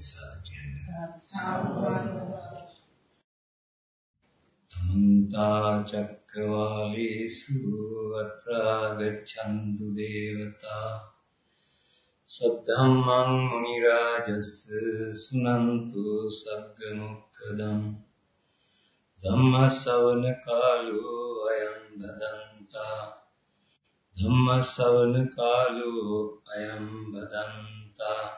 සාදු කියන්නේ අනන්තා චක්කවාලේසු අත්‍රා ගච්ඡන්තු දේවතා සද්ධම්මං මුනි රාජස් සුනන්තු සග්ග මොක්ඛදං ධම්ම ශ්‍රවණ කාලෝ අයං බදන්තා ධම්ම ශ්‍රවණ කාලෝ අයං බදන්තා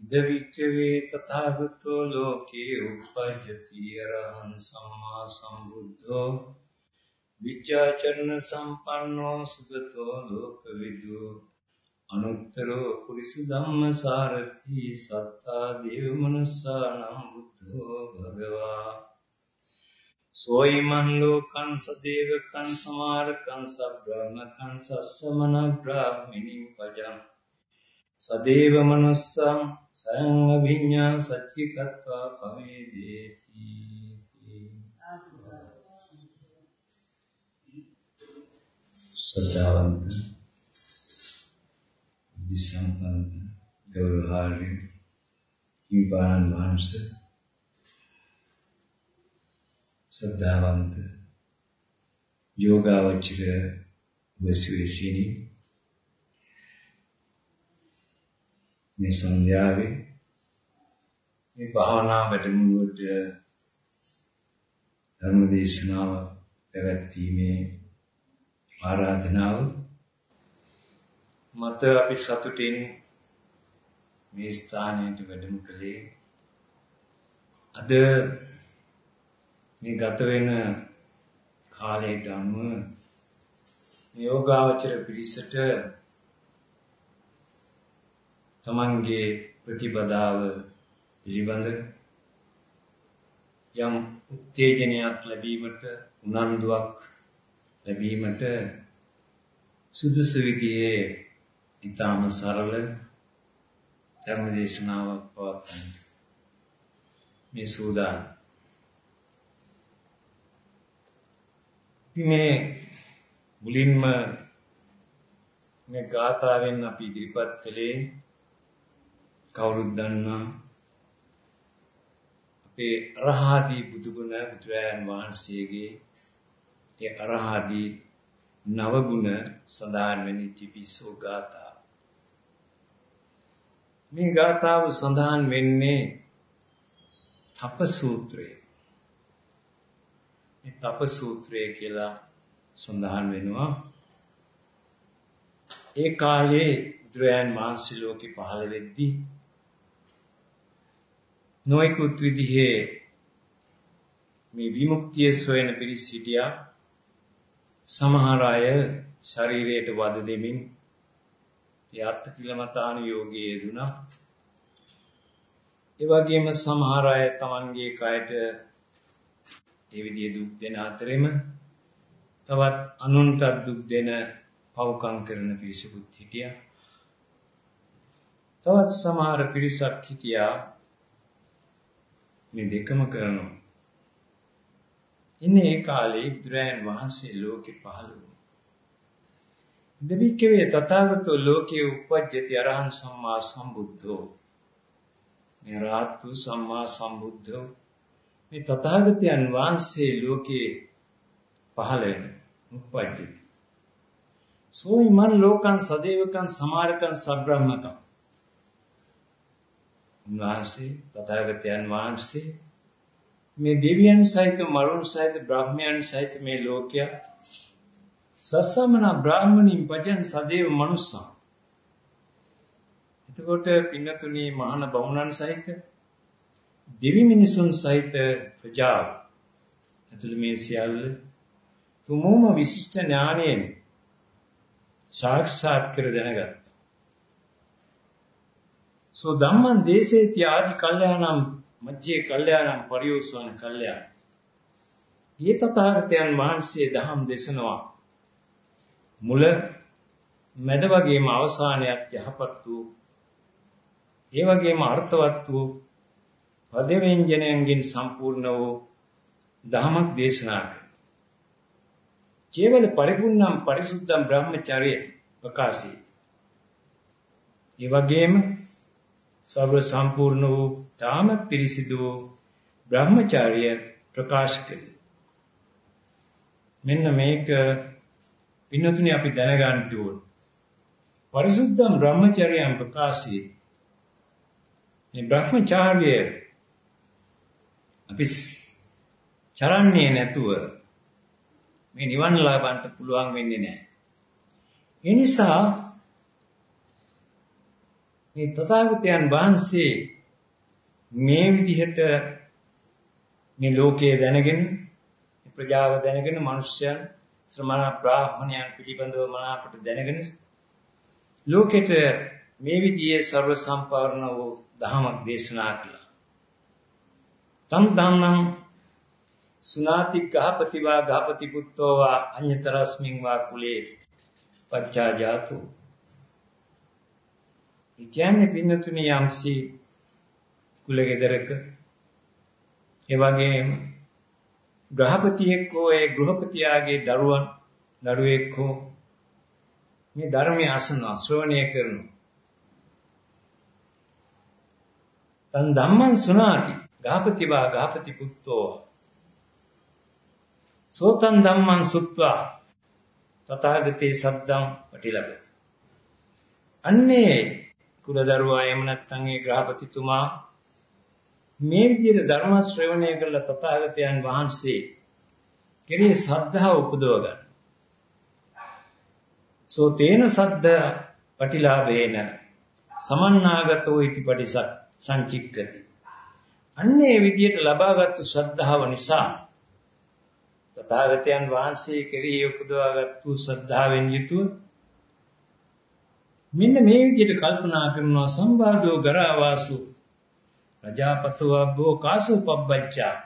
ඉදවික්කවේ තථාගතෝ ලෝකේ උපජ්ජති අරහං සම්මා සම්බුද්ධෝ විචාචරණ සම්පන්නෝ සුගතෝ ලෝකවිදු අනුත්තරෝ පුරිසු ධම්මසාරති සත්තා දේව මනුස්සානම් බුද්ධෝ භගවා සෝයිමන් ලෝකං සදේවකං සමාරකං සබ්‍රාහ්මකං සස්සමන බ්‍රාහ්මිනින් පජං සදේව මනුස්සං සයං අභිඤ්ඤා සච්චිකත්වා පවේදේති සත්‍යවන්ත දිසම්පන්ත ගෞරවහාරි හිම්පාන් වහන්සේ සද්ධාවන්ත යෝගාවචර වස්විසිනි මේ සංධ්‍යාවේ මේ භාවනා වැඩමුළුවට ධර්ම දේශනාව පැවැත්වීමේ ආරාධනාව මත අපි සතුටින් මේ ස්ථානයට වැඩම කළේ අද මේ ගත වෙන කාලයට අනුව යෝගාවචර පිරිසට තමන්ගේ ප්‍රතිපදාව පිළිබඳ යම් උත්තේජනයක් ලැබීමට උනන්දුවක් ලැබීමට සුදුසු විදිහේ ඊටම සරල ධර්ම දේශනාවක් පවත්වන්න. මේ සූදානම්. මේ මුලින්ම මේ ගාථාවෙන් අපි ඉදිරිපත් කළේ කවුරුත් දන්නා අපේ අරහාදී බුදුගුණ බුදුරයන් වහන්සේගේ ඒ අරහාදී නවගුණ සඳහන් වෙන තිපිසෝ ගාථා. මේ ගාථාව සඳහන් වෙන්නේ තප සූත්‍රයේ මේ තප සූත්‍රය කියලා සඳහන් වෙනවා. ඒ කාලේ බුදුරයන් වහන්සේ ලෝකේ පහළ වෙද්දී නොයෙකුත් විදිහේ මේ විමුක්තිය සොයන පිරිස් සිටියා. සමහර අය ශරීරයට වද දෙමින් යත් පිළමතාන යෝගයේ යෙදුණා ඒ වගේම සමහර අය Tamanගේ කයට ඒ විදිහේ දුක් දෙන අතරෙම තවත් අනුන්ට දුක් දෙන පව්කම් කරන පිරිසකුත් හිටියා. තවත් සමහර පිරිසක් හිටියා. මේ දෙකම කරනවා. ඉන්නේ ඒ කාලේ බුදුරයන් වහන්සේ ලෝකෙ පහළ වුණා. දෙවිකවේ තථාගතෝ ලෝකේ උපජ්ජති අරහං සම්මා සම්බුද්ධෝ. මේ රාතු සම්මා සම්බුද්ධෝ මේ තථාගතයන් වහන්සේ ලෝකේ පහළ වෙන උපජ්ජති. සෝයිමන් ලෝකං සදේවකං සමාරකං සබ්‍රහ්මකං. උන්වහන්සේ තථාගතයන් වහන්සේ මේ දෙවියන් සහිත මරුන් සහිත බ්‍රහ්මයන් සහිත මේ ලෝකයා සස්සමන බ්‍රාහ්මණින් පජන් සදේව මනුස්සං. එතකොට පින්නතුණි මහාන බමුණන් සහිත දෙවි මිනිසුන් සහිත ප්‍රජාව ඇතුළු මේ සියල්ල තුමෝම විශිෂ්ට ඥානයෙන් සාක්ෂාත් කර දැනගත්තා. සෝ ධම්මං දේශේති ආදි කල්යාණම් මජ්ජේ කල්යාණම් පරියෝසවන කල්යාණ. ඊ තථාගතයන් වහන්සේ දහම් දේශනවා මුල මැද වගේම අවසානයත් යහපත් වූ ඒ වගේම අර්ථවත් වූ පදව්‍යංජනයන්ගෙන් සම්පූර්ණ වූ දහමක් දේශනා කළා. කේවල පරිපූර්ණම් පරිසුද්ධම් බ්‍රහ්මචර්ය ප්‍රකාශී. ඒ වගේම සර්ව සම්පූර්ණ වූ තාමත් පිරිසිදු වූ බ්‍රහ්මචර්ය ප්‍රකාශ කළේ. මෙන්න මේක පින්නතුනි අපි දැනගන්න ඕන. පරිසුද්ධම් බ්‍රහ්මචර්යයන් ප්‍රකාශී. මේ බ්‍රහ්මචර්යය අපි චරන්නේ නැතුව මේ නිවන් ලබන්න පුළුවන් වෙන්නේ නැහැ. ඒ නිසා මේ තථාගතයන් වහන්සේ මේ විදිහට මේ ලෝකයේ දැනගෙන ප්‍රජාව දැනගෙන මිනිස්යන් ශ්‍රමණ බ්‍රාහ්මණයන් පිළිබඳව මනාපට දැනගෙන ලෝකෙට මේ විදිහේ ਸਰව සම්පූර්ණ වූ ධහමක් දේශනා කළා. තම් ධම්මං සුනාති ගහපති වා ගහපති පුත්තෝ වා අඤ්‍යතරස්මින් වා කුලේ පච්චා ජාතු. ඒ කියන්නේ පින්නතුනි යම්සි කුලගෙදරක ඒ වගේම ග්‍රහපතියෙක් හෝ ඒ ගෘහපතියාගේ දරුවන් දරුවෙක් හෝ මේ ධර්මයේ අසන ශ්‍රවණය කරනවා. තන් ධම්මං සුනාති ගාපති වා ගාපති පුත්තෝ. සෝතං ධම්මං සුත්වා තථාගතේ සද්දං පටිලබති. අන්නේ කුලදරුවා එහෙම නැත්නම් ඒ ග්‍රහපතිතුමා මේ විදිහට ධර්ම ශ්‍රවණය කළ තථාගතයන් වහන්සේ කෙරෙහි සද්ධාව උපදව ගන්න. සෝ තේන සද්ද පටිලාභේන සමන්නාගතෝ ඉති පටිසක් සංචික්කති. අන්නේ විදියට ලබාගත්තු ශ්‍රද්ධාව නිසා තථාගතයන් වහන්සේ කෙරෙහි උපදවාගත්තු ශ්‍රද්ධාවෙන් යුතුව මෙන්න මේ විදියට කල්පනා කරනවා සම්බාධෝ ගරාවාසු. රජාපතෝ අබ්බෝ කාසෝ පබ්බච්චා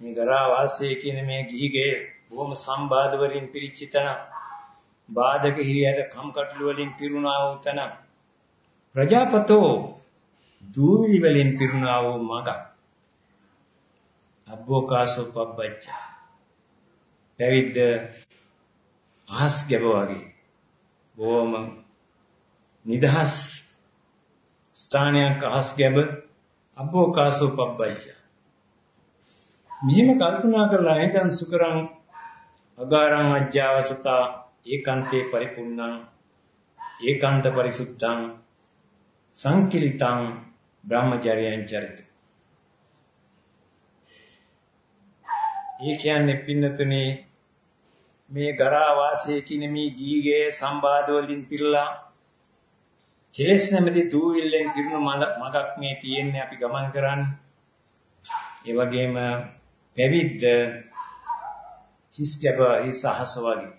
මේ ගරාවාසයේ කියන මේ ගිහිගේ බොහොම සම්බාධ වලින් පිරිච්ච තැන බාධක හිරියට කම්කටොළු වලින් පිරුණා වූ තැන ප්‍රජාපතෝ දූවිලි වලින් පිරුණා වූ මග අබ්බෝකාසෝ පබ්බච්ච පැවිද්ද අහස් ගැබ වගේ. බොහොම නිදහස් ස්ථානයක් අහස් ගැබ අබ්බෝකාසෝ පබ්බච්ච මෙහිම කල්පනා කරලා හිතන් සුකරං අගාරං අජ්ජාවසතා ඒකාන්තේ පරිපූර්ණං ඒකාන්ත පරිසුද්ධං සංකිලිතං බ්‍රහ්මචර්යයන් චරිත. ඒ කියන්නේ පින්නතුනේ මේ ගරා වාසයේ කින මේ ගීගේ සම්බාධ වලින් පිරලා කෙලස් නැමැති දූවිල්ලෙන් පිරුණු මගක් මේ තියෙන්නේ අපි ගමන් කරන්නේ. ඒ වගේම පැවිද්ද හිස් කැප හිස් අහස වගේ.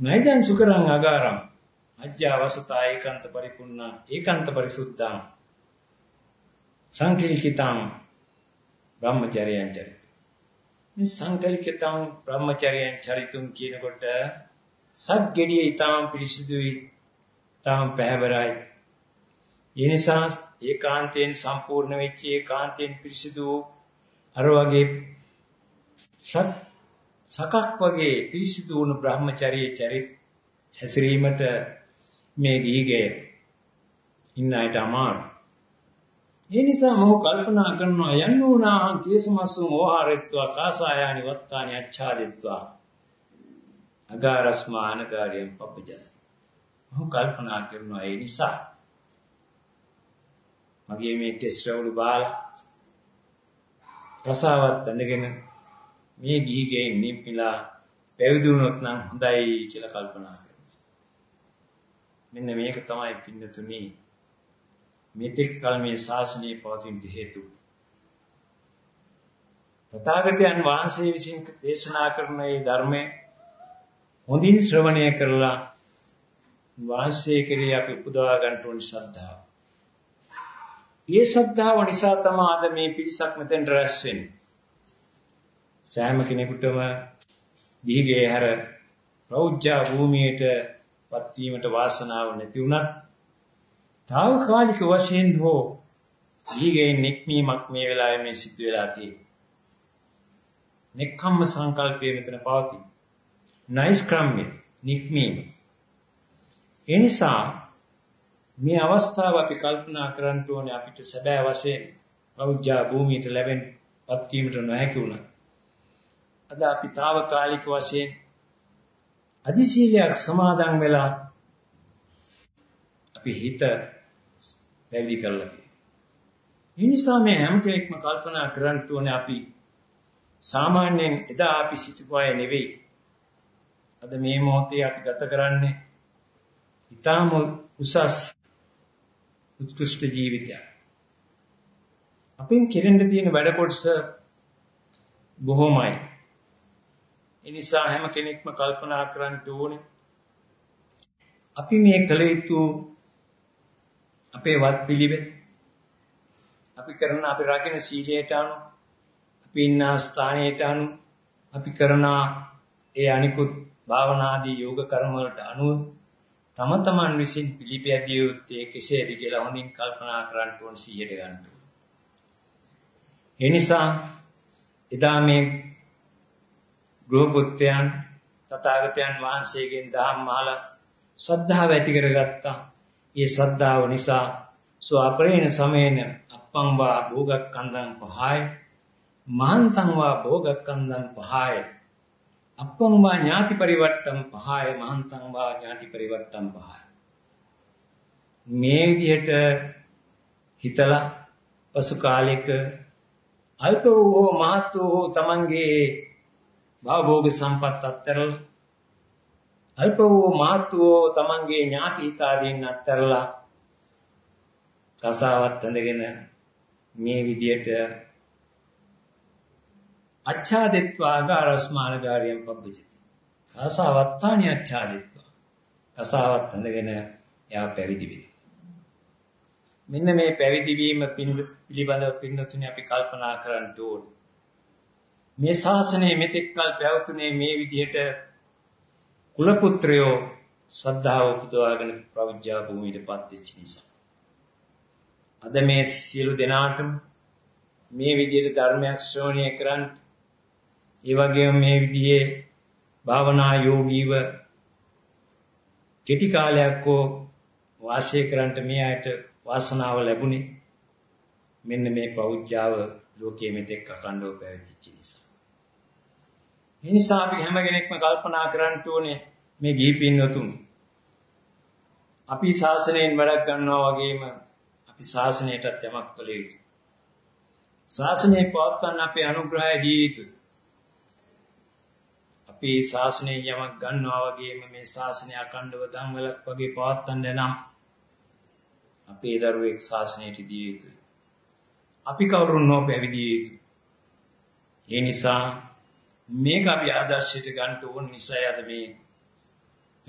නයිදන් සුකරං අගාරම් අජ්ජාවසතා ඒකාන්ත පරිපූර්ණ ඒකාන්ත පරිසුද්ධං සංකල්කිතං බ්‍රහ්මචර්යයන් චරිත මේ සංකල්කිතං බ්‍රහ්මචර්යයන් චරිතුම් කියනකොට සග්ගෙඩිය ඊටාම් පිරිසිදුයි තාම පැහැබරයි ඒ නිසා ඒකාන්තයෙන් සම්පූර්ණ වෙච්ච ඒකාන්තයෙන් පිරිසිදු අර වගේ සකක් වගේ පිරිසිදු වුණු බ්‍රහ්මචර්යයේ චරිත හැසිරීමට මේ ගීගේ ඉන්න අයට අමාරු. ඒ නිසා මොහු කල්පනා කරනවා යන්නෝනා කේසමස්සුම් ඕහාරෙත්වා කාසායානි වත්තානි අච්ඡාදිත්වා අගාරස්මානකාරියම් පපජන. මොහු කල්පනා කරනවා ඒ නිසා මගේ මේ ටෙස්ට් රවුළු බාලා කසාවත් ඇඳගෙන මේ ගිහිගේ නිම්පිලා පැවිදි වුණොත් නම් හොඳයි කියලා කල්පනා කරනවා. මෙන්න මේක තමයි පින්නතුනි මෙතෙක් කල මේ ශාසනය පවතින හේතු. තථාගතයන් වහන්සේ විසින් දේශනා කරන මේ ධර්මය හොඳින් ශ්‍රවණය කරලා වාසය කෙරේ අපි උපදවා ගන්න ඕනි ශ්‍රද්ධාව. මේ ශ්‍රද්ධාව නිසා තමයි අද මේ පිරිසක් මෙතෙන් රැස් වෙන්නේ. සෑම කෙනෙකුටම දීගේ හැර ප්‍රෞජ්‍යා භූමියට පත්වීමට වාසනාව නැති වුණත් తాවකාලික වශයෙන් හෝ දීගේ නික්මීමක් මේ වෙලාවේ මේ සිද්ධ වෙලා තියෙනවා. නික්කම්ම සංකල්පය මෙතන පවතී. නයිස්ක්‍රම්‍ය නික්මීම. ඒ නිසා මේ අවස්ථාව අපි කල්පනා කරන්න ඕනේ අපිට සැබෑ වශයෙන් ප්‍රෞජ්‍යා භූමියට ලැබෙන පත්වීමට නොහැකි වුණා. අද අපි తాවකාලික වශයෙන් අදිශීලයක් සමාදන් වෙලා අපි හිත පැවිදි කරලා තියෙනවා. ඒ නිසා මේ හැම කෙනෙක්ම කල්පනා කරන්න ඕනේ අපි සාමාන්‍යයෙන් එදා අපි සිටපු අය නෙවෙයි. අද මේ මොහොතේ අපි ගත කරන්නේ ඊටම උසස් උත්කෘෂ්ඨ ජීවිතයක්. අපෙන් කෙරෙන්න තියෙන වැඩ කොටස බොහොමයි. ඒ නිසා හැම කෙනෙක්ම කල්පනා කරන්න ඕනේ අපි මේ කළ යුතු අපේ වත් පිළිවෙත් අපි කරන අපි රකින්න සීලයට අනුව අපි ඉන්න ස්ථානයට අනුව අපි කරන ඒ අනිකුත් භාවනාදී යෝග කර්ම වලට අනුව තම තමන් විසින් පිළිපැදිය යුත්තේ කෙසේද කියලා හොඳින් කල්පනා කරන්න ඕන 100ට ගන්න. ඒ නිසා එදා මේ ගෘහපුත්‍රයන් තථාගතයන් වහන්සේගෙන් දහම් අහලා ශ්‍රද්ධාව ඇති කරගත්තා. ඒ ශ්‍රද්ධාව නිසා ස්වාපරේණ සමේන අප්පං වා භෝගක්ඛන්දං පහය මහන්තං වා භෝගක්ඛන්දං පහය අප්පං වා ඥාති පරිවට්ටම් පහය මහන්තං වා ඥාති පරිවට්ටම් පහය. මේ විදිහට හිතලා පසු කාලයක අල්ප වූ මහත් වූ තමන්ගේ භවභෝග සම්පත් අත්හැරලා අල්ප වූ මහත් වූ තමන්ගේ ඥාති හිතාදීන් අත්හැරලා කසාවත් ඇඳගෙන මේ විදියට අච්ඡාදිත්වා ආගාරස්මානගාරියම් පබ්බජති. කසාවත්තානි අච්ඡාදිත්වා. කසාවත් ඇඳගෙන එයා පැවිදි වෙනවා මෙන්න මේ පැවිදි වීම පිළිබඳව පින්නතුනි අපි කල්පනා කරන්න ඕනේ. මේ ශාසනය මෙතෙක් කල් පැවතුනේ මේ විදිහට කුල පුත්‍රයෝ ශ්‍රද්ධාව උපදවාගෙන ප්‍රවිජ්ජා භූමියටපත් වෙච්ච නිසා. අද මේ සියලු දෙනාටම මේ විදිහට ධර්මයක් ශ්‍රවණය කරන් ඒ වගේම මේ විදිහේ භාවනා යෝගීව කෙටි කාලයක් හෝ වාසය කරන්නට මේ අයට වාසනාව ලැබුණේ මෙන්න මේ පෞජ්‍යාව ලෝකයේ මෙතෙක් අකණ්ඩව පැවතිච්ච නිසා. ඒ නිසා අපි හැම කෙනෙක්ම කල්පනා කරන්න ඕනේ මේ ගිහි පින්වතුන්. අපි ශාසනයෙන් වැඩක් ගන්නවා වගේම අපි ශාසනයටත් යමක් කළ යුතුයි. ශාසනය පවත්වන්න අපේ අනුග්‍රහය දී යුතුයි. අපි ශාසනයෙන් යමක් ගන්නවා වගේම මේ ශාසනය අකණ්ඩව ධම්වලක් වගේ පවත්වන්න නම් අපේ දරුවෙක් ශාසනයට දිය යුතුයි. අපි කවුරුන් නෝ පැවිදිය යුතුයි. ඒ නිසා මේක අපි ආදර්ශයට ගන්න ඕන නිසා අද මේ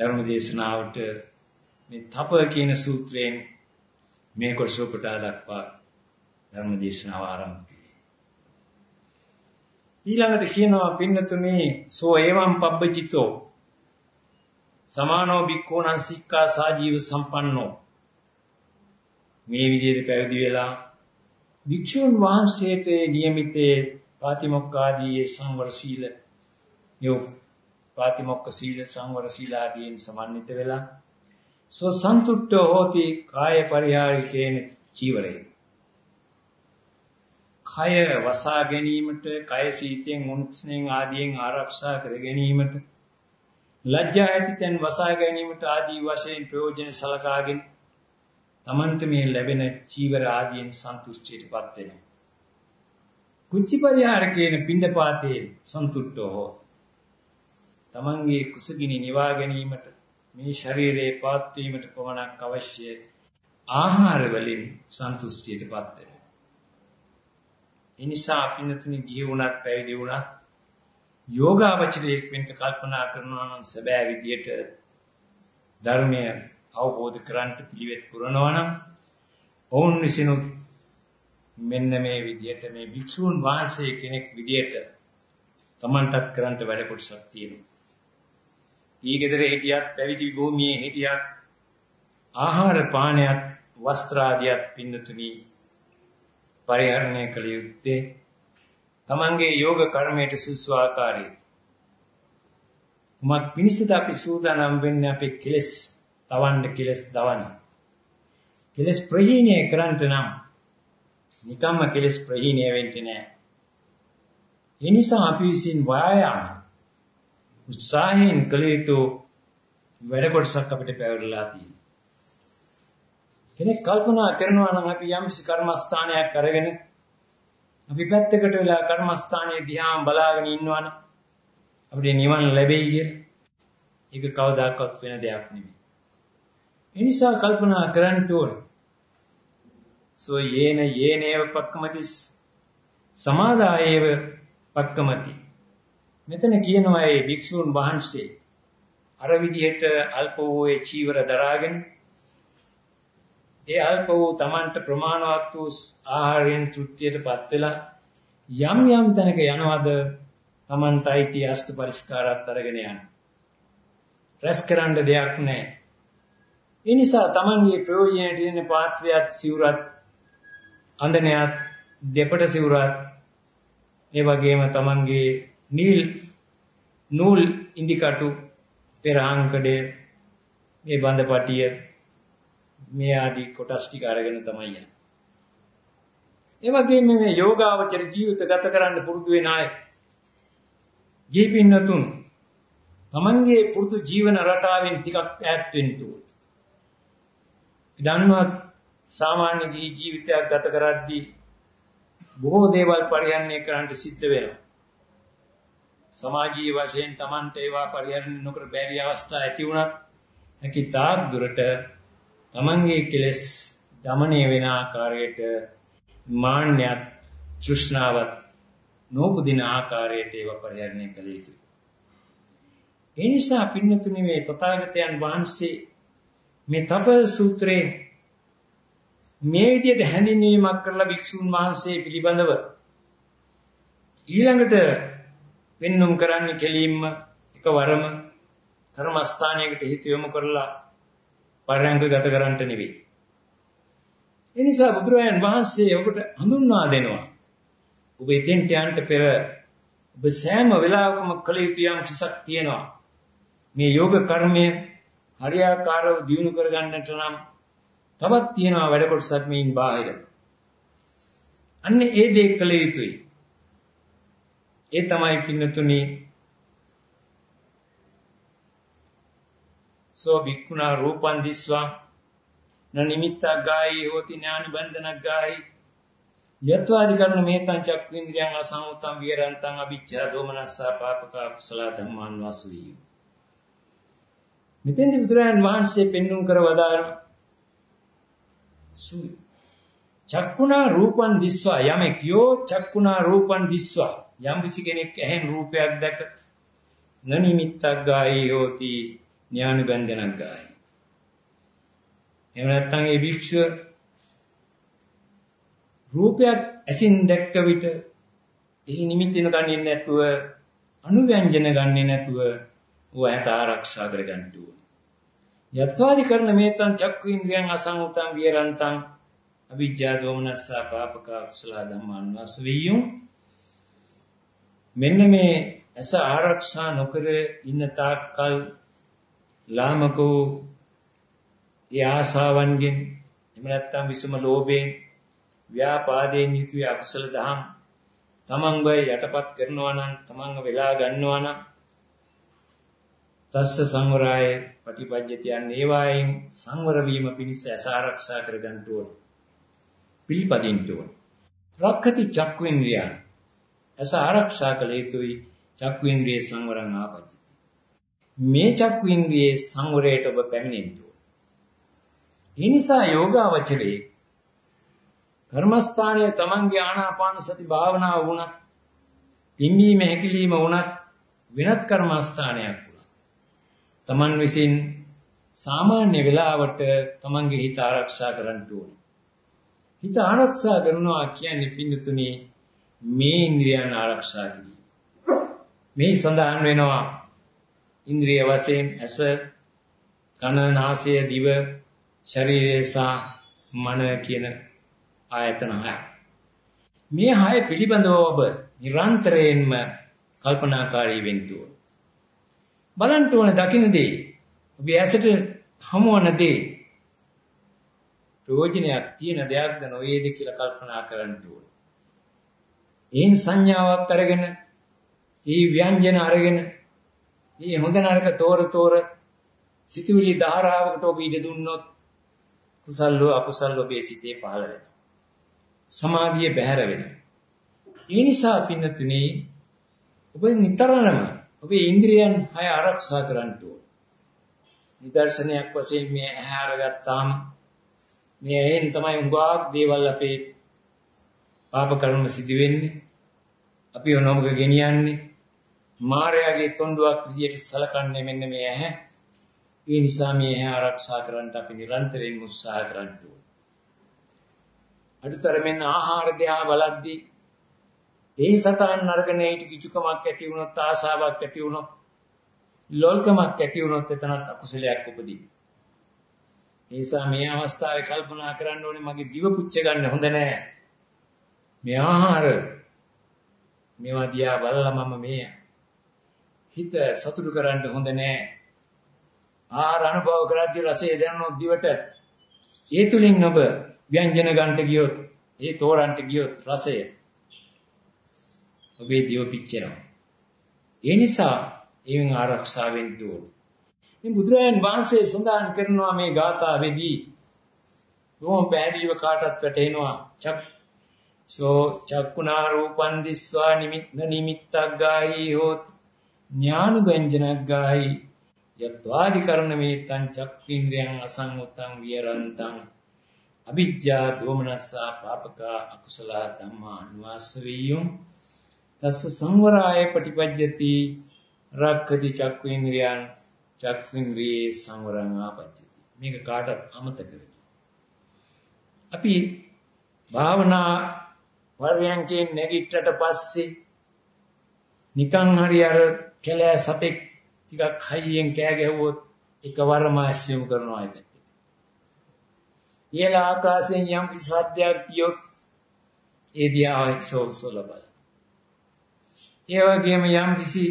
ධර්ම දේශනාවට මේ තප කියන සූත්‍රයෙන් මේ කොටස කොටා දක්වා ධර්ම දේශනාව ආරම්භ කළේ. ඊළඟට කියනවා පින්නතුනි සෝ එවම් පබ්බජිතෝ සමානෝ භික්ඛූණං සික්ඛා සාජීව සම්පන්නෝ මේ විදිහට පැවිදි වෙලා භික්ෂුන් වහන්සේට නියමිතේ පාතිමොක්ඛාදී සංවර සීල යෝ පාතිමොක්ඛ සීල සංවර සීල ආදීන් සමන්විත වෙලා සෝ සන්තුට්ඨ හෝති කාය පරිහාරිකේන චීවරේ කය වසා ගැනීමට කය සීතෙන් උණුසුමෙන් ආදීන් ආරක්ෂා කර ගැනීමට ලැජ්ජා ඇති තැන් වසා ගැනීමට ආදී වශයෙන් ප්‍රයෝජන සලකාගෙන තමන්ට මේ ලැබෙන චීවර ආදීන් සන්තුෂ්ටියටපත් වෙනවා. කුච්චි පරිහාරකේන පින්ඩපාතේ සන්තුට්ඨෝ හෝ තමන්ගේ කුසගිනි නිවා ගැනීමට මේ ශරීරයේ පාත් වීමට පමණක් අවශ්‍ය ආහාර වලින් සන්තුෂ්ටියටපත් වෙනවා. ඒ නිසා අපිනතුනි ගිහි වුණත් පැවිදි වුණත් යෝගාවචරයෙක් වෙන්න කල්පනා කරනවා නම් සැබෑ විදියට ධර්මය අවබෝධ කරන්ට පිළිවෙත් පුරනවා නම් ඔවුන් විසිනුත් මෙන්න මේ විදියට මේ භික්ෂූන් වහන්සේ කෙනෙක් විදියට Tamanටත් කරන්ට වැඩ කොටසක් තියෙනවා. ඊගෙදර හිටියත් පැවිදි භූමියේ හිටියත් ආහාර පානයත් වස්ත්‍ර ආදියත් පින්නතුනි පරිහරණය කළ යුත්තේ තමන්ගේ යෝග කර්මයට සුසු ආකාරයට. මත් පිණිසද අපි සූදානම් වෙන්නේ අපේ කෙලෙස් තවන්න කෙලෙස් දවන්න. කෙලෙස් ප්‍රහීණය කරන්නට නම් නිකම්ම කෙලෙස් ප්‍රහීණය වෙන්නේ නැහැ. ඒ නිසා අපි විසින් වායාම උත්සාහයෙන් කළ යුතු වැඩ කොටසක් අපිට පැවරලා තියෙනවා. කෙනෙක් කල්පනා කරනවා නම් අපි යම්සි කර්මස්ථානයක් අරගෙන අපි පැත්තකට වෙලා කර්මස්ථානයේ දිහා බලාගෙන ඉන්නවනම් අපිට නිවන් ලැබෙයි කියලා. ඒක කවදාකවත් වෙන දෙයක් නෙමෙයි. ඒ නිසා කල්පනා කරන්න ඕනේ. සෝ යේන යේනේව පක්කමතිස් සමාදායේව පක්කමති. මෙතන කියනවා ඒ භික්ෂුන් වහන්සේ අර විදිහට අල්ප වූ ඒ චීවර දරාගෙන ඒ අල්ප වූ Tamanට ප්‍රමාණවත් වූ ආහාරයෙන් තෘප්තියටපත් වෙලා යම් යම් තැනක යනවද Tamanට අයිති අෂ්ට පරිස්කාරات අරගෙන යන. රැස් කරන්න දෙයක් නැහැ. ඒ නිසා Tamanගේ ප්‍රයෝජනයට දෙන පාත්‍රයත් සිවුරත් අඳනයත් දෙපට සිවුරත් ඒ වගේම Tamanගේ නිල් නූල් ඉන්දිකටු පෙරහංකඩය මේ බඳපටිය මේ ආදී කොටස් ටික අරගෙන තමයි යන්නේ. ඒ වගේම මේ යෝගාවචර ජීවිත ගත කරන්න පුරුදු වෙන අය ජීවින්නතුන් තමන්ගේ පුරුදු ජීවන රටාවෙන් ටිකක් ඈත් වෙන්න ඕන. දන්නවා සාමාන්‍ය ජීවිතයක් ගත කරද්දී බොහෝ දේවල් පරිහරණය කරන්න සිද්ධ වෙනවා. සමාජීය වශයෙන් Tamanට ඒවා පරිහරණය නොකර බැරි අවස්ථා ඇති වුණත් හැකි තාක් දුරට Tamanගේ කෙලෙස් দমনය වෙන ආකාරයට මාන්නයත් තෘෂ්ණාවත් නොපුදින ආකාරයට ඒවා පරිහරණය කළ යුතුයි. ඒ නිසා පින්නතුනි මේ තථාගතයන් වහන්සේ මේ තප සූත්‍රයේ මේ විදිහට හැඳින්වීමක් කරලා භික්ෂුන් වහන්සේ පිළිබඳව ඊළඟට වෙන්නුම් කරන්නේ කෙලින්ම එකවරම කර්මස්ථානයකට හිත යොමු කරලා පරයන්ක ගත කරන්නට නෙවෙයි. ඒ නිසා බුදුරජාණන් වහන්සේ ඔබට හඳුන්වා දෙනවා. ඔබ එතෙන්ට යන්න පෙර ඔබ සෑම වෙලාවකම කළ යුතු යම් කිසක් තියෙනවා. මේ යෝග කර්මය හරියාකාරව දියුණු කරගන්නට නම් තවත් තියෙනවා වැඩ කොටසක් මේන් බාහිර. අන්න ඒ දේ කළ යුතුයි. ඒ තමයි පින්නතුනි. සෝ භික්ඛුනා රූපං දිස්වා. න නිමිත්තක් ගායි හෝති ඥාන බන්ධනක් ගායි. යත්වාදි කරන මේතං චක්ඛේන්ද්‍රයන් අසංඋතං විරන්තං අවිච්ඡා දෝමනස්සා පාපක කුසල ධම්මාන් වාසවී මෙතෙන්දි බුදුරයන් වහන්සේ පෙන්눔 කර වදාළ. චක්කුණා රූපං දිස්වා යමෙක් යෝ චක්කුණා රූපං දිස්වා. යම් කිසි කෙනෙක් ඇහෙන් රූපයක් දැක නනිමිත්තක් ගායි හෝති ඥාන බන්ධනක් ගායි. එහෙම නැත්නම් ඒ භික්ෂුව රූපයක් ඇසින් දැක්ක විට එහි නිමිතින ගන්නේ නැතුව අනුව්‍යංජන ගන්නේ නැතුව ඌ ඇත ආරක්ෂා කර ගන්න ඕන. යත්වාදි කරන මේතං චක්කු ඉන්ද්‍රියං අසංඋතං විරන්තං අවිජ්ජා දෝමනස්සා පාපක කුසල ධම්මාන් වස්වියුම් මෙන්න මේ ඇස ආරක්ෂා නොකර ඉන්න තාක්කල් ලාමකෝ ඒ ආසාවන්ගෙන් එහෙම නැත්නම් විසම ලෝභයෙන් ව්‍යාපාදයෙන් යුතුය අකුසල දහම් තමන්ව යටපත් කරනවා නම් තමන්ව වෙලා ගන්නවා නම් තස්ස සංවරාය ප්‍රතිපජ්‍යති යන්නේ වායින් සංවර වීම පිණිස ඇස ආරක්ෂා කර ගන්න ඕන. පිළිපදින්න ඕන. රක්ඛති චක්ඛුඉන්ද්‍රියං ඇස ආරක්ෂා කළ යුතුයි චක්ඛුඉන්ද්‍රිය සංවරං ආපජ්ජති මේ චක්කු ඉන්ද්‍රියේ සංවරයට ඔබ පැමිණෙන්න ඕන. ඒ නිසා යෝගාවචරයේ කර්මස්ථානයේ තමන්ගේ ආනාපාන සති භාවනාව වුණත්, පිම්බීම හැකිලිම වුණත් වෙනත් කර්මස්ථානයක් වුණත්. තමන් විසින් සාමාන්‍ය වෙලාවට තමන්ගේ හිත ආරක්ෂා කරන්න ඕනේ. හිත ආරක්ෂා කරනවා කියන්නේ පින්නතුනි මේ ඉන්ද්‍රියන් ආරක්ෂා කිරීම. මේ සඳහන් වෙනවා ඉන්ද්‍රිය වශයෙන් ඇස කන නාසය දිව ශරීරය සහ මන කියන ආයතන හය. මේ හය පිළිබඳව ඔබ නිරන්තරයෙන්ම කල්පනාකාරී වෙන්න ඕන. බලන්න ඕන දකින්න දේ ඔබේ ඇසට හමුවන දේ ප්‍රයෝජනයක් තියෙන දෙයක්ද නොවේද කියලා කල්පනා කරන්න ඕන. ඒන් සංඥාවක් අරගෙන, මේ ව්‍යංජන අරගෙන, මේ හොඳ නරක තෝර තෝර සිතුවිලි ධාරාවකට ඔබ ඉඩ දුන්නොත් කුසල්ව අකුසල්ව ඔබේ සිතේ පහළ වෙනවා. සමාධිය බැහැර වෙනවා. ඒ නිසා පින්නතුනේ ඔබ නිතරම ඔබේ ඉන්ද්‍රියන් හය ආරක්ෂා කරන්න ඕන. නිදර්ශනයක් වශයෙන් මේ ඇහැ අරගත්තාම මේ ඇහෙන් තමයි උඟාක් දේවල් අපේ පාප කර්ම සිදු වෙන්නේ. අපි ඔනොමක ගෙනියන්නේ. මායාවේ තොණ්ඩුවක් විදියට සලකන්නේ මෙන්න මේ ඇහැ. ඒ නිසා මේ ඇහැ ආරක්ෂා කරන්න අපි නිරන්තරයෙන් උත්සාහ කරන්න ඕනේ. අඩුතරමින් ආහාර දෙහා බලද්දී ඒ සතන් නරකණේට කිචුකමක් ඇති වුණොත් ආසාවක් ඇති වුණොත් ලෝල්කමක් ඇති වුණොත් එතනත් අකුසලයක් උපදී. ඒ නිසා මේ අවස්ථාවේ කල්පනා කරන්න ඕනේ මගේ දිව පුච්ච ගන්න හොඳ නෑ. මේ ආහාර මේවා දිහා බලලා මම මේ හිත සතුටු කරන්න හොඳ නෑ. ආහාර අනුභව කරද්දී රසය දැනුනොත් දිවට ඒ තුලින් ඔබ ව්‍යංජන ගන්නට ගියොත් ඒ තෝරන්නට ගියොත් රසය ඔබේ දිව පිච්චෙනවා. ඒ නිසා එයින් ආරක්ෂා වෙන්න ඕනේ. මේ බුදුරජාන් වහන්සේ සඳහන් කරනවා මේ ගාථාවේදී කොහොම පැහැදිලිව කාටත් වැටහෙනවා චක් සෝ චක්කුණා රූපන් දිස්වා නිමිත්ත නිමිත්තක් ගායි හෝත් ඥානුගංජනක් ගායි යත්වාදි කරන මේතං චක්ඛින්ද්‍රයන් අසංඋතං විරන්තං අවිජ්ජා දෝමනස්සා පාපකා අකුසල ධම්මා අනුවාස වේයුම් තස්ස සංවරාය පටිපජ්ජති රක්ඛති චක්ඛින්ද්‍රයන් චක්ඛින්ද්‍රියේ සංවරං ආපච්චති මේක කාටත් අමතක වෙනවා අපි භාවනා වර්යන්කේ නැගිට්ටට පස්සේ නිකන් හරි අර කැලෑ සතෙක් ටිකක් හයියෙන් කෑ ගැහුවොත් එකවරම ඇස්සියුම් කරනවා ඒක. ඊළ ආකාශයෙන් යම් සද්දයක් කියොත් ඒ දිහා එක්සෝසල බල. ඒ වගේම යම් කිසි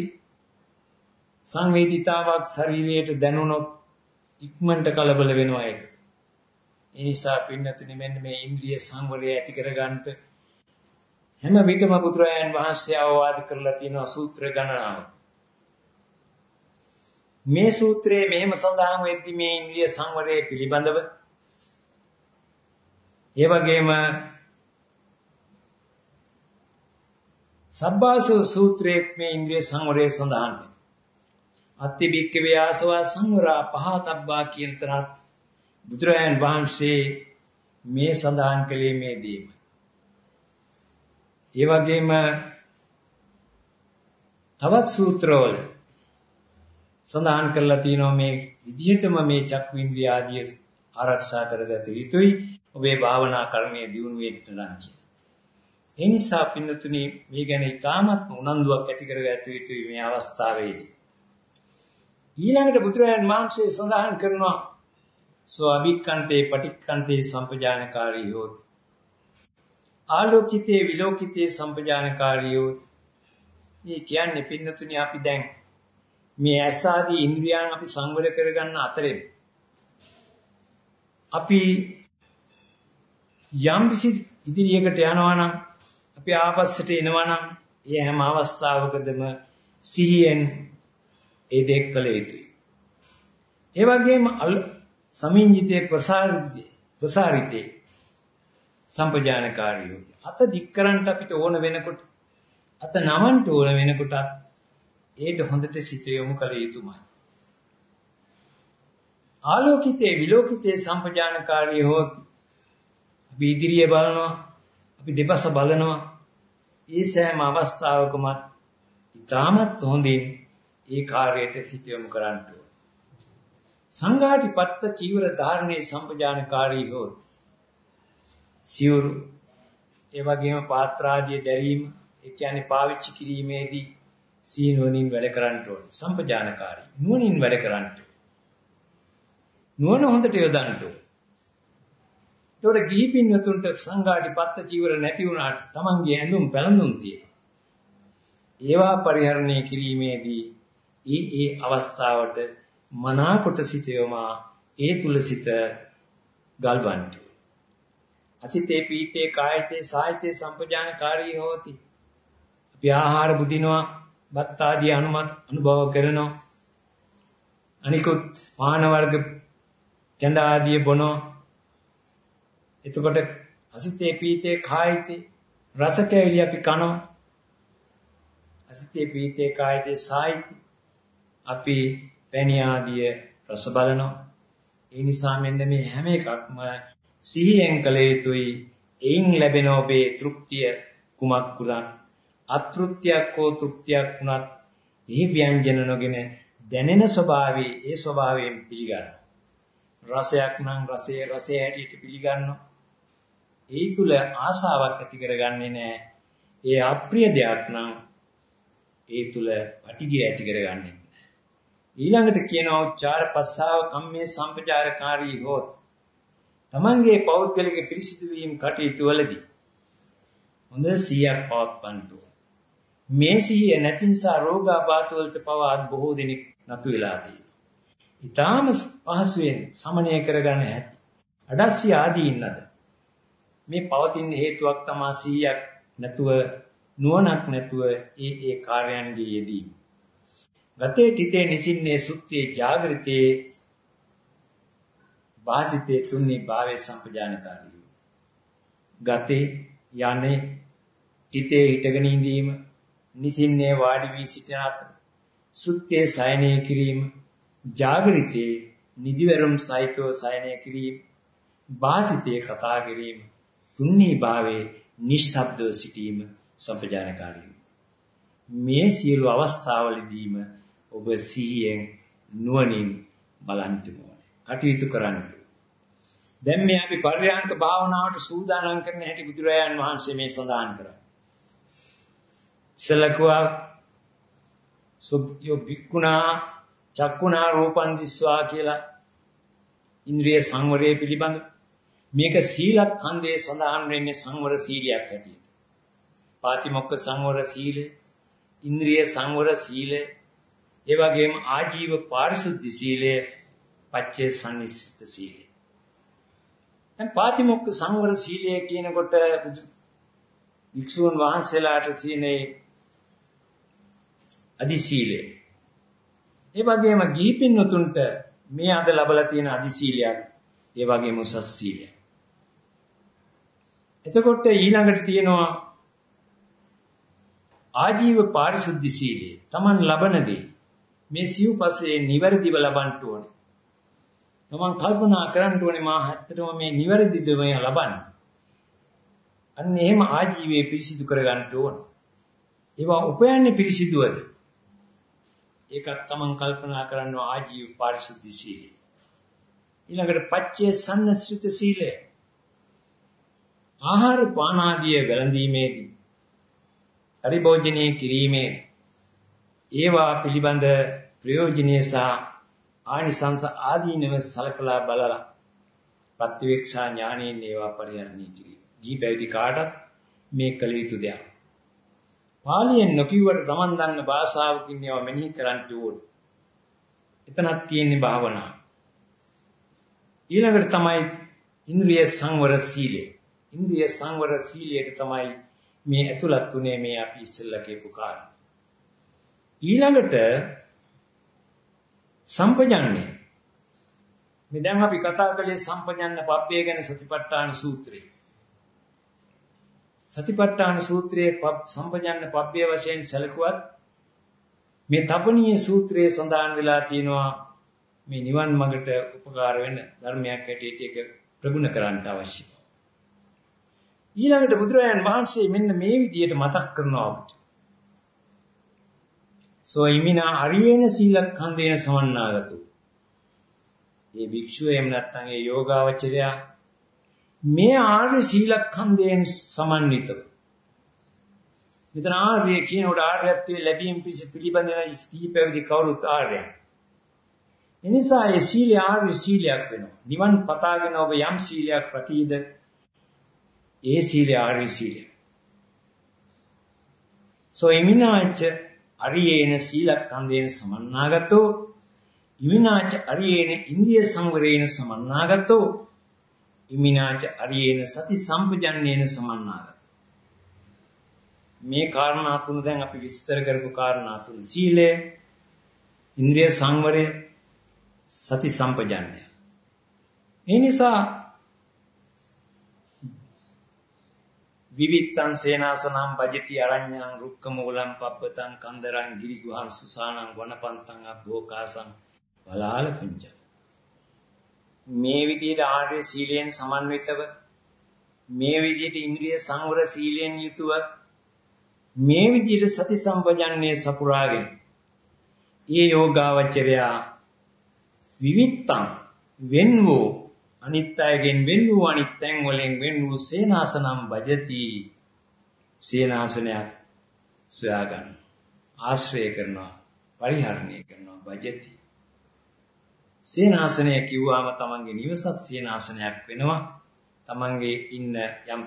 සංවේදීතාවක් ශරීරයට දැනුණොත් ඉක්මනට කලබල වෙනවා ඒක. ඒ නිසා පින්නතුනි මෙන්න මේ ඉන්ද්‍රිය සංවරය ඇති කරගන්නට හැම විටම බුදුරයන් වහන්සේ අවවාද කරලා තියෙන සූත්‍ර ගණනාවක්. මේ සූත්‍රයේ මෙහෙම සඳහන් වෙද්දි මේ ඉන්ද්‍රිය සංවරය පිළිබඳව ඒ වගේම සබ්බාසු සූත්‍රයේ මේ ඉන්ද්‍රිය සංවරය සඳහන් වෙනවා. අත්ති බික්කවේ ආසවා සංවරා පහතබ්බා කියන තරත් බුදුරජාන් වහන්සේ මේ සඳහන් කළේ මේ දේම. ඒ වගේම තවත් සූත්‍රවල සඳහන් කරලා තියෙනවා මේ විදිහටම මේ චක්කු ඉන්ද්‍රිය ආදී ආරක්ෂා කරගත යුතුයි ඔබේ භාවනා කර්මයේ දියුණු වෙන්න නම් කියලා. ඒ නිසා පින්නතුනි මේ ගැන ඉතාමත් උනන්දුවක් ඇති කරගත යුතුයි මේ අවස්ථාවේදී. ඊළඟට බුදුරජාණන් වහන්සේ සඳහන් කරනවා සෝ අභික්ඛන්තේ පටික්ඛන්තේ සම්පජානකාරී හොත් ආලෝකිතේ විලෝකිතේ සම්පජානකාරී හොත් මේ කියන්නේ පින්නතුනි අපි දැන් මේ ඇස් ආදී ඉන්ද්‍රියන් අපි සංවර කරගන්න අතරේ අපි යම් කිසි ඉදිරියකට යනවා නම් අපි ආපස්සට එනවා නම් ඒ හැම අවස්ථාවකදම සිහියෙන් ඒ දෙක් කළ යුතුයි. ඒ වගේම සමින්ජිතේ ප්‍රසාරිතේ ප්‍රසාරිතේ සම්පජානකාරී අත දික් කරන්ට අපිට ඕන වෙනකොට අත නමන්ට ඕන වෙනකොටත් ඒට හොඳට සිත යොමු කළ යුතුමයි. ආලෝකිතේ විලෝකිතේ සම්පජානකාරී හොත් අපි ඉදිරිය බලනවා අපි දෙපස බලනවා. ඒ සෑම අවස්ථාවකම ඉතාමත් හොඳින් ඒ කාර්යයට හිත යොමු කරන්න සංඝාටිපත්ත චීවර ධාරණේ සම්පජානකාරී හොත් සිවුරු ඒ වගේම පාත්‍රාදිය දැරීම ඒ කියන්නේ පාවිච්චි කිරීමේදී සීනුවණින් වැඩ කරන්න ඕනේ. සම්පජානකාරී. නුවණින් වැඩ කරන්න නුවණ හොඳට යොදන්න ඕනේ. ඒතකොට ගිහි පින්වතුන්ට සංඝාටිපත්ත චීවර නැති වුණාට Tamange ඇඳුම් පැළඳුම් තියෙනවා. ඒවා පරිහරණය කිරීමේදී ඒ ඒ අවස්ථාවට මනාකොට සිත යොමා ඒ තුල සිත ගල්වන්ට අසිතේ පීතේ කායිතේ සාහිතේ සම්පජානකාරී හෝති. අපි ආහාර බුදිනවා බත් ආදී අනුමත අනුභව කරනවා. අනිකුත් පාන වර්ග කැඳ ආදී බොනවා. එතකොට අසිතේ පීතේ කායිතේ රස කැවිලි අපි කනවා. අසිතේ පීතේ කායිතේ සායිතේ අපි පැණි ආදිය රස බලනවා. ඒ නිසා මෙන්න මේ හැම එකක්ම සිහියෙන් කළ යුතුයි. එයින් ලැබෙන ඔබේ තෘප්තිය කුමක් කුලක් අතෘප්තියක් හෝ තෘප්තියක් වුණත් එහි ව්‍යංජන නොගෙන දැනෙන ස්වභාවයේ ඒ ස්වභාවයෙන් පිළිගන්න රසයක් නම් රසයේ රසයේ හැටියට පිළිගන්නවා. ඒ තුල ආසාවක් ඇති කරගන්නේ නැහැ. ඒ අප්‍රිය දෙයක් නම් ඒ තුල පටිගය ඇති කරගන්නේ ඊළඟට කියනවා උච්චාර පස්සාව කම්මේ සම්පචාරකාරී හොත්. තමන්ගේ පෞද්ගලික පිරිසිදු වීම කටයුතු වලදී හොඳ සිහියක් පවත්වන්න මේ සිහිය නැති නිසා රෝගාබාධ වලට පවාත් බොහෝ දෙනෙක් නතු වෙලා තියෙනවා. ඊටාම පහසුවෙන් සමනය කරගන්න හැටි. අඩස්සිය ආදී ඉන්නද මේ පවතින හේතුවක් තමයි සිහියක් නැතුව නුවණක් නැතුව ඒ ඒ කාර්යයන්ගේ යෙදීම. ගතේ තිතේ නිසින්නේ සුත්තේ ජාගරිතේ වාසිතේ තුන්නි භාවේ සම්පජානකාරී. ගතේ යන්නේ තිතේ හිටගෙන ඉඳීම නිසින්නේ වාඩි වී සිටින අතර සුත්තේ සයනය කිරීම ජාගරිතේ නිදිවරුම් සහිතව සයනය කිරීම වාසිතේ කතා කිරීම තුන්නි භාවේ නිශ්ශබ්දව සිටීම සම්පජානකාරී. මේ සියලු අවස්ථාවලදීම ඔබ සිහියෙන් නුවණින් බලන්න ඕනේ. කටයුතු කරන්න. දැන් මේ අපි පරියංක භාවනාවට සූදානම් කරන හැටි බුදුරජාන් වහන්සේ මේ සඳහන් කරා. ඉස්සලකුවා සුබ්යෝ බික්කුණා චක්කුණා රූපං දිස්වා කියලා ඉන්ද්‍රිය සංවරය පිළිබඳ මේක සීලඛණ්ඩයේ සඳහන් වෙන්නේ සංවර සීලයක් හැටියට. පාතිමොක්ඛ සංවර සීලය, ඉන්ද්‍රිය සංවර සීලය, ඒ වගේම ආජීව පාරිශුද්ධ සීලය, පච්චේ සම්නිස්සිත සීලය. දැන් පාතිමොක්ඛ සංවර සීලය කියනකොට වික්ෂුන් වහන්සේලාට තියෙනේ අදි සීලය. ඒ වගේම ගිහි පින්වතුන්ට මේ අද ලැබලා තියෙන අදි සීලයක් ඒ වගේම උසස් සීලයක්. එතකොට ඊළඟට තියෙනවා ආජීව පාරිශුද්ධ සීලය. Taman ලබන දේ මේ සිව්පස්සේ නිවැරදිව ලබන්න ඕනේ. තමන් කල්පනා කරන්න ඕනේ මා හැත්තටම මේ නිවැරදිද මේ ලබන්නේ. අන්න එහෙම ආජීවයේ පිරිසිදු කරගන්න ඕන. ඒවා උපයන්නේ පිරිසිදුවද? ඒකත් තමන් කල්පනා කරන්න ආජීව පාරිශුද්ධ සීලය. ඊළඟට පච්චේ සම්නස්ෘත සීලය. ආහාර පාන ආදිය වැළඳීමේදී පරිභෝජනය කිරීමේ ඒවා පිළිබඳ ප්‍රයෝජනීය සහ ආනිසංස ආදීනව සලකලා බලලා ප්‍රතිවේක්ෂා ඥානයෙන් ඒවා පරිහරණය කිරීම. ගිහි පැවිදි කාටත් මේ කළ යුතු දෙයක්. පාලියෙන් නොකියුවට Taman දන්න භාෂාවකින් ඒවා මෙනෙහි කරන්න ඕන. එතනක් තියෙන්නේ භාවනාව. ඊළඟට තමයි ඉන්ද්‍රිය සංවර සීලය. ඉන්ද්‍රිය සංවර සීලයට තමයි මේ ඇතුළත් උනේ මේ අපි ඉස්සෙල්ලා කියපු කාරණා. ඊළඟට සම්පජන්ණය. මේ දැන් අපි කතා කළේ සම්පජන්න පබ්බේ ගැන සතිපට්ඨාන සූත්‍රය. සතිපට්ඨාන සූත්‍රයේ සම්පජන්න පබ්බේ වශයෙන් සැලකුවත් මේ තපනීය සූත්‍රයේ සඳහන් වෙලා තියෙනවා මේ නිවන් මඟට උපකාර වෙන ධර්මයක් හැටියට ඒක ප්‍රගුණ කරන්න අවශ්‍යයි. ඊළඟට බුදුරජාන් වහන්සේ මෙන්න මේ විදිහට මතක් කරනවා අපිට. සෝ ඉමිනා අරියේන සීලඛන්දේන සමන්නාගතු. ඒ භික්ෂුව එහෙම නැත්නම් ඒ යෝගාවචරයා මේ ආර්ය සීලඛන්දයෙන් සමන්විතව මෙතන ආර්ය කියනකොට ආර්යත්වයේ ලැබීම පිළිබඳව කීපෙවිදි කවුරුත් ආර්යයන්. එනිසා ඒ සීලය ආර්ය සීලයක් වෙනවා. නිවන් පතාගෙන ඔබ යම් සීලයක් රැකීද ඒ සීලය ආර්ය සීලය. සෝ ඉමිනාච අරියේන සීලඛන්දේන සමන්නාගතෝ. ඉමිනාච අරියේන ඉන්ද්‍රිය සංවරේන සමන්නාගතෝ. ඉමිනාච අරියේන සති සම්පජන්නේන සමන්නාගතෝ. මේ කාරණා තුන දැන් අපි විස්තර කරපු කාරණා තුන. සීලය ඉන්ද්‍රිය සංවරය සති සම්පජන්ය ඒ නිසා විවිත්තං සේනාසනම් භජති අරඤ්ඤං රුක්කමූලං පබ්බතං කන්දරං ගිරිගුහං සුසානං වනපන්තං අබ්බෝකාසං බලාල පුංජ මේ විදිහට ආර්ය සීලයෙන් සමන්විතව මේ විදිහට ඉන්ද්‍රිය සංවර සීලයෙන් යුතුව මේ විදිහට සති සම්පජන්ණය සපුරාගෙන ඊ යෝගාවචරයා විවිත්තං වෙන් වූ අනිත් අයගෙන් වෙන් වූ අනිත් තැන් වලින් වෙන් වූ සේනාසනම් භජති සේනාසනයක් සොයා ගන්න ආශ්‍රය කරනවා පරිහරණය කරනවා භජති සේනාසනය කිව්වම තමන්ගේ නිවසත් සේනාසනයක් වෙනවා. තමන්ගේ ඉන්න යම්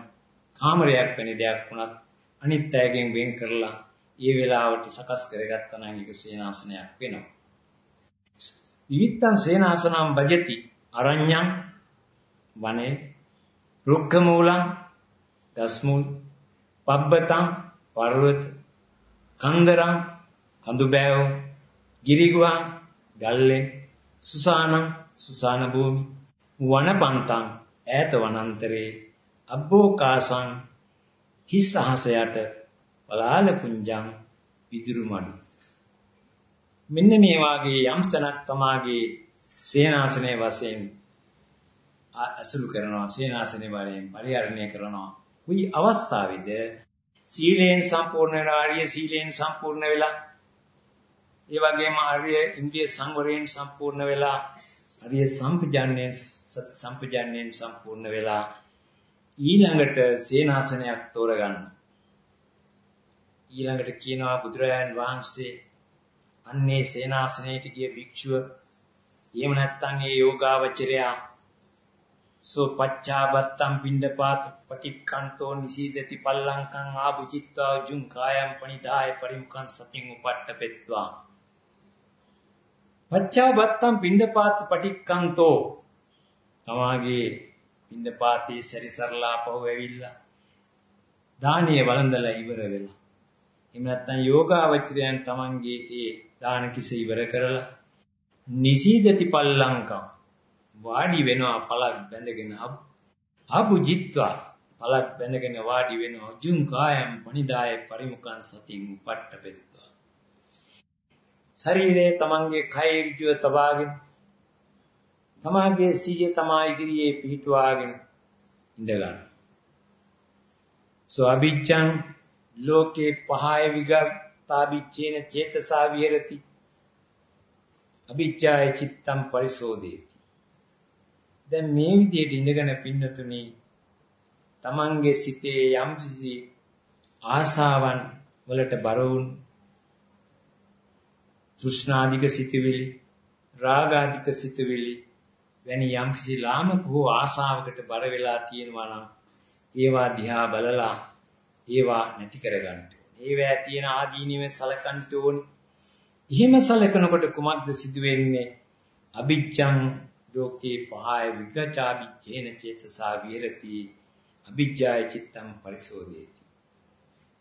කාමරයක් වෙන දෙයක් වුණත් අනිත් අයගෙන් වෙන් කරලා ඒ වෙලාවට සකස් කරගත්තා නම් ඒක සේනාසනයක් වෙනවා. විවිත්තං සේනාසනම් භජති අරඤ්ඤං වනේ. රුක්ඛ මූලං දස්මුල් පබ්බතං පර්වත කන්දරං කඳු බෑව ගිරිගුවන් ගල්ලෙන් සුසානං සුසාන භූමි වනපන්තං ඈත වනාන්තරේ අබ්බෝකාසං හිස් අහසයට පලාල පුංජං විදුරු මඩු මෙන්න මේ වාගේ යම් තැනක් තමාගේ සේනාසනයේ වශයෙන් අසුරු කරනවා සේනාසනේ වලින් පරිහරණය කරනවා. කුයි අවස්ථාවේද සීලයෙන් සම්පූර්ණ වෙලා ආර්ය සීලයෙන් සම්පූර්ණ වෙලා ඒ වගේම ආර්ය ඉන්ද්‍රිය සංවරයෙන් සම්පූර්ණ වෙලා ආර්ය සම්පජාන්නේ සති සම්පජාන්නයෙන් සම්පූර්ණ වෙලා ඊළඟට සේනාසනයක් තෝරගන්න. ඊළඟට කියනවා බුදුරජාන් වහන්සේ අන්නේ සේනාසනයට ගිය භික්ෂුව එහෙම නැත්නම් ඒ යෝගාවචරයා සෝ පච්චාබත්තම් පිණ්ඩපාත පටික්කන්තෝ නිසීදති පල්ලංකං ආභුචිත්වා ජුං කායම් පනිදාය පරිමුඛං සතින් උපට්ඨපෙත්වා. පච්චාබත්තම් පිණ්ඩපාත පටික්කන්තෝ තමාගේ පිණ්ඩපාතේ සැරිසරලා පහුව ඇවිල්ලා දානීය වළඳලා ඉවර වෙලා. එහෙම නැත්නම් යෝගාවචරයන් තමන්ගේ ඒ දාන කිස ඉවර කරලා නිසීදති පල්ලංකම් වාඩි වෙනවා පළක් බැඳගෙන අබුජිත්වා පළක් බැඳගෙන වාඩි වෙනවා ජුම් කායම් පනිදාය පරිමුඛං සතින් උපට්ඨපෙත්වා ශරීරයේ තමන්ගේ කය ඍජුව තබාගෙන තමාගේ සිහිය තමා ඉදිරියේ පිහිටුවාගෙන ඉඳ ගන්න. සෝඅබිච්ඡං ලෝකේ පහය විගතාබිච්ඡේන චේතසා විහෙරති. අභිච්ඡාය චිත්තම් පරිසෝදේති. දැන් මේ විදිහට ඉඳගෙන පින්නතුනි තමන්ගේ සිතේ යම්කිසි ආසාවන් වලට බර වුන් තෘෂ්ණාධික සිතවිලි රාගාධික සිතවිලි වැනි යම්කිසි ලාමක හෝ ආසාවකට බර වෙලා තියෙනවා නම් ඒවා දිහා බලලා ඒවා නැති කරගන්න ඒවැ තියෙන ආදීනිවෙන් සලකන්න ඕනේ. එහෙම සලකනකොට කුමක්ද සිදු වෙන්නේ? අභිච්ඡං ලෝකේ පහය විගචාවිච්ඡේන චේතසා විහෙරති අභිජ්ජාය චිත්තං පරිසෝදේති.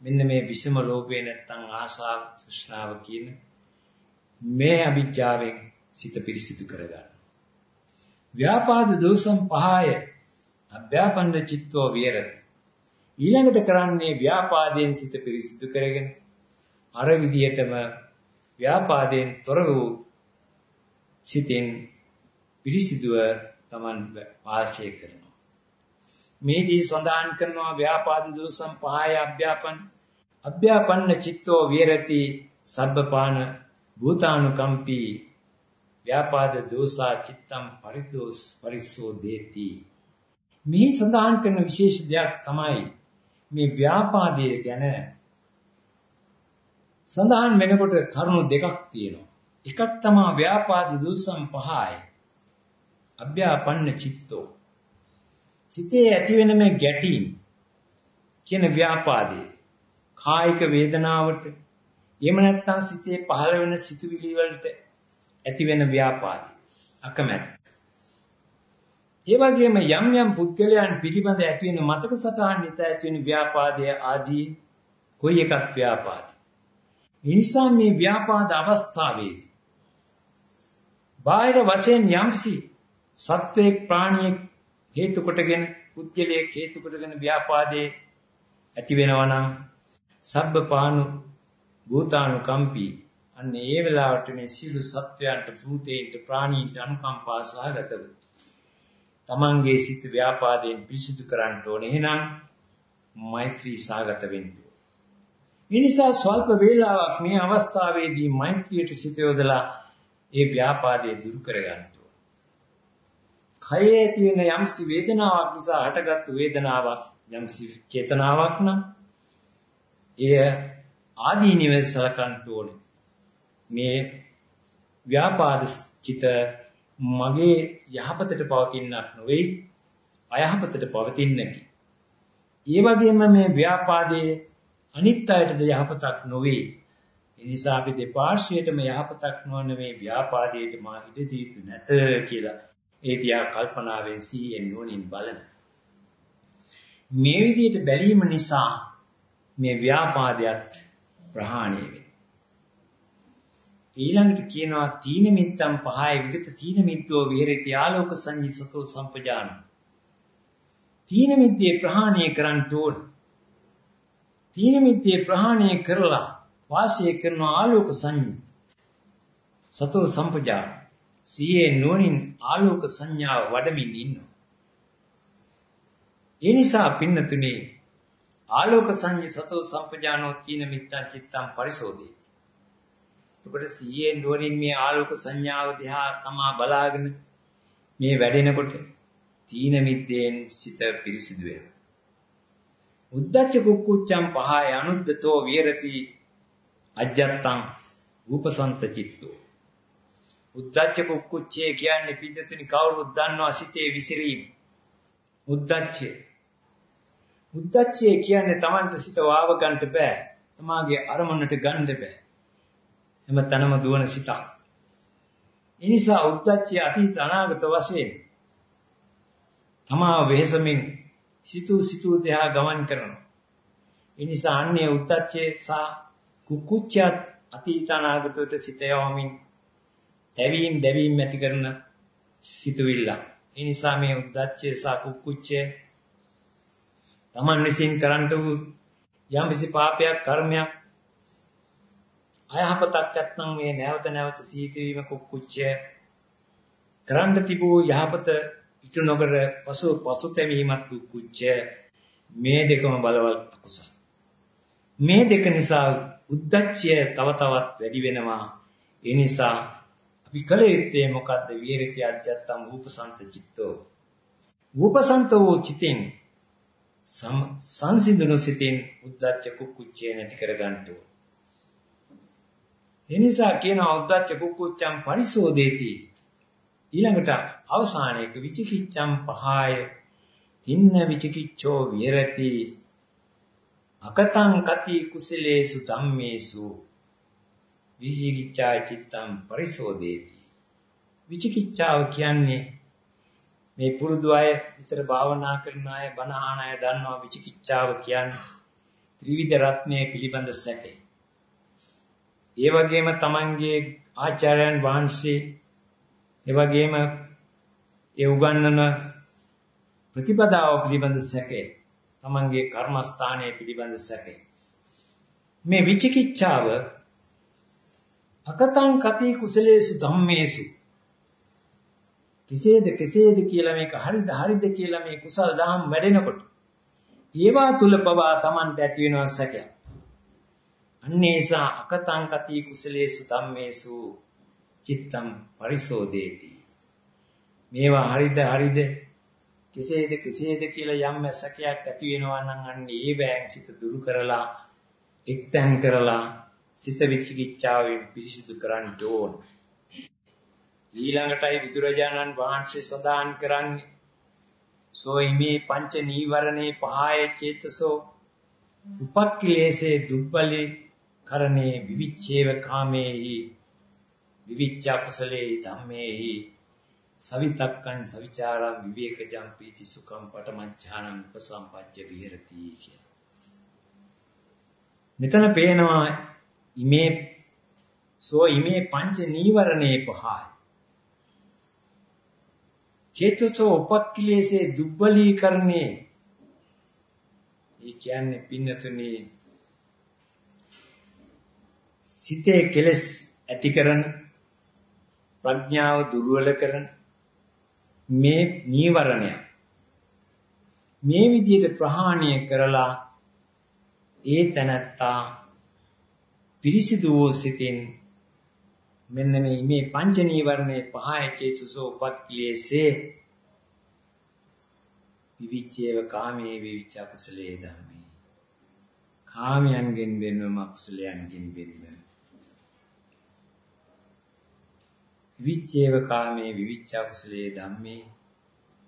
මෙන්න මේ විෂම ලෝභය නැත්තම් ආශාව තෘෂ්ණාව කියන මේ අභිජ්ජාවෙන් සිත පිරිසිදු කරගන්න. ව්‍යාපාද දෝෂම් පහය අභ්‍යාපන්න චිත්තෝ විහෙරති. ඊළඟට කරන්නේ ව්‍යාපාදයෙන් සිත පිරිසිදු කරගෙන අර විදියටම ව්‍යාපාදයෙන් තොර වූ සිතෙන් පිරිසිදුව Taman වාසය කරනවා. මේදී සඳහන් කරනවා ව්‍යාපාද දෝසම් පහය අභ්‍යාපන. අභ්‍යාපන්න චිත්තෝ විහෙරති සබ්බපාන භූතානුකම්පී ව්‍යාපාද දෝසා චිත්තම් පරිදෝස් පරිසෝ දේති. මේ සඳහන් කරන විශේෂ දෙයක් තමයි මේ ව්‍යාපාදයේ ගැන සඳහන් වෙනකොට කරුණු දෙකක් තියෙනවා. එකක් තමයි ව්‍යාපාද දෝසම් පහයි. අභ්‍යාපන්න චිත්තෝ සිතේ ඇති වෙන මේ ගැටීම් කියන ව්‍යාපාදේ කායික වේදනාවට එහෙම නැත්නම් සිතේ පහළ වෙන සිතුවිලි වලට ඇති වෙන ව්‍යාපාදේ අකමැත්ත. ඒ වගේම යම් යම් පුද්ගලයන් පිළිබඳ ඇති වෙන මතක සටහන් නිත ඇති වෙන ව්‍යාපාදය ආදී කොයි එකක් ව්‍යාපාදයි. ඒ නිසා මේ ව්‍යාපාද අවස්ථාවේදී බාහිර වශයෙන් යම්සි සත්වයක් ප්‍රාණියෙක් හේතු කොටගෙන පුද්ගලයෙක් හේතු කොටගෙන ව්‍යාපාදේ ඇති වෙනවා නම් සබ්බපානු භූතානුකම්පී. අන්න ඒ වෙලාවට මේ සීල සත්වයන්ට භූතේන්ට ප්‍රාණීන්ට අනුකම්පා සහගතව තමන්ගේ සිත ව්‍යාපාදයෙන් පිරිසිදු කරන්න ඕනේ. එහෙනම් මෛත්‍රී සාගත වෙන්න ඒ නිසා ස්වල්ප වේලාවක් මේ අවස්ථාවේදී මෛත්‍රියට සිත යොදලා ඒ ව්‍යාපාදයේ දුරු කරගන්න. කයේ ඇති වෙන යම්සි වේදනාවක් නිසා හටගත්තු වේදනාවක් යම්සි චේතනාවක් නම් එය ආදීනිව සලකන්න ඕනේ. මේ ව්‍යාපාද චිත මගේ යහපතට පවතිනක් නොවේ අයහපතට පවතින්නකි. ඒ වගේම මේ ව්‍යාපාදයේ අනිත් අයටද යහපතක් නොවේ. ඒ නිසා අපි දෙපාර්ශ්වයටම යහපතක් නොවන මේ ව්‍යාපාදයට මා ඉඩ දී යුතු නැත කියලා ඒ දිහා කල්පනාවෙන් සිහියෙන් නුවණින් බලන. මේ විදිහට බැලීම නිසා මේ ව්‍යාපාදයක් ප්‍රහාණය වෙනවා. ඊළඟට කියනවා තීන මිත්තම් පහය විගත තීන මිද්දෝ විහෙරති ආලෝක සංජිසතෝ සම්පජාන. තීන මිද්දේ ප්‍රහාණය කරන්න ඕන. තීන මිද්දේ ප්‍රහාණය කරලා වාසය කරන ආලෝක සංජි සතෝ සම්පජාන. සියේ නුවණින් ආලෝක සංඥාව වඩමින් ඉන්නවා. ඒ නිසා පින්නතුනේ ආලෝක සංඥ සතෝ සම්පජානෝ චීන මිත්තං චිත්තං පරිසෝදේ. එතකොට සියේ නුවණින් මේ ආලෝක සංඥාව දිහා තමා බලාගෙන මේ වැඩෙනකොට තීන මිද්දෙන් සිත පිරිසිදු වෙනවා. උද්දච්ච කුක්කුච්චං පහය අනුද්දතෝ විහෙරති අජ්ජත්තං රූපසන්ත චිත්තෝ උද්දච්ච කුක්කුච්චය කියන්නේ පින්නතුනි කවුරුත් දන්නවා සිතේ විසිරීම. උද්දච්චය. උද්දච්චය කියන්නේ Tamanට සිත වාව ගන්නට බෑ. තමාගේ අරමුණට ගන්න බෑ. එම තනම දුවන සිතක්. ඒ නිසා උද්දච්චය අතීත අනාගත වශයෙන් තමා වෙහසමින් සිතූ සිතූ දෙහා ගමන් කරනවා. ඒ නිසා අන්නේ උද්දච්චය සහ කුක්කුච්චය අතීත අනාගතයට සිත යවමින් තැවීම් දැවීම් ඇති කරන සිතුවිල්ල. ඒ නිසා මේ උද්දච්චය සහ කුක්කුච්චය Taman විසින් කරන්ට වූ යම්කිසි පාපයක් කර්මයක් අයහපතක් නැත්නම් මේ නැවත නැවත සීතවීම කුක්කුච්චය කරන්න තිබූ යහපත ඉටු නොකර පසු පසුතැවීමත් කුක්කුච්චය මේ දෙකම බලවත් අකුසල. මේ දෙක නිසා උද්දච්චය තව තවත් වැඩි වෙනවා. ඒ නිසා විකල යුත්තේ මොකද්ද? විහෙරති අජත්තම් රූපසන්ත චිත්තෝ. රූපසන්ත වූ චිතෙන් සංසිඳුණු සිතින් උද්දච්ච කුක්කුච්චේ නැති කරගන්න ඕන. එනිසා කියන උද්දච්ච කුක්කුච්චම් පරිසෝදේති. ඊළඟට අවසානයේක විචිකිච්ඡම් පහය. තින්න විචිකිච්ඡෝ විහෙරති. අකතං කති කුසලේසු ධම්මේසු. විචිකිච්ඡා චිත්තම් පරිසෝදේති. විචිකිච්ඡාව කියන්නේ මේ පුරුදු අය විතර භාවනා කරන අය බණ අහන අය දන්නවා විචිකිච්ඡාව කියන්නේ ත්‍රිවිධ රත්නයේ පිළිබඳ සැකේ. ඒ වගේම තමන්ගේ ආචාර්යයන් වහන්සේ ඒ වගේම ඒ උගන්වන ප්‍රතිපදාව පිළිබඳ සැකේ. තමන්ගේ කර්මස්ථානයේ පිළිබඳ සැකේ. මේ විචිකිච්ඡාව අකතං කති කුසලේසු ධම්මේසු කෙසේද කෙසේද කියලා මේක හරිද හරිද කියලා මේ කුසල් දහම් වැඩෙනකොට ඒවා තුල පවා Tamanට ඇති වෙනවා සැකයක් අන්නේසා අකතං කති කුසලේසු ධම්මේසු චිත්තම් පරිසෝදේති. මේවා හරිද හරිද කෙසේද කෙසේද කියලා යම් සැකයක් ඇති වෙනවා නම් අන්න ඒ බෑන් සිත දුරු කරලා එක්තැන් කරලා සිත විචිකිච්ඡාවෙන් පිරිසිදු කරන්න ඕන. ඊළඟටයි විදුරජාණන් වහන්සේ සදාන් කරන්නේ සෝ ඉමේ පංච නීවරණේ පහය චේතසෝ උපක්ඛිලේසේ දුබ්බලේ කරණේ විවිච්ඡේව කාමේහි විවිච්ඡ කුසලේ ධම්මේහි සවිතක්කං සවිචාරං විවේකජං පීති සුඛං පටමච්ඡානං උපසම්පජ්ජ විහෙරති කියලා. මෙතන පේනවා ඉමේ සෝ ඉමේ පංච නීවරණේ පහයි. චේතසෝ උපක්ඛිලේසේ දුබ්බලීකරණේ ඒ කියන්නේ පින්නතුනි සිතේ කෙලස් ඇති කරන ප්‍රඥාව දුර්වල කරන මේ නීවරණය මේ විදිහට ප්‍රහාණය කරලා ඒ තැනත්තා පිරිසිදු වූ සිතින් මෙන්න මේ මේ පංච නීවරණේ පහය චේතුසෝ උපක්ඛිලේසේ විවිච්ඡේව කාමයේ විවිච්ඡ කුසලයේ ධම්මේ. කාමයන්ගෙන් වෙනම කුසලයන්ගෙන් වෙනම විවිච්ඡේව කාමයේ විවිච්ඡ කුසලයේ ධම්මේ.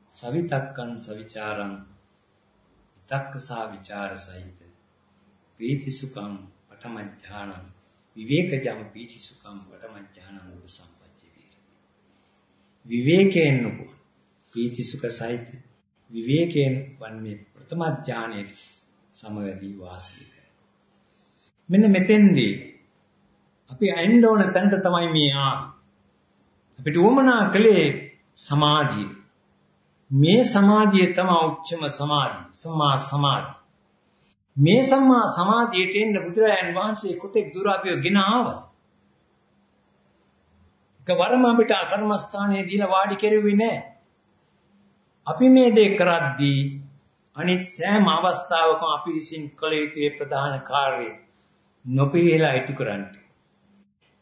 සවිතක්කං සවිචාරං විතක්කසා විචාර සහිත ප්‍රීති සුඛං පඨමඥානං විවේකජම් පීති සුඛං පඨමඥානං උපසම්පජ්ජ වේරති විවේකයෙන් නුපුව ප්‍රීති සුඛ සහිත විවේකයෙන් වන්නේ ප්‍රථම ඥානයේ සමවැදී වාසය මෙන්න මෙතෙන්දී අපි අයින්න ඕන තැනට තමයි මේ ආවේ. අපිට උවමනා කළේ සමාධිය. මේ සමාධිය තමයි උච්චම සමාධිය. සම්මා සමාධිය. මේ සම්මා සමාධියට එන්න බුදුරජාන් වහන්සේ කොතෙක් දුර අපිව ගෙන ආවද? එකවරම අපිට කර්මස්ථානයේ දීලා වාඩි කෙරුවේ නැහැ. අපි මේ දේ කරද්දී අනිත් සෑම අවස්ථාවකම අපි විසින් කළ යුතු ප්‍රධාන කාර්යය නොපිරිහෙලා ඉටු කරන්න.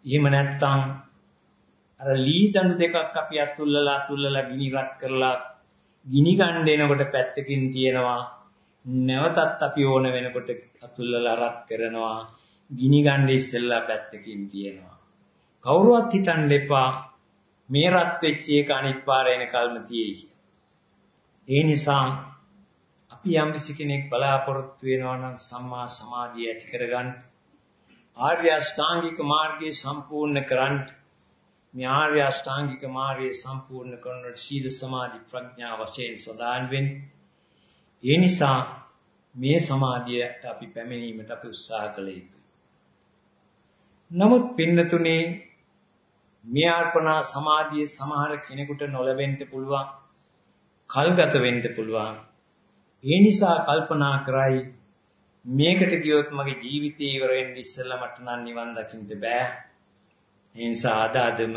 එහෙම නැත්නම් අර ලී දණු දෙකක් අපි අතුල්ලලා අතුල්ලලා ගිනි රත් කරලා ගිනි ගන්න එනකොට පැත්තකින් තියෙනවා නැවතත් අපි ඕන වෙනකොට අතුල්ලලා රත් කරනවා ගිනි ගන්න ඉස්සෙල්ලා පැත්තකින් තියෙනවා. කවුරුවත් හිතන්න එපා මේ රත් වෙච්ච එක අනිත් පාර එනකල්ම තියෙයි ඒ නිසා අපි යම් කෙනෙක් බලාපොරොත්තු වෙනවා නම් සම්මා සමාධිය ඇති කරගන්න ආර්ය අෂ්ටාංගික මාර්ගය සම්පූර්ණ කරන්න මේ ආර්ය අෂ්ටාංගික මාර්ගය සම්පූර්ණ කරනකොට සීල සමාධි ප්‍රඥා වශයෙන් සදාන් වෙන්නේ. ඒ නිසා මේ සමාධියට අපි පැමිණීමට අපි උත්සාහ කළ යුතුයි. නමුත් පින්නතුනේ මේ අර්පණා සමාධිය සමහර කෙනෙකුට නොලැබෙන්න පුළුවන්. කල්ගත වෙන්න පුළුවන්. ඒ නිසා කල්පනා කරයි මේකට ගියොත් මගේ ජීවිතේ ඉවර වෙන්න ඉස්සෙල්ලා මට නම් නිවන් දකින්න බෑ. ඒ නිසා අද අදම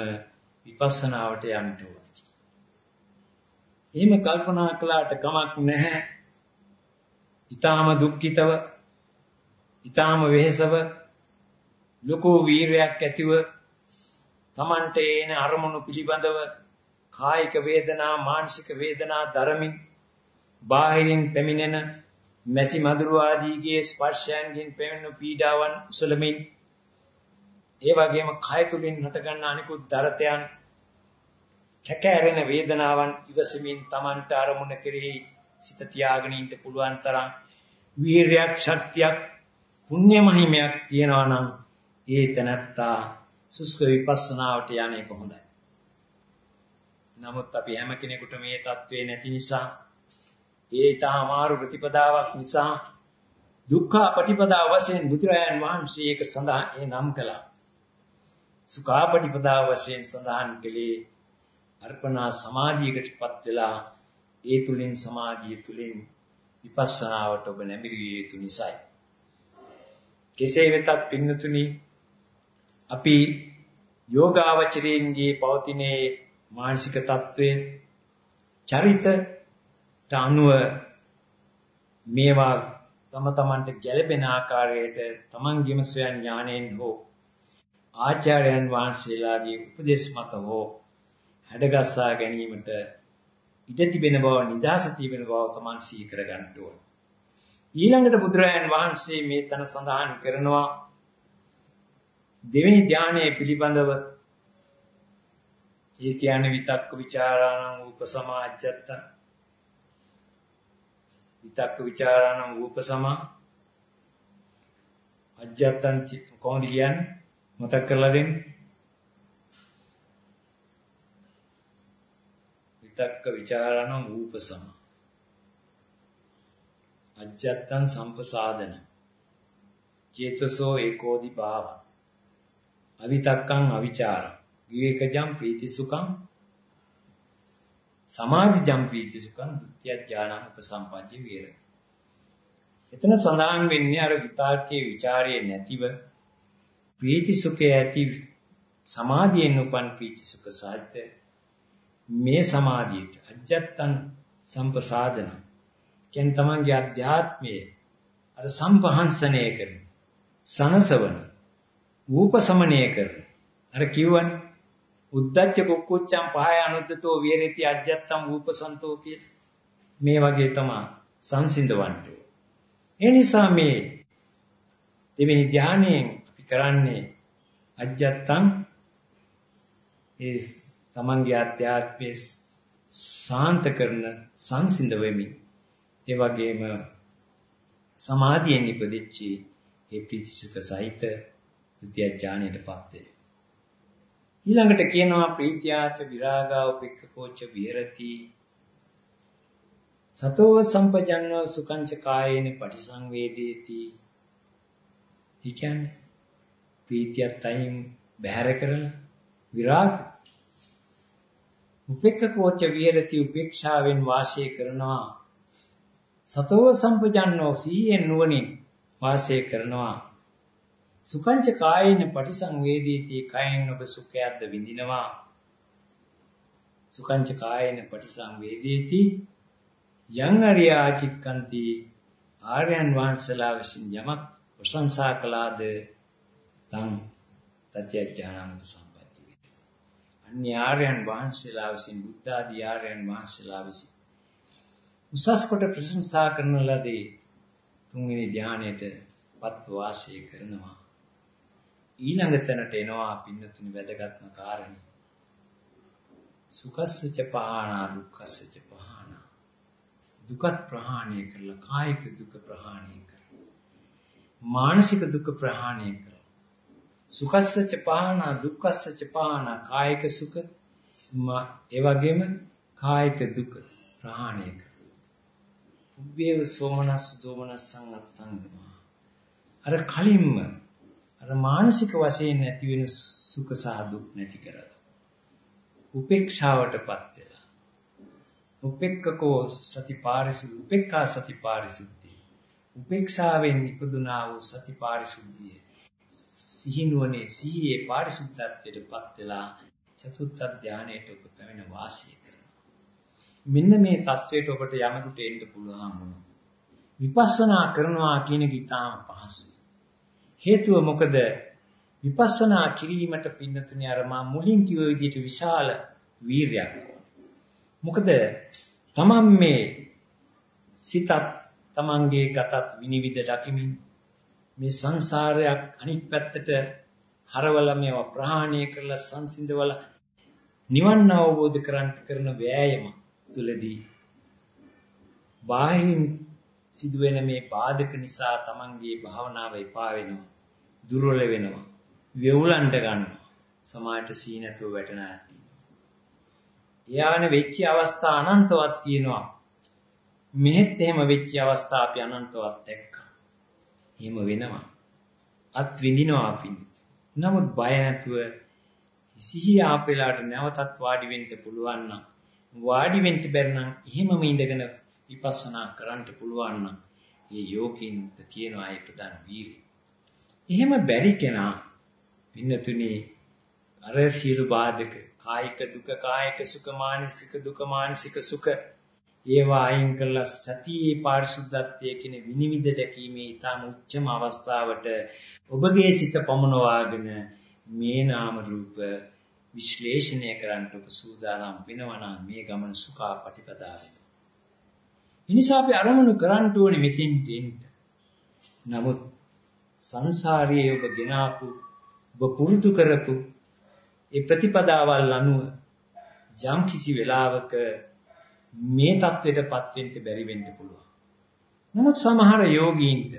විපස්සනාවට යන්න ඕනේ. එහෙම කල්පනා කළාට කමක් නැහැ. ඊටාම දුක්ඛිතව ඊටාම වෙහෙසව ලොකෝ වීරයක් ඇතිව Tamante එන අරමුණු පිළිබඳව කායික වේදනා මානසික වේදනා ධර්මින් බාහිරින් පැමිණෙන මැසි මදුරු ආදීගේ ස්පර්ශයන්ගෙන් පැමිණෙන පීඩාවන් උසලමින් ඒ වගේම කය තුලින් හටගන්න අනිකුත් දරතයන් කැකෑරෙන වේදනාවන් ඉවසමින් Tamante අරමුණ කෙරෙහි සිත තියාගෙන ඉන්න පුළුවන් තරම් වීරයක් ශක්තියක් පුණ්‍ය මහිමයක් තියනවා නම් ඒ තැනත්තා සුස්ක විපස්සනාවට යන්නේ කොහොමදයි? නමුත් අපි හැම කෙනෙකුට මේ தત્ත්වේ නැති නිසා ඒ තාමාරු ප්‍රතිපදාවක් නිසා දුක්ඛ ප්‍රතිපදාව වශයෙන් බුදුරජාන් වහන්සේ ඒක සඳහන් ඒ නම් කළා. සුඛා ප්‍රතිපදාව වශයෙන් සඳහන් කළේ අර්පණා සමාධියකටපත් වෙලා ඒ තුලින් සමාධිය තුලින් විපස්සනාවට ඔබ නැඹිරිය යුතු නිසායි. කෙසේ වෙතත් පින්නතුනි අපි යෝගාවචරයෙන්ගේ පවතිනේ මානසික తත්වය චරිතට අනුව මේවා තම තමන්ට ගැළපෙන ආකාරයට තමන්ගේම ස්වයං ඥාණයෙන් හෝ ආචාර්යයන් වහන්සේලාගේ උපදේශ මත හෝ හැඩගස්සා ගැනීමට ඉඩ තිබෙන බව නිදාස තිබෙන බව තමන් සිහි කරගන්න ඕන. ඊළඟට බුදුරජාණන් වහන්සේ මේ තන සඳහන් කරනවා දෙවෙනි ධානයේ පිළිබඳව. ඒ කියන්නේ විතක්ක ਵਿਚාරාණං උපසමාජ්ජත්ත. විතක්ක ਵਿਚාරාණං උපසමා. අජ්ජත්තං කොහොමද කියන්නේ? මතක් කරලා දෙන්නේ. විතක්ක ਵਿਚාරණ රූපසම. අජ්ජත්තං සම්පසාදන. චේතසෝ ඒකෝදි භාව. අවිතක්කං අවිචාර. විවේකජම් ප්‍රීතිසුඛං සමාධිජම් ප්‍රීතිසුඛං ဒ ුත්‍යඥානං උපසම්පජ්ජේ විහෙර එතන සඳහන් වෙන්නේ අර විතර්කයේ ਵਿਚාරයේ නැතිව ප්‍රීතිසුඛය ඇති සමාධියෙන් උපන් ප්‍රීතිසුඛ සාහිත්‍ය මේ සමාධියට අජත්තන් සම්පසාදන. කියන තමන්ගේ අධ්‍යාත්මයේ අර සම්පහන්සනය කරන සනසවන ූපසමනය කරන. අර කියවනේ උද්දච්ච කුක්කුච්චම් පහය අනුද්දතෝ විහෙරති අජ්ජත්තම් ූපසන්තෝ කිය මේ වගේ තමයි සංසිඳවන්නේ. ඒ නිසා මේ දෙවෙනි ධානයෙන් අපි කරන්නේ අජ්ජත්තම් ඒ තමන්ගේ අධ්‍යාත්මයේ සාන්ත කරන සංසිඳ වෙමින් ඒ වගේම සමාධියෙන් ඉපදිච්ච ඒ ප්‍රීතිසුඛ සහිත විද්‍යා ඥානයටපත් වේ. ඊළඟට කියනවා ප්‍රීත්‍යාච විරාගා උපෙක්ඛකෝච විහෙරති සතෝව සම්පජන්නෝ සුඛංච කායේන පටිසංවේදේති. ඒ කියන්නේ ප්‍රීතියත් අයින් බැහැර කරලා විරාග උපෙක්ඛකෝච විහෙරති උපේක්ෂාවෙන් වාසය කරනවා. සතෝව සම්පජන්නෝ සීයෙන් නුවණින් වාසය කරනවා. සුඛංච කායේන පටිසංවේදීති කයෙන් ඔබ සුඛයක්ද විඳිනවා. සුඛංච කායේන පටිසංවේදීති යං අරියා චික්කන්ති ආර්යයන් වහන්සේලා විසින් යමක් ප්‍රශංසා කළාද? තං තත්‍ය ඥානං සම්පatti වේ. අන්‍ය ආර්යයන් වහන්සේලා විසින් බුද්ධ ආදී ආර්යයන් වහන්සේලා විසින් උසස් කොට ප්‍රශංසා කරන ලදී තුන්වෙනි ධානයට පත් වාසය කරනවා. ඊළඟ තැනට එනවා පින්නතුනි වැදගත්ම කාරණේ. සුඛස්සච පහානා දුක්ඛස්සච පහානා. දුකත් ප්‍රහාණය කරලා කායික දුක ප්‍රහාණය කරලා. මානසික දුක ප්‍රහාණය කරලා. සුඛස්සච පහානා දුක්ඛස්සච පහානා කායික සුඛ ඒ වගේම කායික දුක ප්‍රහාණය කරලා. උබ්බේව සෝමනස් දෝමනස්සං අත්තංගම. අර කලින්ම අර මානසික වශයෙන් ඇති වෙන සුඛ සහ දුක් නැති කරලා උපේක්ෂාවටපත් වෙලා උපෙක්කකෝ සතිපාරිසු උපේක්ඛා සතිපාරිසුද්ධි උපේක්ෂාවෙන් ඉපදුනා වූ සතිපාරිසුද්ධිය සිහිනුවනේ සිහියේ පාරිශුද්ධත්වයටපත් වෙලා චතුත්ථ ධානයට ඔබ පැමිණ වාසය කරනවා. මෙන්න මේ தത്വයට ඔබට යමකට එන්න පුළුවන් වුණා. විපස්සනා කරනවා කියන එක ඉතාම පහසුයි. හේතුව මොකද? විපස්සනා කිරීමට පින්නතුනේ අර මා මුලින් කිව්ව විදිහට විශාල වීරයක් මොකද තමන් මේ සිතත් තමන්ගේ ගතත් විනිවිද දකිමින් මේ සංසාරයක් අනිත් පැත්තට හරවලා මේවා ප්‍රහාණය කරලා සංසිඳවලා නිවන් අවබෝධ කරගන්න කරන වෑයම තුලදී බාහිරින් සිදුවෙන මේ බාධක නිසා තමන්ගේ භාවනාව එපා වෙනවා දුර්වල වෙනවා වෙවුලන්ට ගන්නවා සමාජයට සීනතුව වැටෙන ඇති. එයාගෙන වෙච්ච අවස්ථා අනන්තවත් තියෙනවා. මෙහෙත් එහෙම වෙච්ච අවස්ථා අපි අනන්තවත් දැක්කා එහෙම වෙනවා අත් විඳිනවා අපි නමුත් බය නැතුව සිහිය ආපෙලාට නැවතත් වාඩි වෙන්න පුළුවන් නම් වාඩි වෙන්න බැරි නම් එහෙමම ඉඳගෙන විපස්සනා කරන්න පුළුවන් නම් ඒ යෝගින්ද කියනවා ඒ ප්‍රධාන වීරිය. එහෙම බැරි කෙනා පින්නතුනි අර සියලු බාධක කායික දුක කායික සුඛ මානසික දුක මානසික සුඛ ඒවා අයින් කරලා සතියේ පාරිශුද්ධත්වයේ කියන විනිවිද දැකීමේ ඊටම උච්චම අවස්ථාවට ඔබගේ සිත පමුණවාගෙන මේ නාම රූප විශ්ලේෂණය කරන්න ඔබ සූදානම් වෙනවා නම් මේ ගමන සුඛා පටිපදාවෙන්. එනිසා අපි අරමුණු කරන්න ඕනේ මෙතෙන්ට එන්න. නමුත් සංසාරයේ ඔබ ගෙනාපු ඔබ පුරුදු කරපු ඒ ප්‍රතිපදාවල් අනුව යම් කිසි වෙලාවක මේ தത്വෙටපත් වෙන්න බැරි වෙන්න පුළුවන්. නමුත් සමහර යෝගීන්ට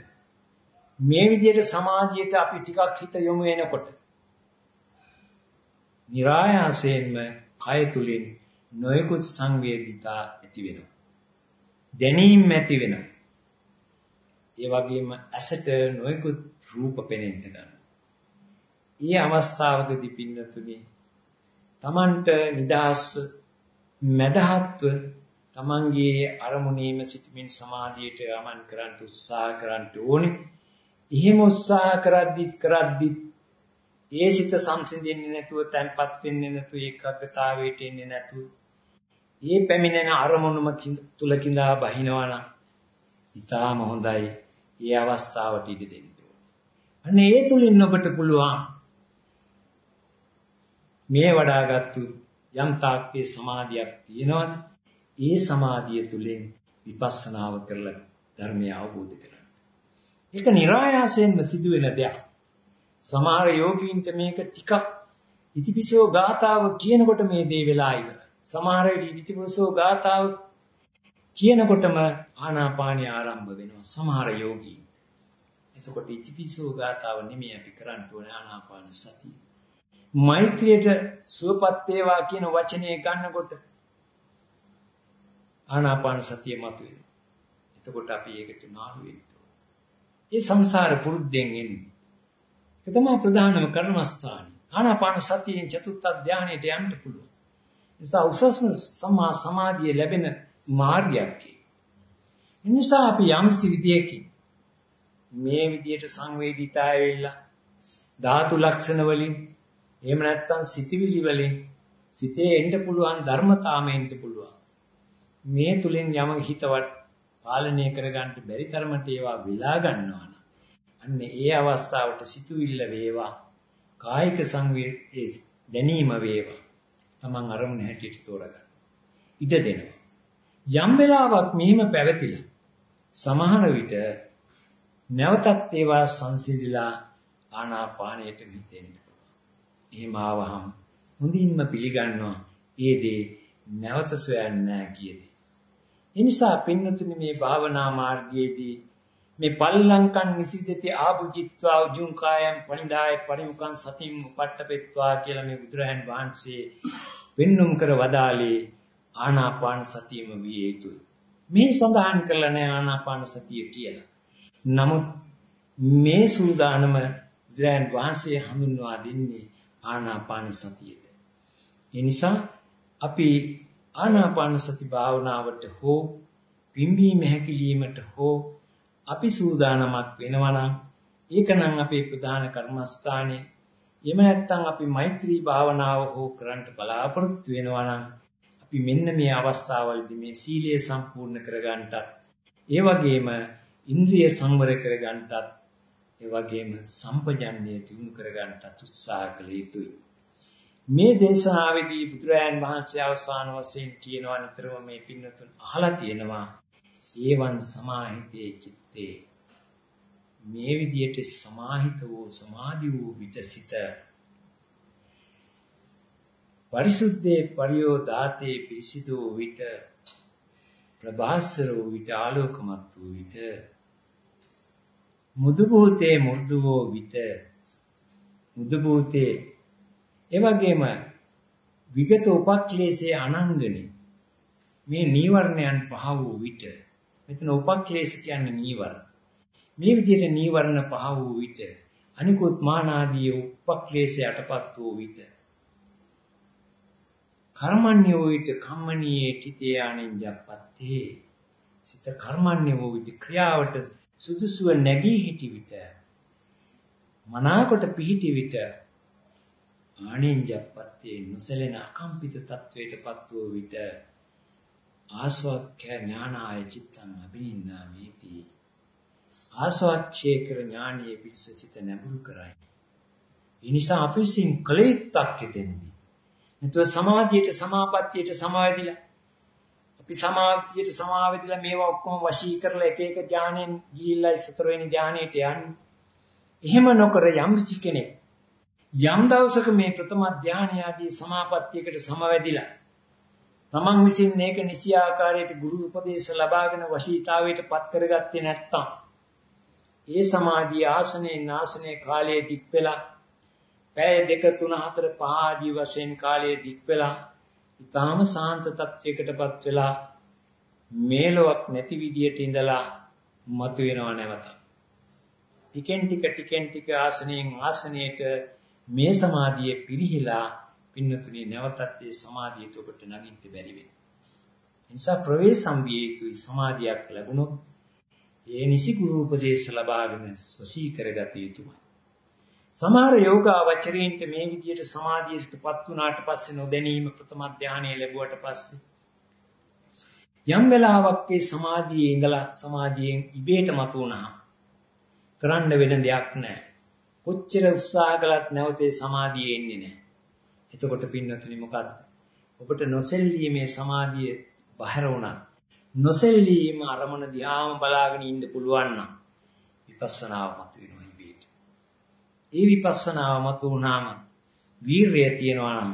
මේ විදිහට සමාජයට අපි ටිකක් හිත යොමු වෙනකොට નિરાයාසයෙන්ම කය තුලින් නොයෙකුත් සංවේදිතා ඇති වෙනවා. දැනීම් ඇති වෙනවා. ඒ වගේම ඇසට නොයෙකුත් රූප පෙනෙන්න ගන්නවා. ඊ අවස්ථාවකදී පින්නතුනි තමන්ට නිදහස්ව මදහත්ව තමන්ගේ අරමුණේම සිටමින් සමාධියට යමන් කරන්න උත්සාහ කරන්න ඕනේ. එහෙම උත්සාහ කරද්දිත් කරද්දිත් ඒ සිත සංසිඳෙන්නේ නැතුව තැන්පත් වෙන්නේ නැතුව ඒකාග්‍රතාවයට එන්නේ නැතුව ඒ පැමිණෙන අරමුණුම තුල කිඳා බහිනවා නම් ඊටාම හොඳයි. ඒ අවස්ථාවට ඉඩ දෙන්න ඕනේ. අන්න ඒ තුලින් ඔබට පුළුවන් මේ වඩාගත්තු යම් තාක්කේ සමාධියක් තියෙනවද? ඒ සමාධිය තුලින් විපස්සනාව කරලා ධර්මය අවබෝධ කරගන්න. ඒක નિરાයාසයෙන්ම සිදුවෙන දෙයක්. සමහර යෝගීන්ට මේක ටිකක් ඉතිපිසෝ ගාතාව කියනකොට මේ දේ වෙලා ඉවරයි. සමහර විට ඉතිපිසෝ ගාතාව කියනකොටම ආනාපානිය ආරම්භ වෙනවා සමහර යෝගීන්. එතකොට ඉතිපිසෝ ගාතාව නෙමෙයි අපි කරන්න ඕනේ ආනාපාන සතිය. මෛත්‍රියට සුවපත් වේවා කියන වචනේ ගන්නකොට ආනාපාන සතිය මතුවේ. එතකොට අපි ඒකට නාහු වෙනවා. ඒ සංසාර පුරුද්දෙන් එන්නේ. ඒක තමයි ප්‍රධානම කර්මස්ථානය. ආනාපාන සතියෙන් චතුත්ථ ධානයට යන්න පුළුවන්. නිසා උසස්ම සම්මා සමාධිය ලැබෙන මාර්ගයක් ඒ. නිසා අපි යම්සි විදියකින් මේ විදියට සංවේදීතාවය වෙලා ධාතු ලක්ෂණ වලින් එහෙම නැත්නම් සිතිවිලි වලින් සිතේ එන්න පුළුවන් ධර්මතාවයෙන් එන්න පුළුවන්. මේ තුලින් යම හිතවත් පාලනය කරගන්න බැරි තරමට ඒවා විලා ගන්නවා නම් අන්න ඒ අවස්ථාවට සිතුවිල්ල වේවා කායික සංවේදී දැනීම වේවා තමන් අරමුණ හැටියට තෝරගන්න. ඉඩ දෙනවා. යම් වෙලාවක් මෙහිම පැවතිලා සමහර විට නැවතත් ඒවා සංසිඳිලා ආනාපානයට හිතෙන්න එහෙම ආවහම හොඳින්ම පිළිගන්නවා ඒ දේ නැවත සොයන්නේ නැහැ කියදී. ඒ නිසා පින්නතුනි මේ භාවනා මාර්ගයේදී මේ පල්ලංකන් නිසිද්දති ආභුජිත්වා උජුං කායම් පණිදාය පරිමුඛං සතිම් උපට්ඨපෙත්වා කියලා මේ බුදුරහන් වහන්සේ පෙන්눔 කර වදාළේ ආනාපාන සතියම විය යුතුයි. මේ සඳහන් කරලා නැහැ ආනාපාන සතිය කියලා. නමුත් මේ සූදානම බුදුරජාන් වහන්සේ හඳුන්වා දෙන්නේ ආනාපාන සතියට. ඒ නිසා අපි ආනාපාන සති භාවනාවට හෝ පිම්බීම හැකිලීමට හෝ අපි සූදානමක් වෙනවා නම් ඒකනම් අපේ ප්‍රධාන කර්මස්ථානයේ එහෙම නැත්නම් අපි මෛත්‍රී භාවනාව හෝ කරන්න බලාපොරොත්තු වෙනවා නම් අපි මෙන්න මේ අවස්ථාවවලදී මේ සීලය සම්පූර්ණ කරගන්නටත් ඒ වගේම ඉන්ද්‍රිය සංවර කරගන්නටත් ඒ වගේම සම්පජන්ණය දිනු කරගන්නටත් උත්සාහ කළ යුතුයි. මේ දේශනාවේදී බුදුරයන් වහන්සේ අවසාන වශයෙන් කියනවා නිතරම මේ පින්නතුන් අහලා තියෙනවා. ඒවන් සමාහිතේ චිත්තේ. මේ විදියට සමාහිත වූ සමාධි වූ විතසිත පරිසුද්ධේ පරියෝ දාතේ පිරිසිදු විත ප්‍රභාස්වර වූ විත ආලෝකමත් වූ විත මුදු භූතේ මුර්ධවෝ විත මුදු භූතේ ඒ වගේම විගත උපක්ලේශයේ අනංගනේ මේ නීවරණයන් පහ වූ විට මෙතන උපක්ලේශ කියන්නේ නීවරණ. මේ විදිහට නීවරණ පහ වූ විට අනිකුත් මානාදී උපක්ලේශයටපත් වූ විට කර්මන්නේ වූ විට කම්මනීයේ තිතේ ආනින්ජප්පත්තේ සිත කර්මන්නේ වූ විට ක්‍රියාවට සුදුසුව නැගී හිටි විට මනාකොට පිහිටි විට ආනින්ජප්පත්තේ නොසැලෙන අකම්පිත තත්වයටපත් වූ විට ආස්වාක්ඛ ඥානාය චිත්තං අභිනින්නාමේති ආස්වාක්ඛේ කර ඥානීය පිස්සසිත නැඹුරු කරයි ඒ නිසා අපි විසින් කළ යුත්තක් එතෙන්දී. නැතුව සමාධියට සමාපත්තියට සමාවැදිලා අපි සමාධියට සමාවැදිලා මේවා ඔක්කොම වශී කරලා එක එක ඥානෙන් ගිහිල්ලා සතර වෙනි ඥානෙට යන්නේ. එහෙම නොකර යම් කෙනෙක් යම් දවසක මේ ප්‍රථම ධානය ආදී සමාපත්තියකට සමවැදිලා තමන් විසින් මේක නිසි ආකාරයට ගුරු උපදේශ ලබාගෙන වශීතාවයට පත් කරගත්තේ නැත්නම් ඒ සමාධිය ආසනේ නාසනේ කාලයේ දික් වෙලා පැය දෙක තුන හතර පහ ආදී වශයෙන් කාලයේ දික් වෙලා ඊටාම සාන්ත තත්වයකටපත් වෙලා මේලොක් නැති විදියට ඉඳලා මතුවෙනව නැවත. ටිකෙන් ටික ටිකෙන් ටික ආසනයෙන් ආසනයට මේ සමාධිය පිරිහිලා පින්නතුනේ නැවතත් ඒ සමාධියට ඔබට නගින්න බැරි වෙනවා. ඒ නිසා ප්‍රවේශම් විය යුතුයි සමාධියක් ලැබුණොත් ඒ නිසි ගුරු උපදේශ ලබාගෙන සොසී කරගත යුතුයි. සමහර යෝගාවචරයින්ට මේ විදියට සමාධියටපත් වුණාට පස්සේ නොදැනීම ප්‍රථම ධානය ලැබුවට පස්සේ යම් වෙලාවක් ඒ සමාධියේ ඉඳලා සමාධියෙන් ඉබේට මතුවනහම කරන්න වෙන දෙයක් නැහැ. කොච්චර උත්සාහ කළත් නැවතේ සමාධිය එන්නේ නැහැ. එතකොට පින්නතුනි මොකද්ද? ඔබට නොසෙල්ලීමේ සමාධිය බහැර වුණා. නොසෙල්ලීම අරමුණ දිහාම බලාගෙන ඉන්න පුළුවන් නම් විපස්සනාව මතුවෙනවා ඉබේට. ඒ විපස්සනාව මතු වුණාම වීරිය තියනවා නම්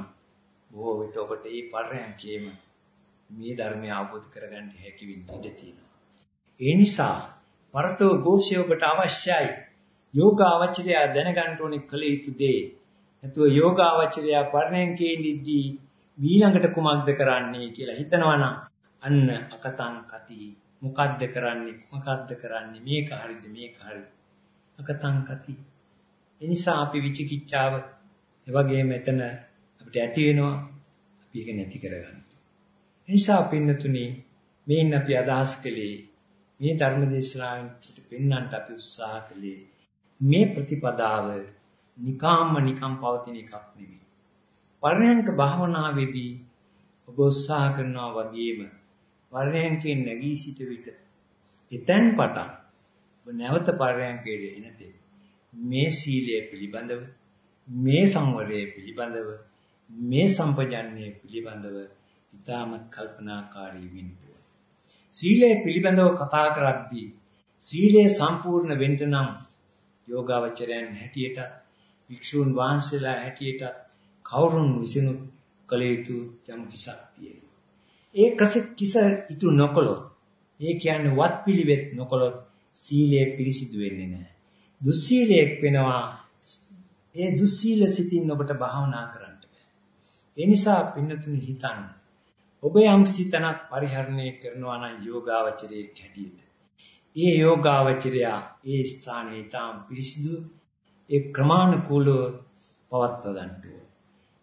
බොහෝ විට ඔබට මේ පරයන්කේම මේ ධර්මය අවබෝධ කරගන්න හැකි වෙන්න ඉඩ තියෙනවා. ඒ නිසා පරතෝ ഘോഷය ඔබට අවශ්‍යයි. යෝගාවචරය දැනගන්න ඕනේ කළ යුතු දේ. නැතුව යෝගාවචරය පරණයන්කේ නිද්දී ඊළඟට කුමක්ද කරන්නේ කියලා හිතනවා අන්න අකතං කති. මොකද්ද කරන්නේ? මොකද්ද කරන්නේ? මේක හරිද? මේක හරිද? අකතං කති. එනිසා අපි විචිකිච්ඡාව එවැගේම එතන අපිට ඇති වෙනවා. අපි ඒක නැති කරගන්න. එනිසා පින්නතුනි මේන් අපි අදහස් කළේ මේ ධර්ම දේශනාවෙන් පෙන්වන්නට අපි උත්සාහ කළේ මේ ප්‍රතිපදාව නිකාම්ම නිකම් පවතින එකක් නෙවෙයි. පරණයන්ක භාවනාවේදී ඔබ උත්සාහ කරනවා වගේම පරණයන්කෙන් නැගී සිට විට එතෙන් පටන් ඔබ නැවත පරණයන්කේට එනතේ මේ සීලය පිළිබඳව මේ සංවරය පිළිබඳව මේ සම්පජන්ණය පිළිබඳව ඉතාමත් කල්පනාකාරී වෙන්න සීලය පිළිබඳව කතා කරද්දී සීලය සම්පූර්ණ වෙන්න නම් යෝගාවචරයන් හැටියට වික්ෂුන් වහන්සේලා හැටියට කවුරුන් විසිනුත් කළ යුතු යම් කිසක් තියෙනවා. ඒ කස කිස ඉතු නොකළොත් ඒ කියන්නේ වත් පිළිවෙත් නොකළොත් සීලය පිරිසිදු වෙන්නේ නැහැ. දුස්සීලයක් වෙනවා. ඒ දුස්සීල සිතින් ඔබට භාවනා කරන්න බෑ. ඒ නිසා පින්නතුනි හිතන්න. ඔබ යම් සිතනක් පරිහරණය කරනවා නම් යෝගාවචරයේ හැටියට. ඒ යෝගාවචරයා ඒ ස්ථානයේ ඊටාම් පිරිසිදු ඒ ක්‍රමානුකූලව පවත්වා ගන්න ඕනේ.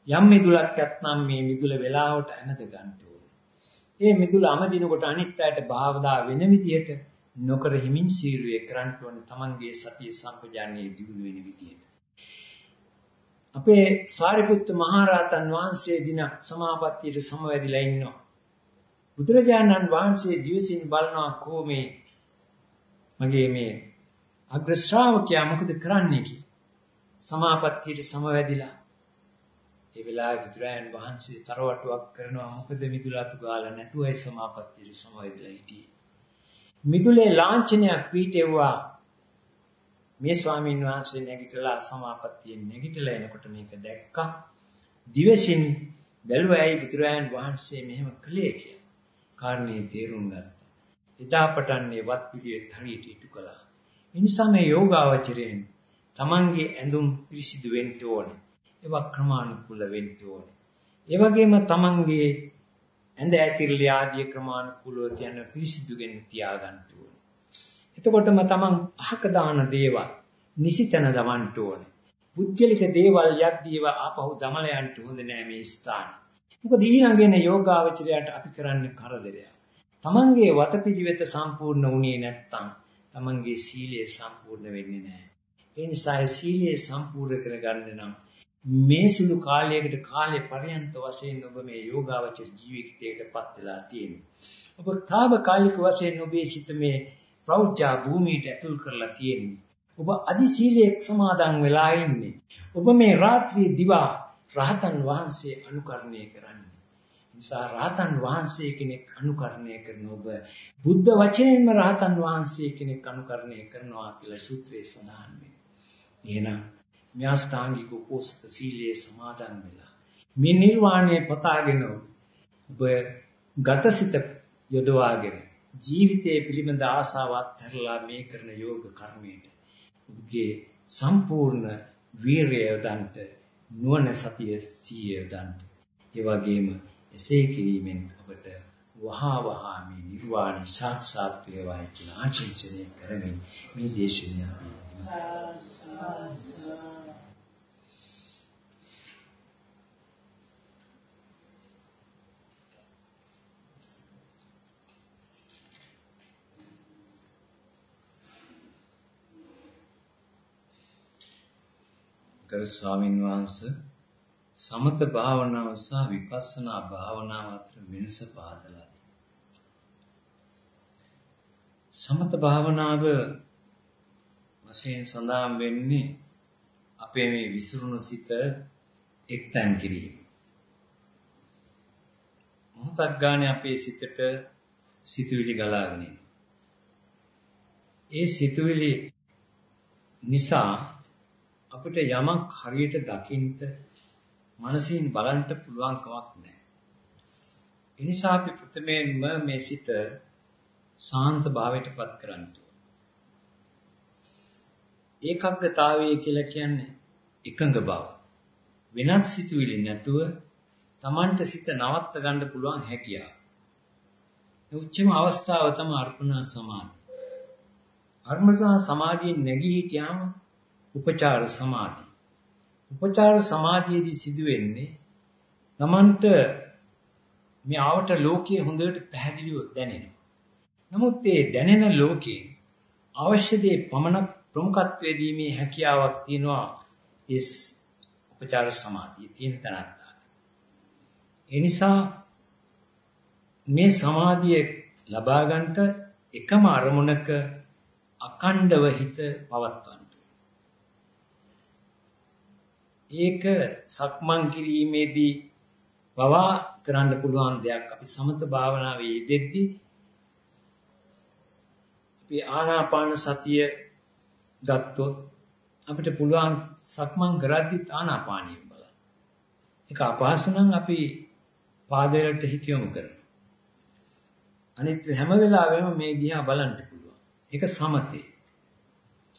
යම් මිදුලක් ඇත්නම් මේ මිදුල වෙලාවට ඇනද ගන්න ඕනේ. ඒ මිදුල අමදිනකොට අනිත් අයට භාවදා වෙන විදිහට නොකර හිමින් සීරුවේ කරන්න ඕනේ Tamanගේ සතිය සම්පජාන්නේ දියුණු වෙන විදිහට. අපේ සාරිපුත්ත මහරහතන් වහන්සේ දින සමාපත්තියට සමවැදිලා ඉන්නවා. බුදුරජාණන් වහන්සේ දිවසින් බලනවා කොහොමේ මගේ මේ අග්‍ර ශ්‍රාවකයා මොකද කරන්නේ කියලා. සමාපත්තියට සමවැදිලා ඒ වෙලාවේ බුදුරයන් වහන්සේ තරවටුවක් කරනවා මොකද මිදුලතු ගාලා නැතුවයි සමාපත්තියට සමවැදිලා හිටියේ. මිදුලේ ලාංඡනයක් පීටෙව්වා මේ ස්වාමීන් වහන්සේ නැගිටලා සමාපත්තියෙන් නැගිටලා එනකොට මේක දැක්කා. දිවසින් බැලුවයි බුදුරයන් වහන්සේ මෙහෙම කළේ කියලා. කාරණේ තේරුම් ගත්තා. එදා පටන් වත් පිළිවෙත් හරියට ඉටු කළා. ඒ නිසා මේ යෝගාවචරයෙන් Tamange ඇඳුම් පිරිසිදු වෙන්න ඕනේ. ඒවා ක්‍රමානුකූල වෙන්න ඕනේ. ඒ වගේම Tamange ඇඳ ඇතිරිලි ආදී ක්‍රමානුකූලව තියන පිරිසිදුගෙන තියාගන්න ඕනේ. එතකොටම Taman අහක දාන දේවල් නිසිතන දවන්න ඕනේ. පුද්ගලික දේවල් යද්දීව ආපහු දමල යන්න හොඳ නෑ මේ ස්ථාන. මොකද ඊළඟේන යෝගාවචරයට අපි කරන්නේ කරදරයක්. Tamanගේ වතපිළිවෙත සම්පූර්ණ වුණේ නැත්නම් Tamanගේ සීලය සම්පූර්ණ වෙන්නේ නැහැ. ඒ නිසා සීලය සම්පූර්ණ කරගන්න නම් මේ සුළු කාලයකට කාලේ පරයන්ත වශයෙන් ඔබ මේ යෝගාවචර ජීවිතයකටපත් වෙලා තියෙනවා. ඔබ తాවකාලික වශයෙන් ඔබේ සිත මේ ප්‍රෞජා භූමියට ඇතුල් කරලා තියෙනවා. ඔබ අදි සීලයක් සමාදන් වෙලා ඉන්නේ. ඔබ මේ රාත්‍රියේ දිවා රහතන් වහන්සේ අනුකරණය කරන්නේ. නිසා රහතන් වහන්සේ කෙනෙක් අනුකරණය කරන ඔබ බුද්ධ වචනයෙන්ම රහතන් වහන්සේ කෙනෙක් අනුකරණය කරනවා කියලා සූත්‍රයේ සඳහන් වෙනවා. එහෙනම් මේ අෂ්ටාංගික උපෝසත සීලයේ සමාදන් වෙලා මේ නිර්වාණය පතාගෙන ඔබ ගතසිත යොදවාගෙන ජීවිතයේ පිළිබඳ ආසාවත් හැරලා මේ කරන යෝග කර්මයට ඔබගේ සම්පූර්ණ වීරය යොදන්ට නුවණ සතිය සීය යොදන්ට ඒ වගේම එසේ කිරීමෙන් අපට වහා වහා මේ නිර්වාණය සාක්ෂාත් වේවායි කියලා ආශිර්වාදනය කරමින් මේ දේශනය අපි කර ස්වාමින් වහන්සේ සමත භාවනාව සහ විපස්සනා භාවනාව අතර වෙනස පාදලා සමත භාවනාව වශයෙන් සඳහන් වෙන්නේ අපේ මේ විසිරුණු සිත එක්තැන් කිරීම. මොහොතක් ගානේ අපේ සිතට සිතුවිලි ගලාගෙන ඒ සිතුවිලි නිසා අපිට යමක් හරියට දකින්න මනසින් බලන්න පුළුවන් කමක් නැහැ. ඒ නිසා අපි ප්‍රථමයෙන්ම මේ සිත සාන්ත භාවයටපත් කරන්න ඒකග්ගතාවය කියලා කියන්නේ එකඟ බව. වෙනත් සිතුවිලි නැතුව Tamanට සිත නවත්ත ගන්න පුළුවන් හැකියාව. උච්චම අවස්ථාව තමයි අර්පණා සමාධි. අර්මසා සමාධියෙන් නැගී හිටියාම උපචාර සමාධි. උපචාර සමාධියේදී සිදුවෙන්නේ Tamanට මේ ආවට ලෝකයේ හොඳට පැහැදිලිව දැනෙනවා. නමුත් මේ දැනෙන ලෝකේ අවශ්‍ය දේ පමණක් ප්‍රමුඛත්වයේ දීමේ හැකියාවක් තියෙනවා ඒ උපචාර සමාධිය තියෙන තැනත්තා. ඒ නිසා මේ සමාධිය ලබා ගන්නට එකම අරමුණක අකණ්ඩව හිත පවත්වන්න. ඒක සක්මන් කිරීමේදී පවා කරන්න පුළුවන් දෙයක්. අපි සමත භාවනාවේ යෙදෙද්දී අපි ආනාපාන සතිය ගත්තොත් අපිට පුළුවන් සක්මන් කරද්දිත් ආනාපානිය බලන්න. ඒක අපහසු නම් අපි පාදයට හිත යොමු කරනවා. අනිත් හැම වෙලාවෙම මේ දිහා බලන්න පුළුවන්. ඒක සමතේ.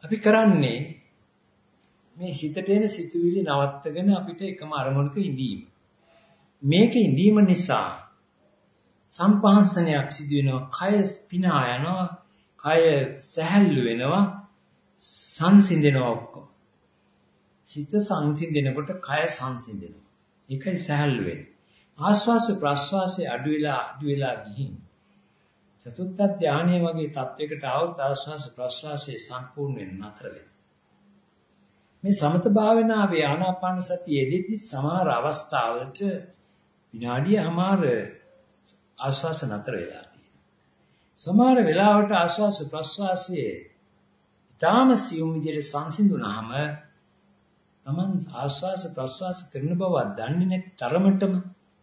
අපි කරන්නේ මේ හිතට එන සිතුවිලි නවත්තගෙන අපිට එකම අරමුණක ඉඳීම. මේක ඉඳීම නිසා සම්පහන්සනයක් සිදු වෙනවා, කය පිනා යනවා, කය සැහැල්ලු වෙනවා, සංසිඳෙනවා ඔක්කොම. සිත සංසිඳෙනකොට කය සංසිඳෙනවා. ඒකයි සැහැල්ලු වෙන්නේ. ආස්වාස ප්‍රස්වාසයේ අඩු වෙලා අඩු වෙලා ගිහින් චතුත්ථ ධානය වගේ තත්වයකට આવත් ආස්වාස ප්‍රස්වාසයේ සම්පූර්ණ වෙන නතර වෙනවා. මේ සමත භාවනාවේ ආනාපාන සතියෙදිදී සමහර අවස්ථාවලට විනාඩියමාර ආශ්වාස නතර වෙලා සමහර වෙලාවට ආශ්වාස ප්‍රශ්වාසයේ ඊටාම සියුම් විදිහට සංසිඳුනහම Taman ආශ්වාස ප්‍රශ්වාස කරන බව දන්නේ නැති තරමටම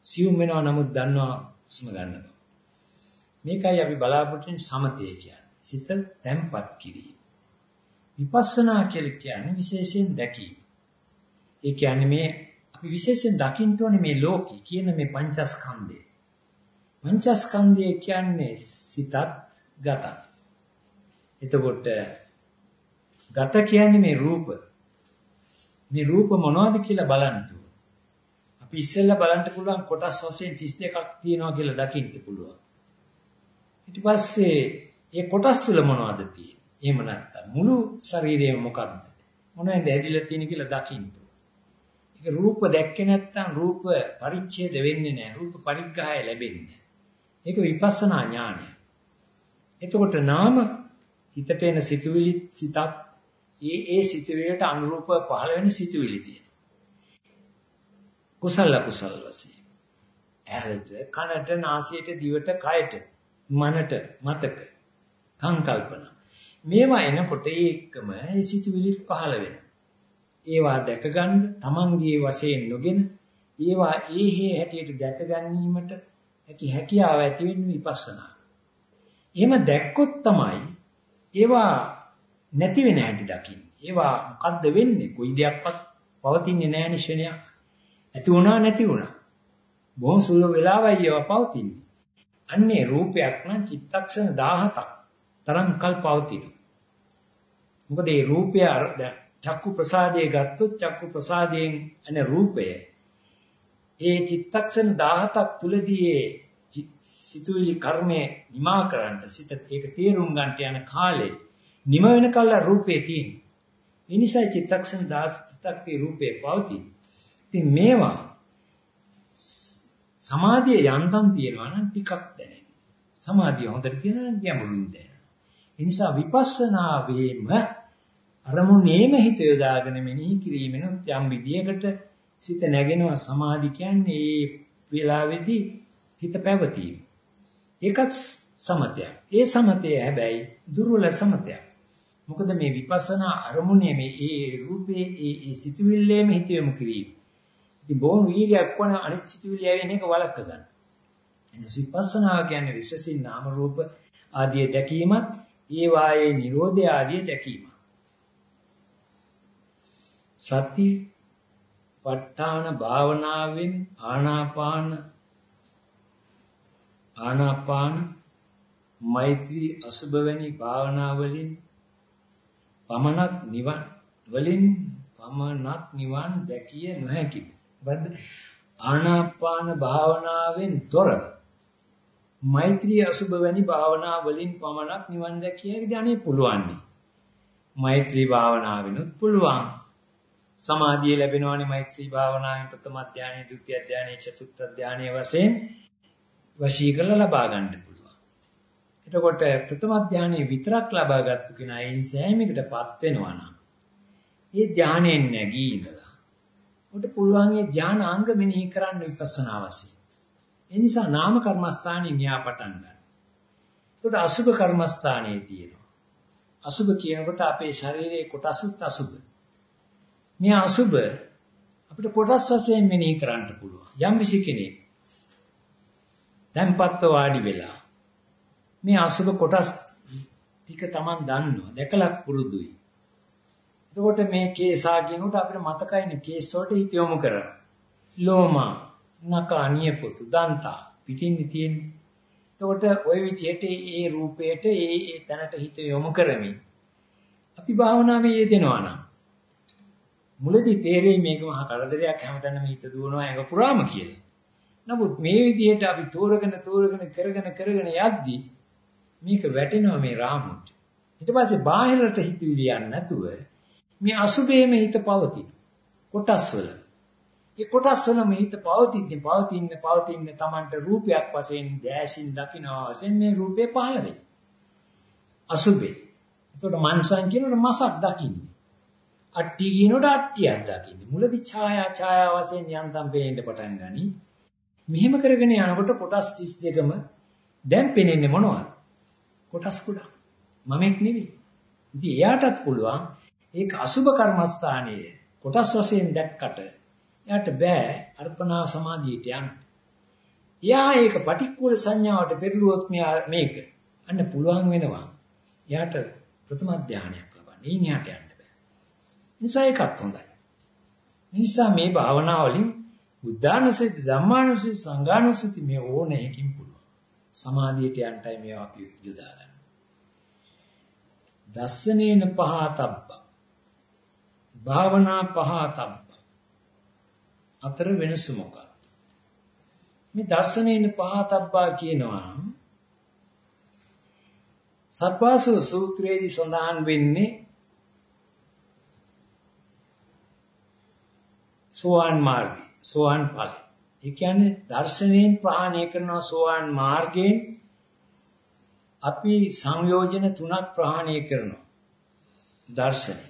සියුම් වෙනවා නමුත් දන්නවා හුස්ම ගන්නවා. මේකයි අපි බලාපොරොත්තු වෙන සමතය කියන්නේ. සිත තැම්පත් කිරීම. විපස්සනා කියලා කියන්නේ විශේෂයෙන් දැකීම. ඒ කියන්නේ මේ අපි විශේෂයෙන් දකින්න ඕනේ මේ ලෝකේ කියන මේ පංචස්කන්ධය. පංචස්කන්ධය කියන්නේ සිතත් ගතත්. එතකොට ගත කියන්නේ මේ රූප. මේ රූප මොනවද කියලා බලන්න අපි ඉස්සෙල්ලා බලන්න පුළුවන් කොටස් වශයෙන් 32ක් තියෙනවා කියලා දකින්න පුළුවන්. ඊට පස්සේ ඒ කොටස් තුල මොනවද තියෙන්නේ? එහෙම නැත්තම් මුළු ශරීරයම මොකද්ද? මොනවද ඇදිලා තියෙන කියලා දකින්න. ඒක රූප දැක්කේ නැත්තම් රූප පරිච්ඡේද වෙන්නේ නැහැ. රූප පරිග්‍රහය ලැබෙන්නේ ඒක විපස්සනා ඥානය. එතකොට නාම හිතට එන සිතුවිලි සිතක් ඒ ඒ සිතුවිලට අනුරූප පහළ වෙන සිතුවිලි තියෙනවා. කුසල කුසල වශයෙන්. ඇහැට, කනට, නාසයට, දිවට, කයට, මනට, මතක, සංකල්පන. මේවා එනකොට ඒකම ඒ සිතුවිලි පහළ වෙනවා. ඒවා දැක ගන්න තමන්ගේ වශයෙන් නොගෙන ඒවා ඒහේ හැටියට දැක ගැනීමට හැකි හැකියාව ඇති වෙන්නේ විපස්සනා. එහෙම දැක්කොත් තමයි ඒවා නැති වෙන හැටි දකින්නේ. ඒවා මොකද්ද වෙන්නේ? කොයි දෙයක්වත් පවතින්නේ නැහැ නිශ්චනයක්. ඇති වුණා නැති වුණා. බොහොම සුළු වෙලාවයි ඒවා පවතින්නේ. අන්නේ රූපයක් නම් චිත්තක්ෂණ 17ක් තරම් කල් පවතිනවා. මොකද මේ රූපය චක්කු ප්‍රසාදයේ ගත්තොත් චක්කු ප්‍රසාදයෙන් එන රූපය ඒ චිත්තක්ෂණ 17ක් තුලදී ඒ සිතුවිලි කර්මය නිමා කරන්න සිත ඒක තේරුම් ගන්නට යන කාලේ නිම වෙනකල් රූපේ තියෙන. ඒ නිසා චිත්තක්ෂණ 17ක් ඒ රූපේ පවතී. ඉතින් මේවා සමාධිය යන්තම් තියෙනවා නම් ටිකක් දැනෙනවා. සමාධිය හොඳට තියෙනවා නම් ගැඹුරින් දැනෙනවා. ඒ නිසා විපස්සනාවේම අරමුණේම හිත යොදාගෙන මෙනෙහි කිරීමෙන් යම් විදියකට සිත නැගෙනවා සමාධි කියන්නේ ඒ වෙලාවේදී හිත පැවතීම. ඒකත් සමතයක්. ඒ සමතය හැබැයි දුර්වල සමතයක්. මොකද මේ විපස්සනා අරමුණේ මේ ඒ රූපේ ඒ ඒ සිතුවිල්ලේම හිත යොමු කිරීම. ඉතින් බොහොම වීර්යයක් වන අනිත් සිතුවිලි ඇවෙන එක වළක්ව ගන්න. එනිස විපස්සනා කියන්නේ විශේෂින් නාම රූප ආදී දැකීමත් ඒ වායේ Nirodha ආදී දැකීම. සති ප ဋ ාණ භාවනාවෙන් ආනාපාන ආනාපාන මෛත්‍රී අසුබ වැනි භාවනා වලින් පමණක් නිවන් වලින් පමණක් නිවන් දැකිය නොහැකි. බද්ද ආනාපාන භාවනාවෙන් තොරව මෛත්‍රී අසුබ වැනි භාවනා වලින් පමණක් නිවන් දැකිය හැකිද අනේ පුළුවන්. මෛත්‍රී භාවනාවෙනුත් පුළුවන්. සමාධිය ලැබෙනවානේ මෛත්‍රී භාවනාවෙන් ප්‍රථම ධානය, ဒုတိ ය ධානය, චතුර්ථ ධානය වශයෙන් වශී කරලා ලබා ගන්න පුළුවන්. එතකොට ප්‍රථම ධානයේ විතරක් ලබා ගත්ත කෙනා ඒ සෑමයකටපත් වෙනවා නම් ඒ ධානයෙන් නැගී ඉඳලා උට පුළුවන් ඒ ධානාංග මෙනෙහි කරන්න විපස්සනා වශයෙන්. ඒ නිසා නාම කර්මස්ථානේ න්‍යා පටන් ගන්න. එතකොට අසුභ කර්මස්ථානයේ තියෙනවා. අසුභ කියනකොට අපේ ශරීරයේ කොටසුත් අසුභ. මේ අසුභ අපිට කොටස් වශයෙන් මෙනෙහි කරන්න පුළුවන්. යම් කිසි කෙනෙක් තැන්පත්ව වාඩි වෙලා මේ අසුබ කොටස් ටික Taman දන්නවා දැකලා පුරුදුයි. එතකොට මේ කේසා කියනකොට අපිට මතකයිනේ කේස් වලට හිත යොමු කරලා. ලෝමා, නකා, නියපොතු, දන්තා පිටින් තියෙන්නේ. එතකොට ওই විදිහට ඒ රූපයට ඒ ඒ තැනට හිත යොමු කරමින් අපි භාවනාවේ යෙදෙනවා නම් මුලදී තේරෙයි මේක මහා කරදරයක් හැමතැනම හිත දුවනවා ඇඟ පුරාම කියලා. නමුත් මේ විදිහට අපි තෝරගෙන තෝරගෙන කරගෙන කරගෙන යද්දී මේක වැටෙනවා මේ රාමුට. ඊට පස්සේ බාහිරට හිතවිලි යන්නේ නැතුව මේ අසුබේම හිත පවතින. කොටස් වල. ඒ කොටස් වලම හිත පවතින්නේ පවතින්න පවතින්න Tamanට රූපයක් වශයෙන් දැසින් දකිනවා වශයෙන් මේ රූපේ පහළ වෙයි. අසුබේ. එතකොට මන්සන් කියනකොට මසක් දකින්නේ. අට්ටි කියනකොට අට්ටියක් දකින්නේ. මුලදී ඡායා ඡායා වශයෙන් යන්තම් පේන්න පටන් ගනී. මෙහෙම කරගෙන යනකොට කොටස් 32ම දැන් පේන්නේ මොනවද? කොටස් කුඩා. මමෙක් නෙවෙයි. ඉතින් එයාටත් පුළුවන් ඒක අසුබ කර්මස්ථානයේ කොටස් වශයෙන් දැක්කට එයාට බෑ අර්පණා සමාධියට යන්න. එයා ඒක පටික්කුල සංඥාවට පෙරළුවොත් මේක අන්න පුළුවන් වෙනවා. එයාට ප්‍රථම ධානයක් ලබන්න. ඊන් එයාට යන්න බෑ. නිසා ඒකත් හොඳයි. නිසා මේ භාවනාවලින් බුද්ධානුස්සති ධම්මානුස්සති සංඝානුස්සති මේ ඕන එකකින් පුළුවන්. සමාධියට යන්නයි මේවා අපි යොදා ගන්න. දස්සනේන පහතබ්බ. භාවනා පහතබ්බ. අතර වෙනස මොකක්ද? මේ දර්ශනේන පහතබ්බා කියනවා සබ්බාසු සූත්‍රයේදී සඳහන් වෙන්නේ සෝවාන් මාර්ගය. සෝවාන් ඵලය. ඒ කියන්නේ දර්ශනයෙන් ප්‍රහාණය කරන සෝවාන් මාර්ගයෙන් අපි සංයෝජන තුනක් ප්‍රහාණය කරනවා. දර්ශනය.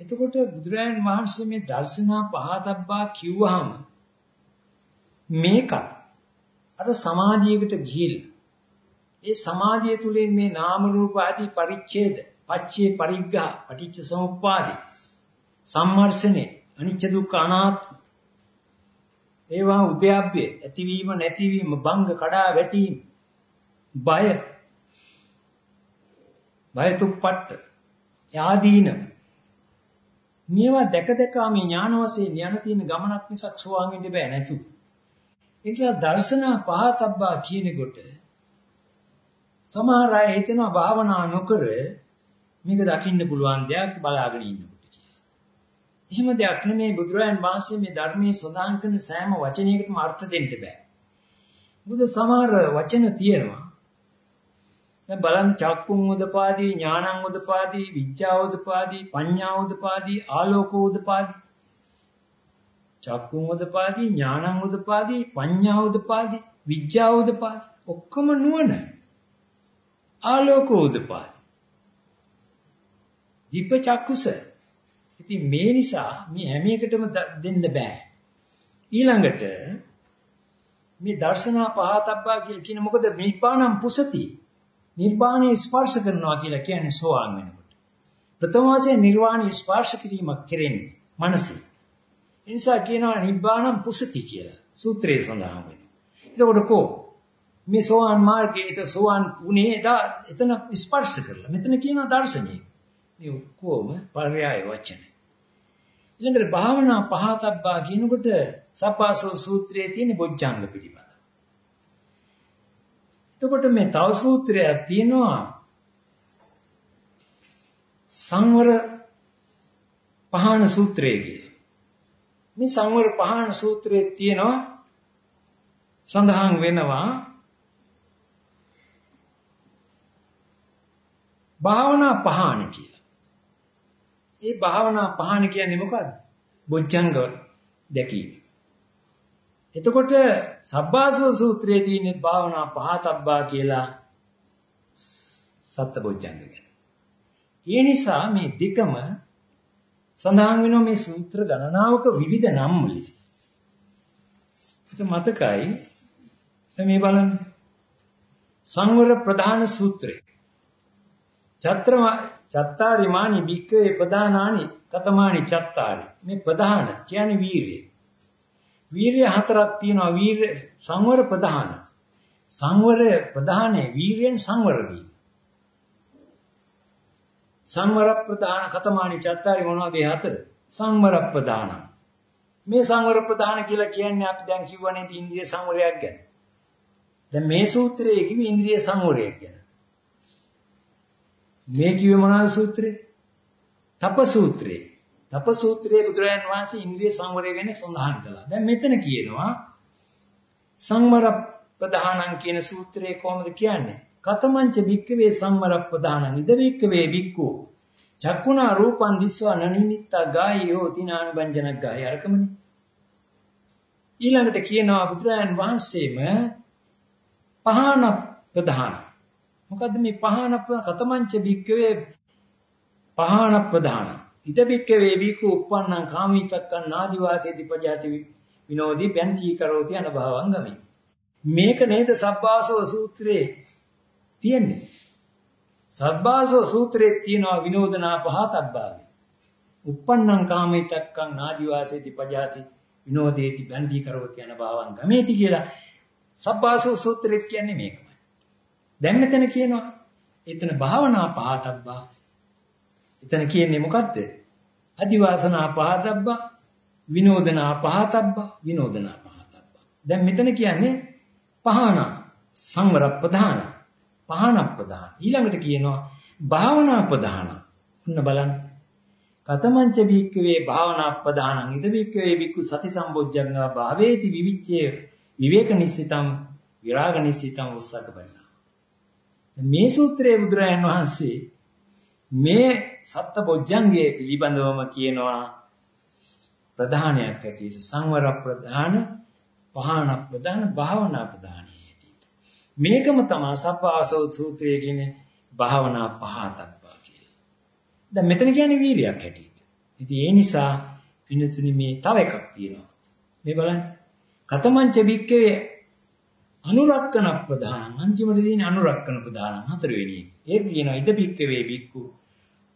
එතකොට බුදුරජාණන් වහන්සේ මේ දර්ශනා පහතබ්බා කිව්වහම මේක අර සමාධියකට ගිහිල්ලා ඒ සමාධිය තුලින් මේ නාම රූප ආදී පරිච්ඡේද, පච්චේ පරිග්ගහ, පටිච්ච සමුප්පාදේ, සම්මර්ෂණේ, අනිච්ච දුක්ඛ අනාත්ම ඒවා උද්‍යප්පය ඇතිවීම නැතිවීම බංග කඩා වැටීම බය බය තුප්පට්ට යාදීන මේවා දැක දැක මේ ඥාන වශයෙන් යන තියෙන ගමනක් මිසක් සෝවාන් වෙන්න බෑ නේතු. ඒ නිසා දර්ශන පහතබ්බා කියනකොට සමහර අය හිතනවා භාවනා නොකර මේක දකින්න පුළුවන් දෙයක් බලාගෙන ඉන්නකොට කියලා. එහෙම දෙයක් නෙමෙයි බුදුරයන් වහන්සේ මේ ධර්මයේ සඳහන් කරන සෑම වචනයකටම අර්ථ දෙන්න බෑ. බුදු සමහර වචන තියෙනවා. දැන් බලන්න චක්කුම් උදපාදී ඥානං උදපාදී විඥා උදපාදී පඤ්ඤා උදපාදී ආලෝක උදපාදී. චක්කුම් උදපාදී ඥානං උදපාදී පඤ්ඤා උදපාදී විඥා උදපාදී. ඔක්කොම නුවණ. ආලෝක උදපාදී. දීප චක්කුස. ඉතින් මේ නිසා මේ හැම එකටම දෙන්න බෑ. ඊළඟට මේ දර්ශනා පහතබ්බා කියලා කියන මොකද? නිපානම් පුසති. නිර්වාණය ස්පර්ශ කරනවා කියලා කියන්නේ සෝවාන් වෙනකොට. ප්‍රථම වශයෙන් නිර්වාණය ස්පර්ශ කිරීමක් කෙරෙන්නේ මනසේ. ඒ නිසා කියනවා නිබ්බාණම් පුසති කියලා. සූත්‍රයේ සඳහන් වෙනවා. එතකොට කො මේ සෝවාන් මාර්ගයේ ඒක සෝවාන් උනේ එදා එතන ස්පර්ශ කරලා. මෙතන කියනවා දර්ශනය. මේ ඔක්කොම පර්යාය වචන. ඊළඟට භාවනා පහතබ්බා කියනකොට සප්පාසෝ සූත්‍රයේ තියෙන බොජ්ජංග පිළිබඳ. එතකොට මේ තව සූත්‍රයක් තියෙනවා සංවර පහන සූත්‍රය කියලා. මේ සංවර පහන සූත්‍රයේ තියෙනවා සඳහන් වෙනවා භාවනා පහන කියලා. ඒ භාවනා පහන කියන්නේ මොකද්ද? බොජ්ජංග දැකීම. එතකොට සබ්බාසව සූත්‍රයේ තියෙන භාවනා පහතබ්බා කියලා සත්බොජ්ජංග ගැන. ඒ නිසා මේ දෙකම සඳහන් වෙනවා මේ සූත්‍ර ගණනාවක විවිධ නම් වලින්. ඒක මතකයි. මේ බලන්න. සංවර ප්‍රධාන සූත්‍රය. චත්‍ර චත්තාරිමානි බික්කේ ප්‍රධානානි කතමානි චත්තාරි. මේ ප්‍රධාන කියන්නේ වීරිය. වීරිය හතරක් තියෙනවා වීර සංවර ප්‍රධාන. සංවර ප්‍රධානේ වීරියෙන් සංවර වීම. සංවර ප්‍රධාන කතමානි චත්තාරි මොනවද ඒ හතර? සංවර ප්‍රධාන. මේ සංවර ප්‍රධාන කියලා කියන්නේ අපි දැන් කිව්වනේ ඉන්ද්‍රිය සංවරයක් ගැන. දැන් මේ සූත්‍රයේ කිව්ව ඉන්ද්‍රිය සංවරයක් ගැන. මේ කිව්වේ මොනවාද සූත්‍රේ? තප සූත්‍රේ. තපසූත්‍රයේ බුදුරජාන් වහන්සේ ඉන්ද්‍රිය සංවරය ගැන සඳහන් කළා. දැන් මෙතන කියනවා සංවර ප්‍රධානං කියන සූත්‍රයේ කොහොමද කියන්නේ? කතමංච භික්කවේ සංවර ප්‍රධානං ඉද භික්කවේ භික්ඛු චක්කුණා රූපං දිස්වා නනිමිත්තා ගායෝ තිනානුබංජනක් ගාය අරකමනේ. ඊළඟට කියනවා බුදුරජාන් වහන්සේම පහන ප්‍රධාන. මොකද්ද මේ පහන කතමංච භික්කවේ පහන ප්‍රධාන ඉදබික්ක වේවිකු uppannam කාමීචක්කන් නාදිවාසේති පජාති විනෝදී බැන්ටි කරෝති අනභවං ගමි. මේක නේද සබ්බාසෝ සූත්‍රයේ තියෙන්නේ. සබ්බාසෝ සූත්‍රයේ තියෙනවා විනෝදනා පහතබ්බාවේ. uppannam කාමීචක්කන් නාදිවාසේති පජාති විනෝදේති බැන්ටි කරෝති අනභවං ගමේති කියලා සබ්බාසෝ සූත්‍රයේ කියන්නේ මේකමයි. දැන් මෙතන කියනවා එතන භාවනා පහතබ්බා එතන කියන්නේ මොකද්ද? අදිවාසනා පහතබ්බා විනෝදනා පහතබ්බා විනෝදනා පහතබ්බා. දැන් මෙතන කියන්නේ පහන සංවර ප්‍රධාන පහන ප්‍රධාන. ඊළඟට කියනවා භාවනා ප්‍රධාන. ඔන්න බලන්න. කතමංච භික්කවේ භාවනා ප්‍රධානං ඉද භික්කවේ භික්ඛු සති සම්බොජ්ජංගා භාවේති විවිච්ඡේ විවේක නිස්සිතම් විරාග නිස්සිතම් උස්සක බලනවා. මේ සූත්‍රයේ බුදුරජාණන් වහන්සේ මේ සත්ත බොජ්ජංගයේ පිළිබඳවම කියනවා ප්‍රධානයක් හැටියට සංවර ප්‍රධාන පහන ප්‍රධාන භාවනා ප්‍රධානයි හැටියට මේකම තමයි සබ්බාසෝ සූත්‍රයේ කියන්නේ භාවනා පහතක්වා කියලා. දැන් මෙතන කියන්නේ වීරියක් හැටියට. ඉතින් ඒ නිසා පින්තුනි මේ තව එකක් තියෙනවා. මේ බලන්න. කතමංච බික්කවේ අනුරක්කන ප්‍රධාන අන්තිමට තියෙන අනුරක්කන ප්‍රධාන හතරවෙනි එක. ඒක කියනවා ඉද බික්කවේ බික්කු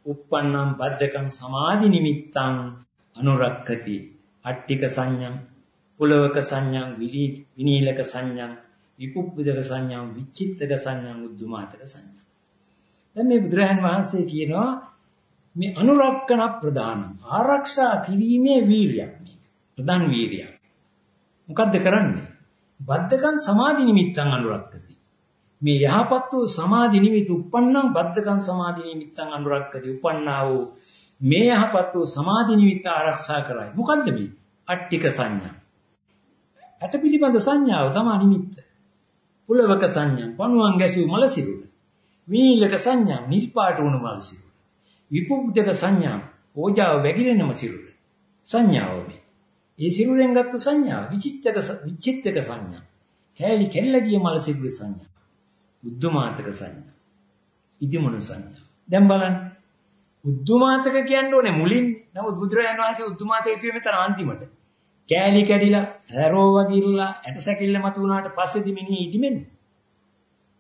uppannam බද්ධකම් සමාධි නිමිත්තං අනුරක්කති අට්ටික සංඥං පුලවක සංඥං විනීලක සංඥං විපුප්පුදක සංඥං විචිත්තක සංඥං උද්දුමාතක සංඥං දැන් මේ බුදුරජාන් වහන්සේ කියනවා මේ අනුරක්කන ප්‍රදාන ආරක්ෂා කිරීමේ වීරියක් මේක. ප්‍රධාන වීරියක්. මොකද්ද කරන්නේ? බද්ධකම් සමාධි නිමිත්තං අනුරක්කති. මේ යහපත් වූ සමාධි නිමිති උප්පන්නම් බද්ධකම් සමාධි නිමිත්තං අනුරක්කති උපන්නා වූ මේ යහපත් වූ සමාධි නිමිත්ත ආරක්ෂා කරයි. මොකද්ද මේ? අට්ටික සංඥා. ඇට පිළිබඳ සංඥාව තමයි නිමිත්ත. පුලවක සංඥා, පණුවන් ගැසූ මල සිරුර. වීලක සංඥා, නිල් පාට වුණු මල සිරුර. විපුබ්දක සංඥා, ඕජාව වැగిරෙනම සිරුර. සංඥාව මේ. ඒ සිරුරෙන් ගත්ත සංඥා විචිත්තක විචිත්තක සංඥා. කෑලි කෙල්ල ගිය මල සිරුර සංඥා. බුද්ධමාතක සංඥා. ඉදිමුණු සංඥා. දැන් බලන්න උද්දුමාතක කියන්න ඕනේ මුලින්. නමුත් බුදුරජාණන් වහන්සේ උද්දුමාතක කිව්වේ මෙතන අන්තිමට. කෑලි කැඩිලා, හැරෝ වගිරලා, ඇටසැකිල්ල මතු වුණාට පස්සේදී මිනිහ ඉදිමෙන්නේ.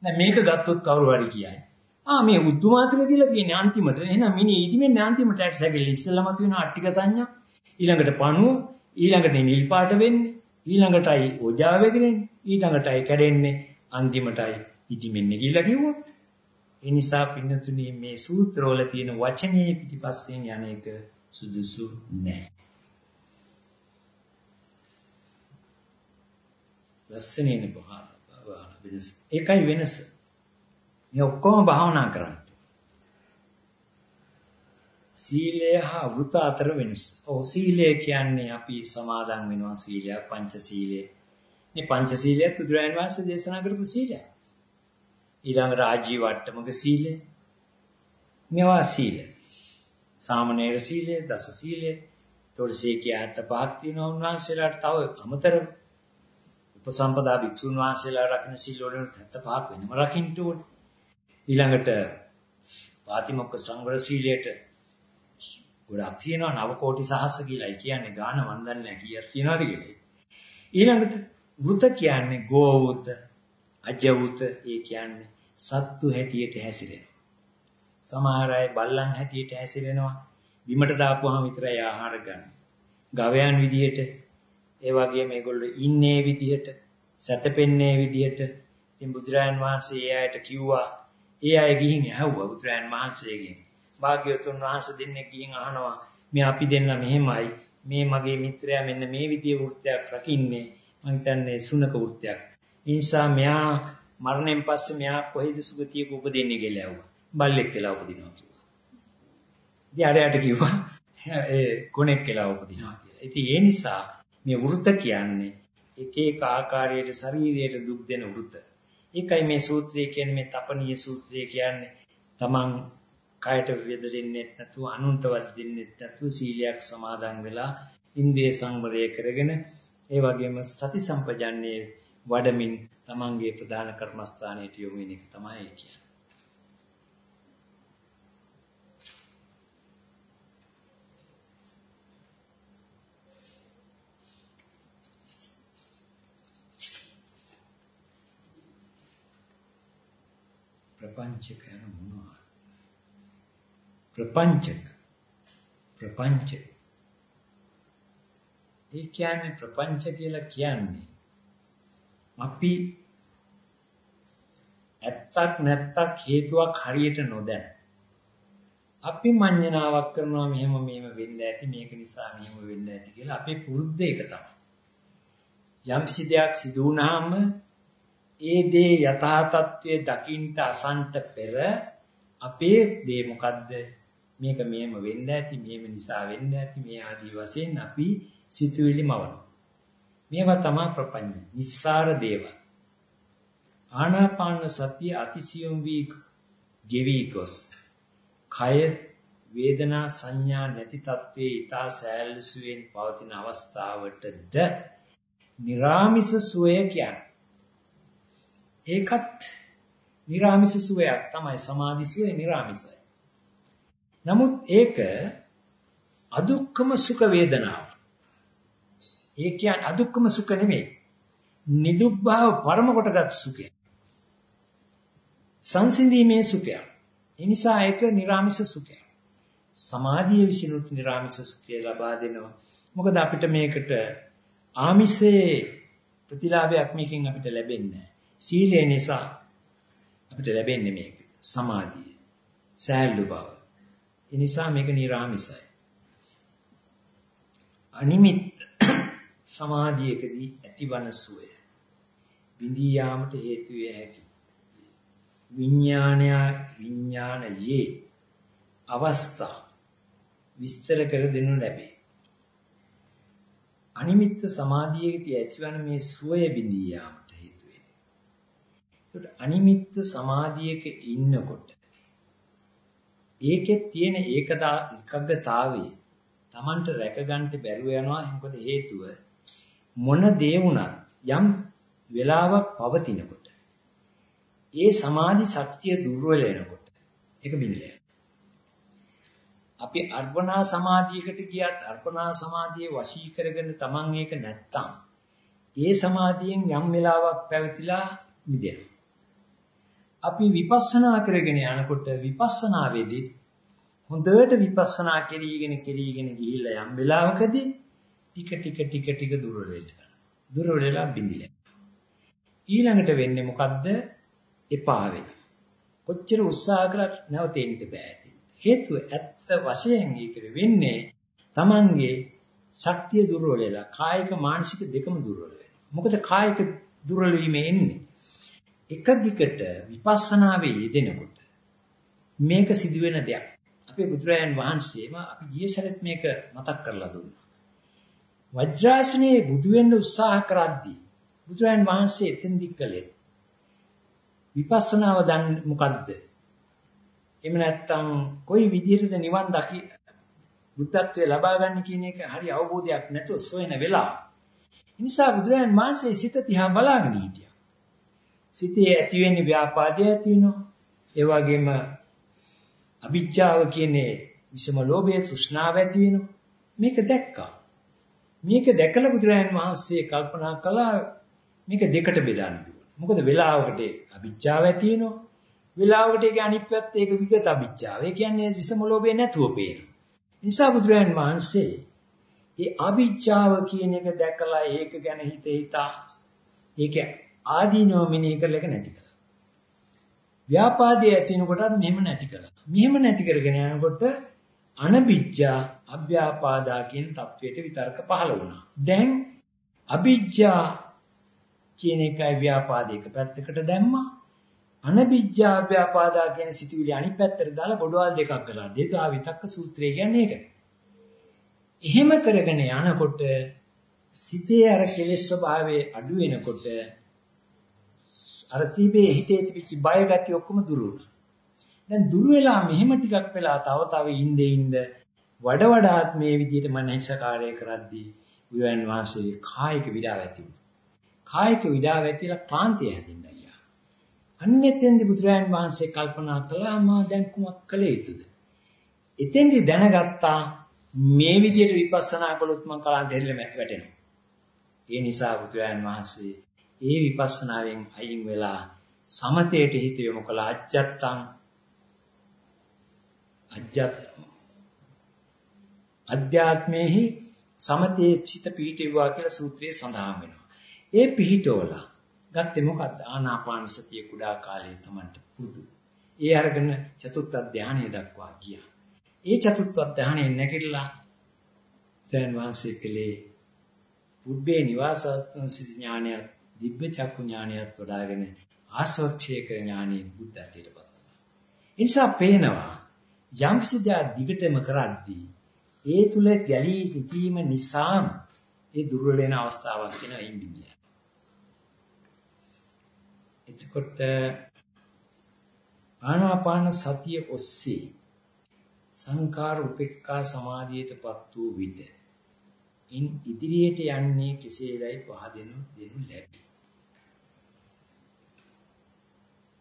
දැන් මේක ගත්තොත් කවුරු හරි කියයි. ආ මේ උද්දුමාතක කියලා තියෙන්නේ අන්තිමට. එහෙනම් මිනිහ ඉදිමෙන්නේ අන්තිමට ඇටසැකිල්ල ඉස්සෙල්ලා මතු වෙන අට්ටික සංඥා. ඊළඟට පණුව, ඊළඟට නිල් පාට වෙන්නේ, ඊළඟටයි ඕජාව වෙගිරෙන්නේ, ඊළඟටයි කැඩෙන්නේ, අන්තිමටයි ඉදිමෙන්නේ කියලා කිව්වොත් ඒ නිසා පින්නතුනි මේ සූත්‍රවල තියෙන වචනේ පිටිපස්සෙන් යන එක සුදුසු නෑ. ලස්සනේනේ භාවනා වෙනස. ඒකයි වෙනස. මේ ඔක්කොම භාවනා කරන්නේ. සීලය හා වෘත අතර වෙනස. ඔව් සීලය කියන්නේ අපි සමාදන් වෙනවා සීලය පංච සීලය. මේ පංච සීලයත් බුදුරජාණන් වහන්සේ දේශනා කරපු සීලයක්. ඊළඟ රාජ්‍ය වට්ටමක සීලය. මේවා සීල. සාමනීර සීලය, දස සීලය, තොරසේ කියත් පහක් තියෙනවා උන්වහන්සේලාට තව අමතරව. උපසම්පදා භික්ෂුන් වහන්සේලා රකින්න සීල වලින් 75ක් වෙනම රකින්න ඕනේ. ඊළඟට පාතිමොක්ක සංවර සීලයට ගොඩක් තියෙනවා නව කෝටි සහස්ස කියලායි කියන්නේ ගාන වන්දන්නේ කීයක් තියෙනවද කියලා. ඊළඟට වෘත කියන්නේ ගෝවුත, අජවුත ඒ කියන්නේ සත්තු හැටියට හැසිරෙනවා. සමහර අය බල්ලන් හැටියට හැසිරෙනවා. බිමට දාපුවාම විතරයි ආහාර ගන්න. ගවයන් විදියට ඒ වගේ මේගොල්ලෝ ඉන්නේ විදියට සැතපෙන්නේ විදියට ඉතින් බුදුරයන් වහන්සේ ඒ අයට කිව්වා ඒ අය ගිහින් ඇහුවා බුදුරයන් වහන්සේගෙන් භාග්‍යවතුන් වහන්සේ දෙන්නේ ගිහින් අහනවා මේ අපි දෙන්න මෙහෙමයි මේ මගේ මිත්‍රයා මෙන්න මේ විදිය වෘත්තියක් රකින්නේ මං හිතන්නේ සුනක වෘත්තියක් ඒ නිසා මෙයා මරණයෙන් පස්සේ මෙයා කොහෙද සුගතියක උපදින්නේ කියලා ඇහුවා. බල්ලෙක් කියලා උපදිනවා කිව්වා. ඉතින් අරයට කිව්වා ඒ ගුණෙක් කියලා උපදිනවා කියලා. ඉතින් ඒ නිසා මේ වෘත කියන්නේ එක එක ආකාරයට ශරීරයට දුක් දෙන වෘත. ඒකයි මේ සූත්‍රය කියන්නේ මේ තපනීය සූත්‍රය කියන්නේ. Taman කයට වේදෙන්නේ නැතුව අනුන්ටවත් දෙන්නේ නැතුව සීලයක් සමාදන් වෙලා ඉන්ද්‍රිය සංවරය කරගෙන ඒ වගේම සති සම්පජන්නේ වඩමින් තමන්ගේ ප්‍රධාන කර්මස්ථානයට යොමු වෙන එක තමයි කියන්නේ. ප්‍රපංචක යන මොනවා? ප්‍රපංචක. ප්‍රපංච. ඒ කියන්නේ ප්‍රපංච කියලා කියන්නේ අපි ඇත්තක් නැත්තක් හේතුවක් හරියට නොදැන අපි මඤ්ඤණාවක් කරනවා මෙහෙම මෙහෙම වෙන්න ඇති මේක නිසා මෙහෙම වෙන්න ඇති කියලා අපේ පුරුද්ද ඒක තමයි. යම්කිසි දෙයක් සිදු වුණාම ඒ දේ යථා තත්ත්වයේ දකින්ට අසන්ට පෙර අපේ දේ මොකද්ද මේක මෙහෙම වෙන්න ඇති මෙහෙම නිසා වෙන්න ඇති මේ ආදී වශයෙන් අපි සිතුවිලි මවනවා. මේවා තමා ප්‍රපංච. නිස්සාර දේව ආනාපාන සතිය අතිසියුම් වී ගෙවි ගොස්. කය වේදනා සංඥා නැති තත්වයේ ඊතා සෑල්සුවෙන් පවතින අවස්ථාවටද निराமிස සුවය කියන්නේ. ඒකත් निराமிස සුවයක් තමයි සමාධි සුවේ निराமிසයි නමුත් ඒක අදුක්කම සුඛ වේදනාව ඒ කියන්නේ අදුක්කම සුඛ නෙමෙයි. නිදුක් භාව පරම කොටගත් සුඛය. සංසිඳීමේ සුඛය. ඒ නිසා ඒක නිර්ාමිෂ සුඛය. සමාධිය විසිනුත් නිර්ාමිෂ සුඛය ලබා දෙනවා. මොකද අපිට මේකට ආමිෂයේ ප්‍රතිලාභයක් මේකෙන් අපිට ලැබෙන්නේ සීලය නිසා අපිට ලැබෙන්නේ මේක. සමාධිය. සෑහළු බව. ඒ නිසා මේක නිර්ාමිෂයි. අනිමිත් සමාධියකදී ඇතිවන සුවය. බිඳී යාමට හේතු වේ හැකි. විඥානය විඥානයේ අවස්ථා විස්තර කර දෙනු ලැබේ. අනිමිත්ත සමාධියකදී ඇතිවන මේ සුවය බිඳී යාමට හේතු වේ ඒකට අනිමිත්ත සමාධියක ඉන්නකොට ඒකේ තියෙන ඒකදා එකග්ගතාවයේ Tamanට රැකගන්න බැරුව යනවා. මොකද හේතුව මොන දේ වුණත් යම් වෙලාවක් පවතිනකොට ඒ සමාධි ශක්තිය දුර්වල වෙනකොට ඒක බිඳලා අපි අර්පණා සමාධියකට ගියත් අර්පණා සමාධිය වශී කරගෙන Taman ඒක නැත්තම් ඒ සමාධියෙන් යම් වෙලාවක් පැවතිලා මිදෙනවා. අපි විපස්සනා කරගෙන යනකොට විපස්සනාවේදී හොඳට විපස්සනා කෙරීගෙන කෙරීගෙන ගිහිල්ලා යම් වෙලාවකදී ටික ටික ටික ටික දුර වෙනවා. දුර වෙලා බිඳිලා. ඊළඟට වෙන්නේ මොකද්ද? එපා වෙනවා. කොච්චර උත්සාහ කරත් නැවතෙන්න බෑ. හේතුව ඇත්ත වශයෙන් ඒක වෙන්නේ Tamange ශක්තිය දුර්වල වෙලා කායික මානසික දෙකම දුර්වල වෙනවා. මොකද කායික දුර්වල වීම එන්නේ එක දිගට විපස්සනාවේ යෙදෙනකොට මේක සිදුවෙන දෙයක්. අපේ බුදුරජාන් වහන්සේම අපි ගිය සැරේත් මේක මතක් කරලා දුන්නා. වජ්‍රාසනයේ බුදු වෙන්න උත්සාහ කරද්දී බුදුරජාන් වහන්සේ එතෙන්දි කළේ විපස්සනාව දන් මොකද්ද? එහෙම නැත්නම් කොයි විදිහටද නිවන් දකි බුද්ධත්වයේ ලබා ගන්න කියන එක හරි අවබෝධයක් නැතුව සොයන වෙලාව. ඒ නිසා බුදුරජාන් වහන්සේ සිත දිහා බලාගෙන හිටියා. සිතේ ඇති වෙන්නේ ව්‍යාපාදය ඇති වෙනවා. ඒ වගේම අවිජ්ජාව කියන්නේ විසම ලෝභය තෘෂ්ණාව ඇති වෙනවා. මේක දැක්කා. මේක දැකලා බුදුරජාණන් වහන්සේ කල්පනා කළා මේක දෙකට බෙදන්න මොකද වෙලාවකට අවිජ්ජාව ඇති වෙනවා. වෙලාවකට ඒක අනිත් පැත්ත ඒක විගත අවිජ්ජාව. ඒ කියන්නේ විසම ලෝභය නැතුව පේන. නිසා බුදුරජාණන් වහන්සේ ඒ අවිජ්ජාව කියන එක දැකලා ඒක ගැන හිත හිතා ඒක ආදීනව මෙනෙහි කරලා ඒක නැති කළා. ව්‍යාපාදයේ ඇති වෙනකොටත් මෙහෙම නැති කළා. මෙහෙම නැති කරගෙන යනකොට අනබිජ්ජා අභ්‍යාපාදා කියන தത്വයට විතර්ක පහළ වුණා. දැන් අභිජ්ජා කියන එකයි ව්‍යාපාදයක පැත්තකට දැම්මා. අනබිජ්ජා අභ්‍යාපාදා කියන සිතුවිලි අනිත් පැත්තට දාලා බොඩවල් දෙකක් කළා. දේතා විතක්ක සූත්‍රය කියන්නේ ඒකයි. එහෙම කරගෙන යනකොට සිතේ අර කෙලෙස් ස්වභාවය අඩු වෙනකොට අර තිබේ හිතේ තිබිච්ච බය ගැටි ඔක්කොම දුරු වුණා. දැන් දුර වෙලා මෙහෙම ටිකක් වෙලා තව තව ඉඳේ ඉඳ වඩ වඩාත් මේ විදිහට මනසකාරය කරද්දී බුදුන් වහන්සේ කායික විඩාව ඇති වුණා. කායික විඩාව ඇතිලා ක්ලාන්තිය හැදෙන්න ගියා. අන්නෙතෙන්දි බුදුරජාන් වහන්සේ කල්පනා කළා මා දැන් කුමක් කළ යුතුද? එතෙන්දි දැනගත්තා මේ විදිහට විපස්සනා කළොත් මං කලාන්ත දෙල්ලෙම වැටෙනවා. ඒ නිසා බුදුරජාන් වහන්සේ ඒ විපස්සනාවෙන් අයින් වෙලා සමතේට හිත යොමු කළ අජත්තං අජ්ජත් අධ්‍යාත්මෙහි සමතේ සිත පිහිටුවා කියලා සූත්‍රයේ සඳහන් වෙනවා. ඒ පිහිටෝලා ගත්තේ මොකද්ද? ආනාපාන සතිය කුඩා කාලේ තමන්ට පුදු. ඒ අරගෙන චතුත්ථ ධානය දක්වා ගියා. ඒ චතුත්ථ ධානය නැගිටලා දැන් වාසය කළේ පුබ්බේ නිවාසත්වන සිද්ධ ඥානයත් දිබ්බ චක්කු ඥානයත් වඩාගෙන ආසවක්ෂේක ඥානෙ බුද්ධත්වයට පත් වෙනවා. ඒ නිසා පේනවා යම් කිසි දෙයක් දිගටම කරද්දී ඒ තුල ගැලී සිටීම නිසාම ඒ දුර්වල වෙන අවස්ථාවක් වෙනවා ඉන්දිය. එතකොට ආනාපාන සතිය ඔස්සේ සංකාර උපේක්ඛා සමාධියටපත් වූ විට ඉන් ඉදිරියට යන්නේ කෙසේදයි පහදෙනු දෙනු ලැබේ.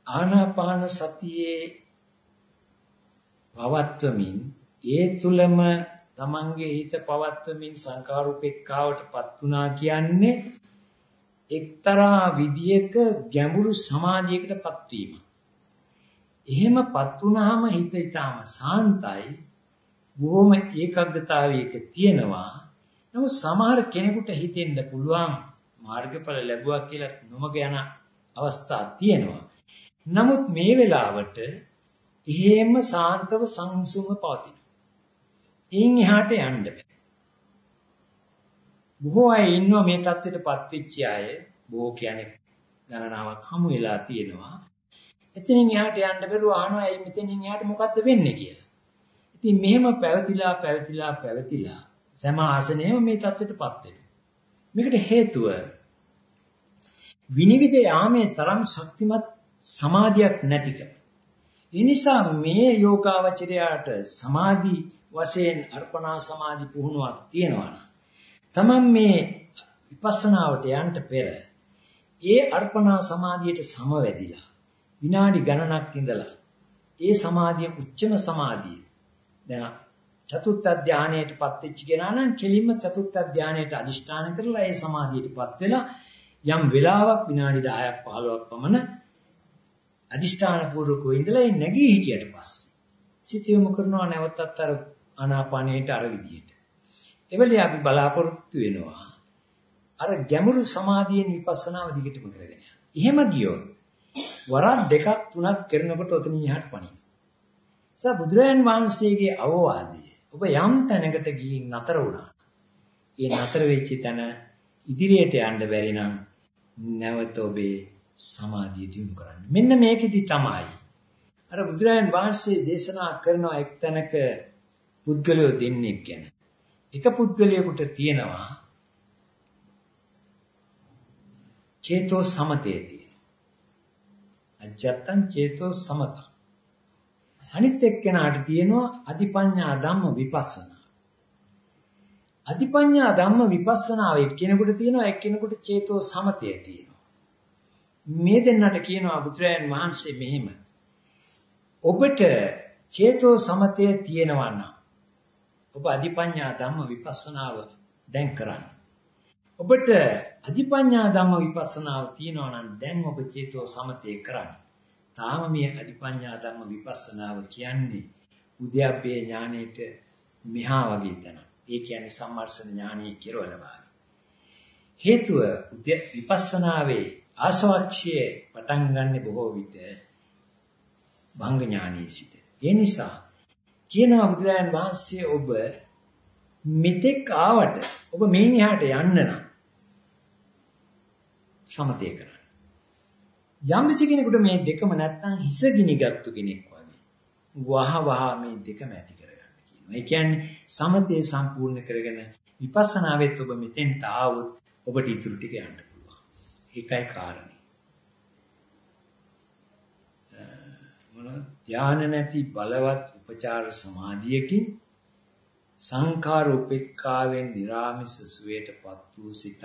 ආනාපාන සතියේ පවත්වමින් ඒ තුලම තමන්ගේ හිත පවත්වමින් සංකාරුපෙක්කාවටපත් වුණා කියන්නේ එක්තරා විදියක ගැඹුරු සමාධියකටපත් වීම. එහෙමපත් වුනහම හිත ඊටාම සාන්තයි බොහොම ඒකාග්‍රතාවයක තියෙනවා. නමුත් සමහර කෙනෙකුට හිතෙන්න පුළුවන් මාර්ගඵල ලැබුවා කියලා නොමග යන අවස්ථා තියෙනවා. නමුත් මේ වෙලාවට එහෙම සාන්තව සංසුම පවතින. එයින් එහාට යන්න බෑ. බොහෝ අය ඉන්නවා මේ தත්ත්වයටපත් වෙච්ච අය බොහෝ කියන්නේ ගණනාවක් හමු වෙලා තියෙනවා. එතනින් එහාට යන්න බැරුව අහනවා ඇයි මෙතනින් එහාට මොකද්ද වෙන්නේ කියලා. ඉතින් මෙහෙම පැවතිලා පැවතිලා පැවතිලා සෑම ආසනයම මේ தත්ත්වයටපත් වෙනවා. මේකට හේතුව විනිවිද යාමේ තරම් ශක්තිමත් සමාධියක් නැතිකම. ඒ නිසා මේ යෝගාවචරයට සමාධි වශයෙන් අර්පණා සමාධි පුහුණුවක් තියෙනවා තමන් මේ විපස්සනාවට යන්න පෙර ඒ අර්පණා සමාධියට සමවැදිලා විනාඩි ගණනක් ඉඳලා ඒ සමාධිය උච්චම සමාධිය. දැන් චතුත්ථ ධානයටපත් වෙච්ච කෙනා නම් කෙලින්ම චතුත්ථ ධානයට අදිෂ්ඨාන කරලා ඒ සමාධියටපත් වෙලා යම් වෙලාවක් විනාඩි 10ක් 15ක් පමණ අදිෂ්ඨාන පූර්වකව ඉඳලා ඒ නැගී හිටියට පස්සේ සිත යොමු කරනවා නැවතත් අර ආනාපානයට අර විදියට. එවලේ අපි බලාපොරොත්තු වෙනවා අර ගැඹුරු සමාධියෙන් විපස්සනාව දිගටම කරගෙන යන්න. එහෙම ගියොත් වරක් දෙකක් තුනක් කරනකොට ඔතනින් එහාට පණින. සා බුදුරයන් වහන්සේගේ අවවාදය ඔබ යම් තැනකට ගිහින් නතර වුණා. ඒ නතර වෙච්ච තැන ඉදිරියට යන්න බැරි නම් නැවත ඔබේ සමාධිය දියුණු කරන්න. මෙන්න මේකෙදි තමයි අර බුදුරජාන් වහන්සේ දේශනා කරන එක්තැනක පුද්ගලයෝ දෙන්නෙක් ගැන. එක පුද්ගලයෙකුට තියෙනවා චේතෝ සමතේ තියෙන. අජත්තං චේතෝ සමත. අනිත් එක්කෙනාට තියෙනවා අධිපඤ්ඤා ධම්ම විපස්සනා. අධිපඤ්ඤා ධම්ම විපස්සනාව එක්කෙනෙකුට තියෙනවා එක්කෙනෙකුට චේතෝ සමතය තියෙනවා. මේ දෙන්නට කියනවා බුදුරජාන් වහන්සේ මෙහෙම. ඔබට චේතෝ සමතය තියෙනවා නම් ඔබ අධිපඤ්ඤා ධම්ම විපස්සනාව දැන් කරන්න. ඔබට අධිපඤ්ඤා ධම්ම විපස්සනාව තියෙනවා නම් දැන් ඔබ චේතෝ සමතය කරන්න. තාම මේ අධිපඤ්ඤා ධම්ම විපස්සනාව කියන්නේ උද්‍යප්පේ ඥානෙට මෙහා වගේ තැනක්. ඒ කියන්නේ සම්මර්ෂණ ඥානීය කෙරවලවා. හේතුව විපස්සනාවේ ආසවක්ෂයේ පටන් ගන්න බොහෝ විට භංග ඥානීය සිට. ඒ නිසා කියනවා බුදුරජාන් වහන්සේ ඔබ මෙතෙක් ආවට ඔබ මේන් එහාට යන්න නම් සමතේ කරන්න. යම් කෙනෙකුට මේ දෙකම නැත්තම් හිස ගිනිගත්තු කෙනෙක් වගේ වහ වහ මේ දෙකම ඇති කරගන්න කියනවා. ඒ කියන්නේ සමතේ සම්පූර්ණ කරගෙන විපස්සනාවෙත් ඔබ මෙතෙන්ට ආවොත් ඔබට ඊටු ටික යන්න පුළුවන්. ඒකයි කාරණේ. මොන ධානය නැති බලවත් උපචාර සමාධියකින් සංඛාර උපේක්ඛාවෙන් निराமிස සුවේටපත් වූ සිත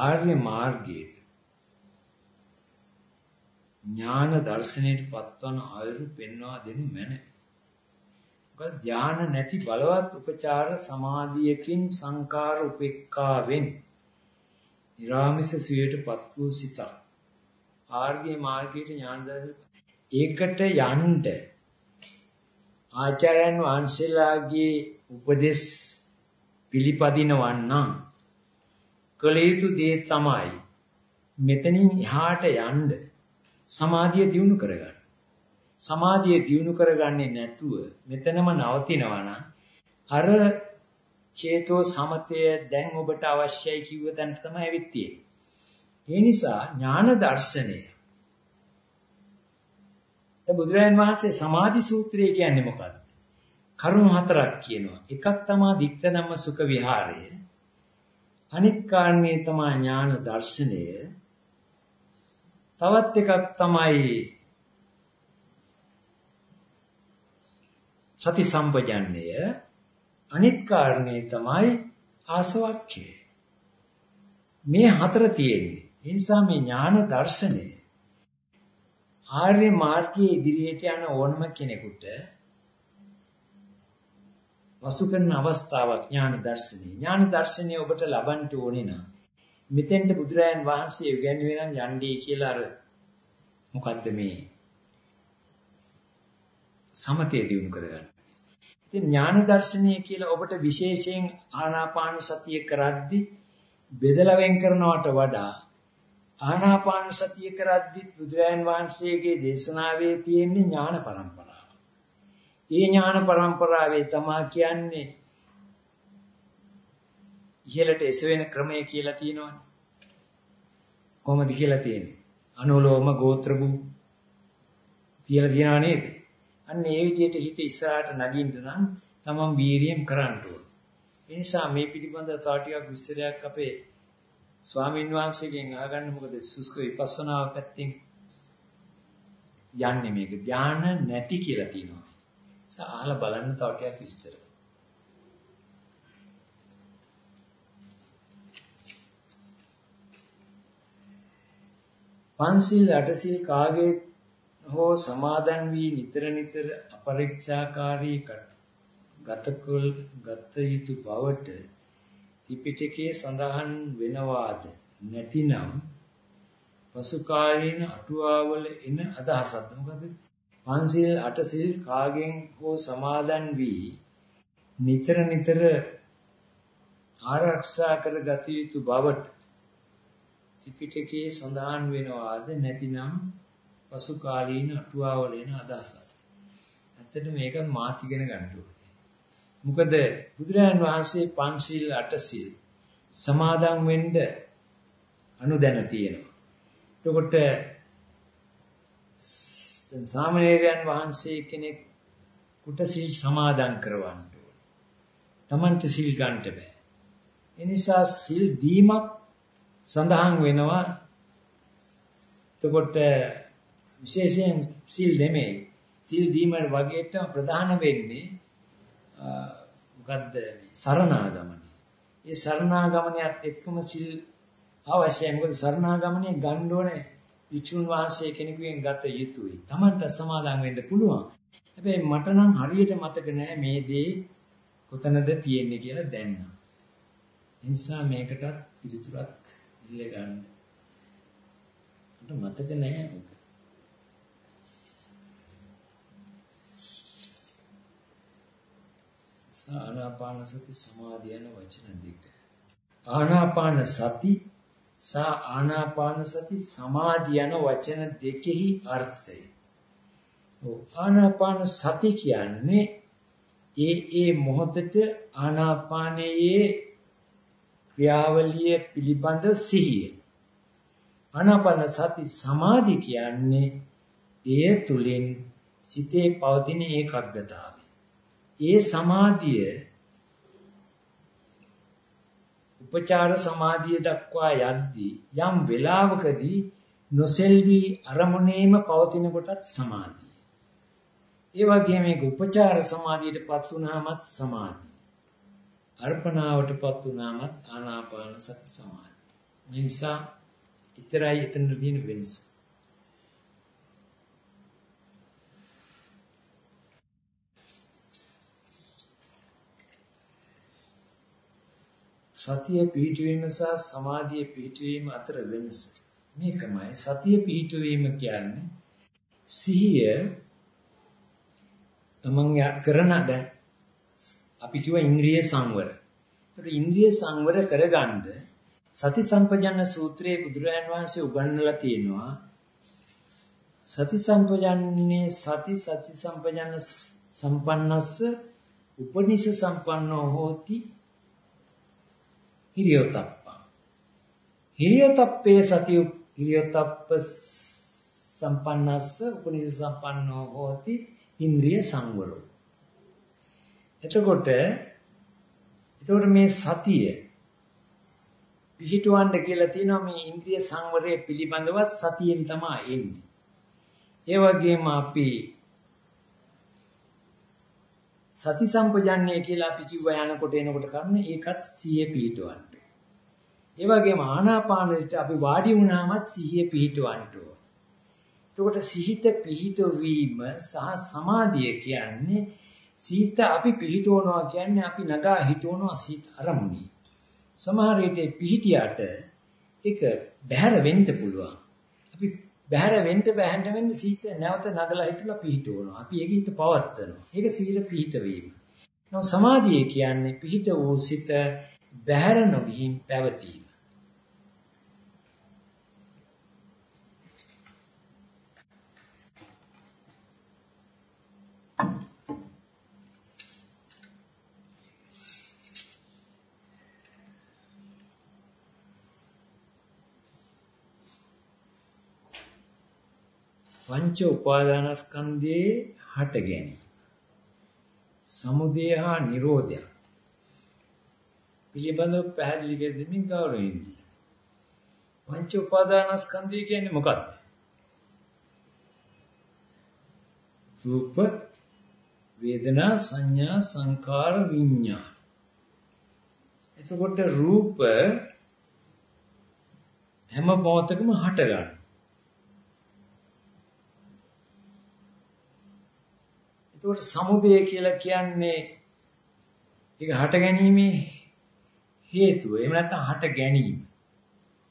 ආර්ය මාර්ගයේ ඥාන දර්ශනයට පත්වන අයුරු පෙන්වා දෙනු මැනේ. මොකද ධාන නැති බලවත් උපචාර සමාධියකින් සංකාර උපේක්ඛාවෙන් ඊරාමිස සියයටපත් වූ සිත. ආර්ය මාර්ගයට ඥාන ඒකට යන්න ආචාර්යයන් වහන්සේලාගේ උපදෙස් පිළිපදිනවන්නම් කළ යුතු දේ තමයි මෙතනින් එහාට යන්න සමාධිය දියුණු කරගන්න. සමාධිය දියුණු කරගන්නේ නැතුව මෙතනම නවතිනවා නම් අර චේතෝ සමතය දැන් ඔබට අවශ්‍යයි කිව්ව තැනට තමයි ඇවිත් තියෙන්නේ. ඒ නිසා ඥාන දර්ශනය බුදුරජාන් වහන්සේ සමාධි සූත්‍රය කියන්නේ මොකක්ද? කරුණු හතරක් කියනවා. එකක් තමයි දික්ක ධම්ම සුඛ විහාරය. අනිත් කාරණේ තමයි ඥාන දර්ශනය. තවත් එකක් තමයි සති සම්පජන්ණය. අනිත් කාරණේ තමයි ආසවක්ඛය. මේ හතර තියෙන්නේ. ඒ නිසා මේ ඥාන දර්ශනය ආර්ය මාර්ගයේ ඉදිරියට යන ඕනම කෙනෙකුට පසු කරන අවස්ථාවක් ඥාන දර්ශනය. ඥාන දර්ශනය ඔබට ලබන්න ඕනේ නම් මෙතෙන්ට බුදුරයන් වහන්සේ උගන්වන්නේ නම් යන්නේ කියලා අර මොකද්ද මේ සමතේ දිනු කරගන්න. ඉතින් ඥාන දර්ශනය කියලා ඔබට විශේෂයෙන් ආනාපාන සතිය කරද්දී බෙදලා වෙන් කරනවට වඩා ආනාපාන සතිය කරද්දී බුදුරයන් වහන්සේගේ දේශනාවේ තියෙන ඥාන පරම්පරාව. ඒ ඥාන පරම්පරාවේ තමා කියන්නේ ඉහළට එසවෙන ක්‍රමය කියලා තියෙනවනේ. කොහොමද කියලා තියෙන්නේ? අනුලෝම ගෝත්‍රභු කියලා තියනා නේද? අන්න ඒ විදිහට හිත ඉස්සරහට නගින්න නම් තමන් වීරියෙන් කරන්න ඕන. ඒ නිසා මේ පිළිබඳව තව ටිකක් විස්තරයක් අපේ ස්වාමීන් වහන්සේගෙන් අහගන්න මොකද සුස්ක විපස්සනාව පැත්තෙන් යන්නේ මේක ධාන නැති කියලා තියෙනවා. ඒ නිසා අහලා බලන්න තව ටිකක් විස්තර. පන්සිල් අටසිල් කාගේ හෝ සමාදන් වී නිතර නිතර අපරීක්ෂාකාරී ගතකුල් ගත යුතු බවට ත්‍රිපිටකයේ සඳහන් වෙනවාද? නැතිනම් පසු කාලීන අටුවාවල එන අදහසක්ද? මොකද පන්සිල් අටසිල් කාගෙන් හෝ සමාදන් වී නිතර නිතර ආරක්ෂා කර ගත යුතු බවට ත්‍රිපිටකයේ සඳහන් වෙනවාද? නැතිනම් පසු කාලීන අටුවාවල එන අදහසක්. ඇත්තට මේක මාත් ඉගෙන ගන්න ඕනේ. මොකද බුදුරජාන් වහන්සේ පංචශීල අටශීල සමාදන් වෙන්න අනුදැන තියෙනවා. එතකොට දැන් සාමණේරයන් වහන්සේ කෙනෙක් කුට සීල් සමාදන් කරවන්න ඕනේ. Tamanට සීල් ගන්නට බෑ. ඒ නිසා සීල් දීමක් සඳහන් වෙනවා. එතකොට විශේෂයෙන් සීල් නෙමෙයි. සීල් දීම වගේට ප්‍රධාන වෙන්නේ මොකද්ද සරණාගමනය. ඒ සරණාගමනයත් එක්කම සීල් අවශ්‍යයි. මොකද සරණාගමනය ගන්න ඕනේ විචුන් වාසයේ කෙනෙකුගෙන් ගත යුතුයි. Tamanට සමාදන් වෙන්න පුළුවන්. හැබැයි මට නම් හරියට මතක නෑ මේ දේ කොතනද තියෙන්නේ කියලා දැන්න. ඒ නිසා මේකටත් පිළිතුරක් ඉල්ල ගන්න. මට මතක නෑ ආනාපාන සති සමාධිය යන වචන දෙක. ආනාපාන සති සා ආනාපාන සති සමාධිය යන වචන දෙකෙහි අර්ථය. ආනාපාන සති කියන්නේ ඒ ඒ මොහොතට ආනාපානයේ ක්‍රියාවලිය පිළිබඳ සිහිය. ආනාපාන සති සමාධි කියන්නේ ඒ තුලින් සිතේ පවතින ඒකාග්‍රතාව. ඒ සමාධිය උපචාර සමාධිය දක්වා යද්දී යම් වෙලාවකදී නොසෙල්වි අරමුණේම පවතින කොටත් සමාධිය. ඒ වගේම මේක උපචාර සමාධියටපත් වුණාමත් සමාධිය. අර්පණාවටපත් වුණාමත් ආනාපාන සති සමාධිය. මේ නිසා ඊතරයි එතන තියෙන වෙනස. සතිය පිහිටවීම සහ සමාධිය පිහිටවීම අතර වෙනස. මේකමයි සතිය පිහිටවීම කියන්නේ. සිහිය තමන් කරන දැන් අපි කිව්ව ඉන්ද්‍රිය සංවර. ඒතර ඉන්ද්‍රිය සංවර කරගන්න සති සම්පජන්න සූත්‍රයේ බුදුරජාන් වහන්සේ උගන්වලා තියෙනවා. සති සම්පජන්නේ සති සති සම්පජන්න සම්පන්නස්ස උපනිෂ සම්පන්නෝ හෝති හිරියොතප්පා. හිරියොතප්පේ සති හිරියොතප්ප සම්පන්නස්ස උපනිෂ සම්පන්නෝ හෝති ඉන්ද්‍රිය සංවරෝ. එතකොට එතකොට මේ සතිය පිහිටවන්න කියලා තියෙනවා මේ ඉන්ද්‍රිය සංවරය පිළිබඳවත් සතියෙන් තමයි එන්නේ. ඒ වගේම අපි සති සම්පජන්ණය කියලා අපි කිව්ව යනකොට එනකොට කරන ඒකත් සිහිය පිහිටවන්න. ඒ වගේම ආනාපානෙට අපි වාඩි වුණාමත් සිහිය පිහිටවන්න ඕන. එතකොට සිහිත පිහිටවීම සහ සමාධිය කියන්නේ සීත අපි පිහිටවනවා කියන්නේ අපි නගා හිටවනවා සීත අරමුණි. සමහර විට පිහිටියට ඒක බහැර වෙන්න පුළුවන්. අපි බහැර වෙන්න බහැන්න වෙන්න සීත නැවත නගලා හිටලා පිහිටවනවා. අපි ඒක හිත පවත්වනවා. ඒක සීල පිහිට වීම. නෝ සමාධිය කියන්නේ පිහිට වූ සිත බහැර නොගින් පැවතීම. පංච උපාදානස්කන්ධයේ හට ගැනීම. සමුදය හා නිරෝධය. පිළිබඳව පැහැදිලි කර දෙමින් ගෞරවයෙන්. පංච උපාදානස්කන්ධය කියන්නේ මොකක්ද? රූප වේදනා සංඥා සංකාර විඤ්ඤාණ. එතකොට රූප හැම මොහොතකම හට ගන්න. ඒකට සමුදය කියලා කියන්නේ ඒක හට ගැනීමේ හේතුව. එහෙම නැත්නම් හට ගැනීම.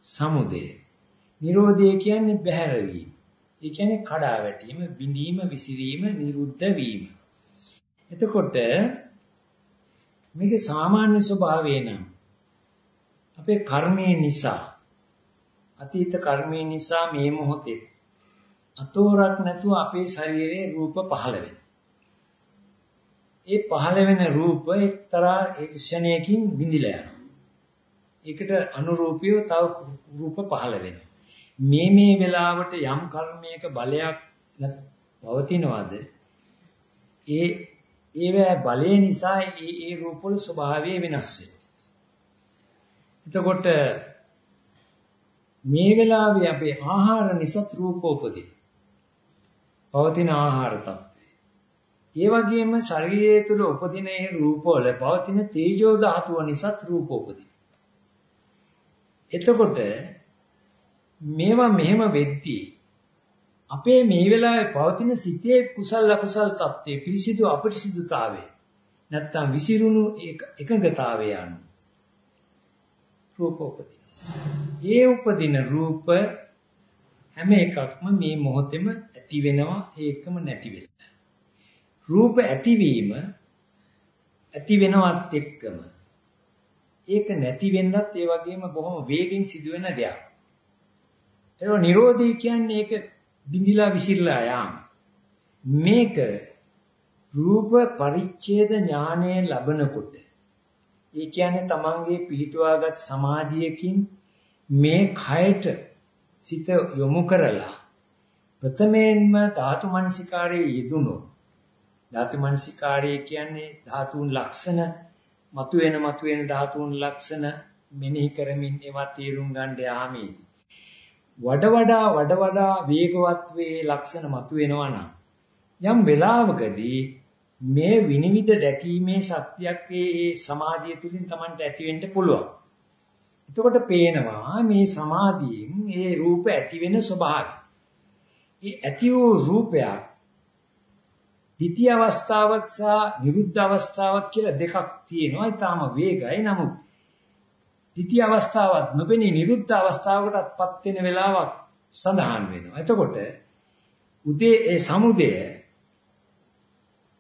සමුදය. නිරෝධය කියන්නේ බැහැර වීම. ඒ කියන්නේ කඩා වැටීම, බිඳීම, විසිරීම, නිරුද්ධ වීම. එතකොට මේකේ සාමාන්‍ය ස්වභාවය නම් අපේ කර්මයේ නිසා අතීත කර්මයේ නිසා මේ මොහොතේ අතෝරක් නැතුව අපේ ශරීරයේ රූප පහළ වෙනවා. ඒ පහළ වෙන රූප එක්තරා ක්ෂණයකින් විඳිලා යනවා. ඒකට අනුරූපීව තව රූප පහළ වෙනවා. මේ මේ වෙලාවට යම් කර්මයක බලයක් පවතිනවද? ඒ ඒවැ බලය නිසා ඒ ඒ රූපවල ස්වභාවය වෙනස් වෙනවා. එතකොට මේ වෙලාවේ අපේ ආහාර නිසත් රූප උපදී. පවතින ආහාර තත්ත්වය. ඒ වගේම ශරීරය තුළ උපදින ඒ රූපවල පවතින තේජෝ ධාතුව නිසාත් රූප උපදින. එතකොට මේවා මෙහෙම වෙද්දී අපේ මේ වෙලාවේ පවතින සිතේ කුසල අකුසල තත්ත්වයේ පිරිසිදු අපිරිසිදුතාවය නැත්තම් විසිරුණු එකඟතාවය යන රූප උපදින. ඒ උපදින රූප හැම එකක්ම මේ මොහොතේම ඇති වෙනවා ඒකම නැති වෙනවා. රූප ඇතිවීම ඇති වෙනවත් එක්කම ඒක නැති වෙන්නත් ඒ වගේම බොහොම වේගෙන් සිදුවෙන දෙයක්. ඒක නිරෝධී කියන්නේ ඒක බිඳිලා විසිරලා යාම. මේක රූප පරිච්ඡේද ඥානය ලබනකොට ඒ කියන්නේ තමන්ගේ පිහිටුවාගත් සමාධියකින් මේ කයට සිත යොමු කරලා ප්‍රථමයෙන්ම ධාතු මනසිකාරයේ යෙදුණොත් ධාතු මනසිකාරය කියන්නේ ධාතුන් ලක්ෂණ මතුවෙන මතුවෙන ධාතුන් ලක්ෂණ මෙනෙහි කරමින් ඒවා තේරුම් ගන්න යාමේදී වඩ වඩා වඩ වඩා වේගවත් වේ ලක්ෂණ මතුවෙනවා නම් යම් වෙලාවකදී මේ විනිවිද දැකීමේ ශක්තියක් ඒ සමාධිය තුලින් Tamanට ඇති වෙන්න පුළුවන්. එතකොට පේනවා මේ සමාධියෙන් ඒ රූප ඇති වෙන ස්වභාවය. ඒ ඇති වූ රූපයක් ද්විତୀය අවස්ථාවක් සහ නිරුද්ධ අවස්ථාවක් කියලා දෙකක් තියෙනවා. ඊටාම වේගයි. නමුත් ද්විତୀය අවස්ථාවත් නොපෙනී නිරුද්ධ අවස්ථාවකටපත් වෙන වෙලාවක් සඳහන් වෙනවා. එතකොට උදේ ඒ සමුදය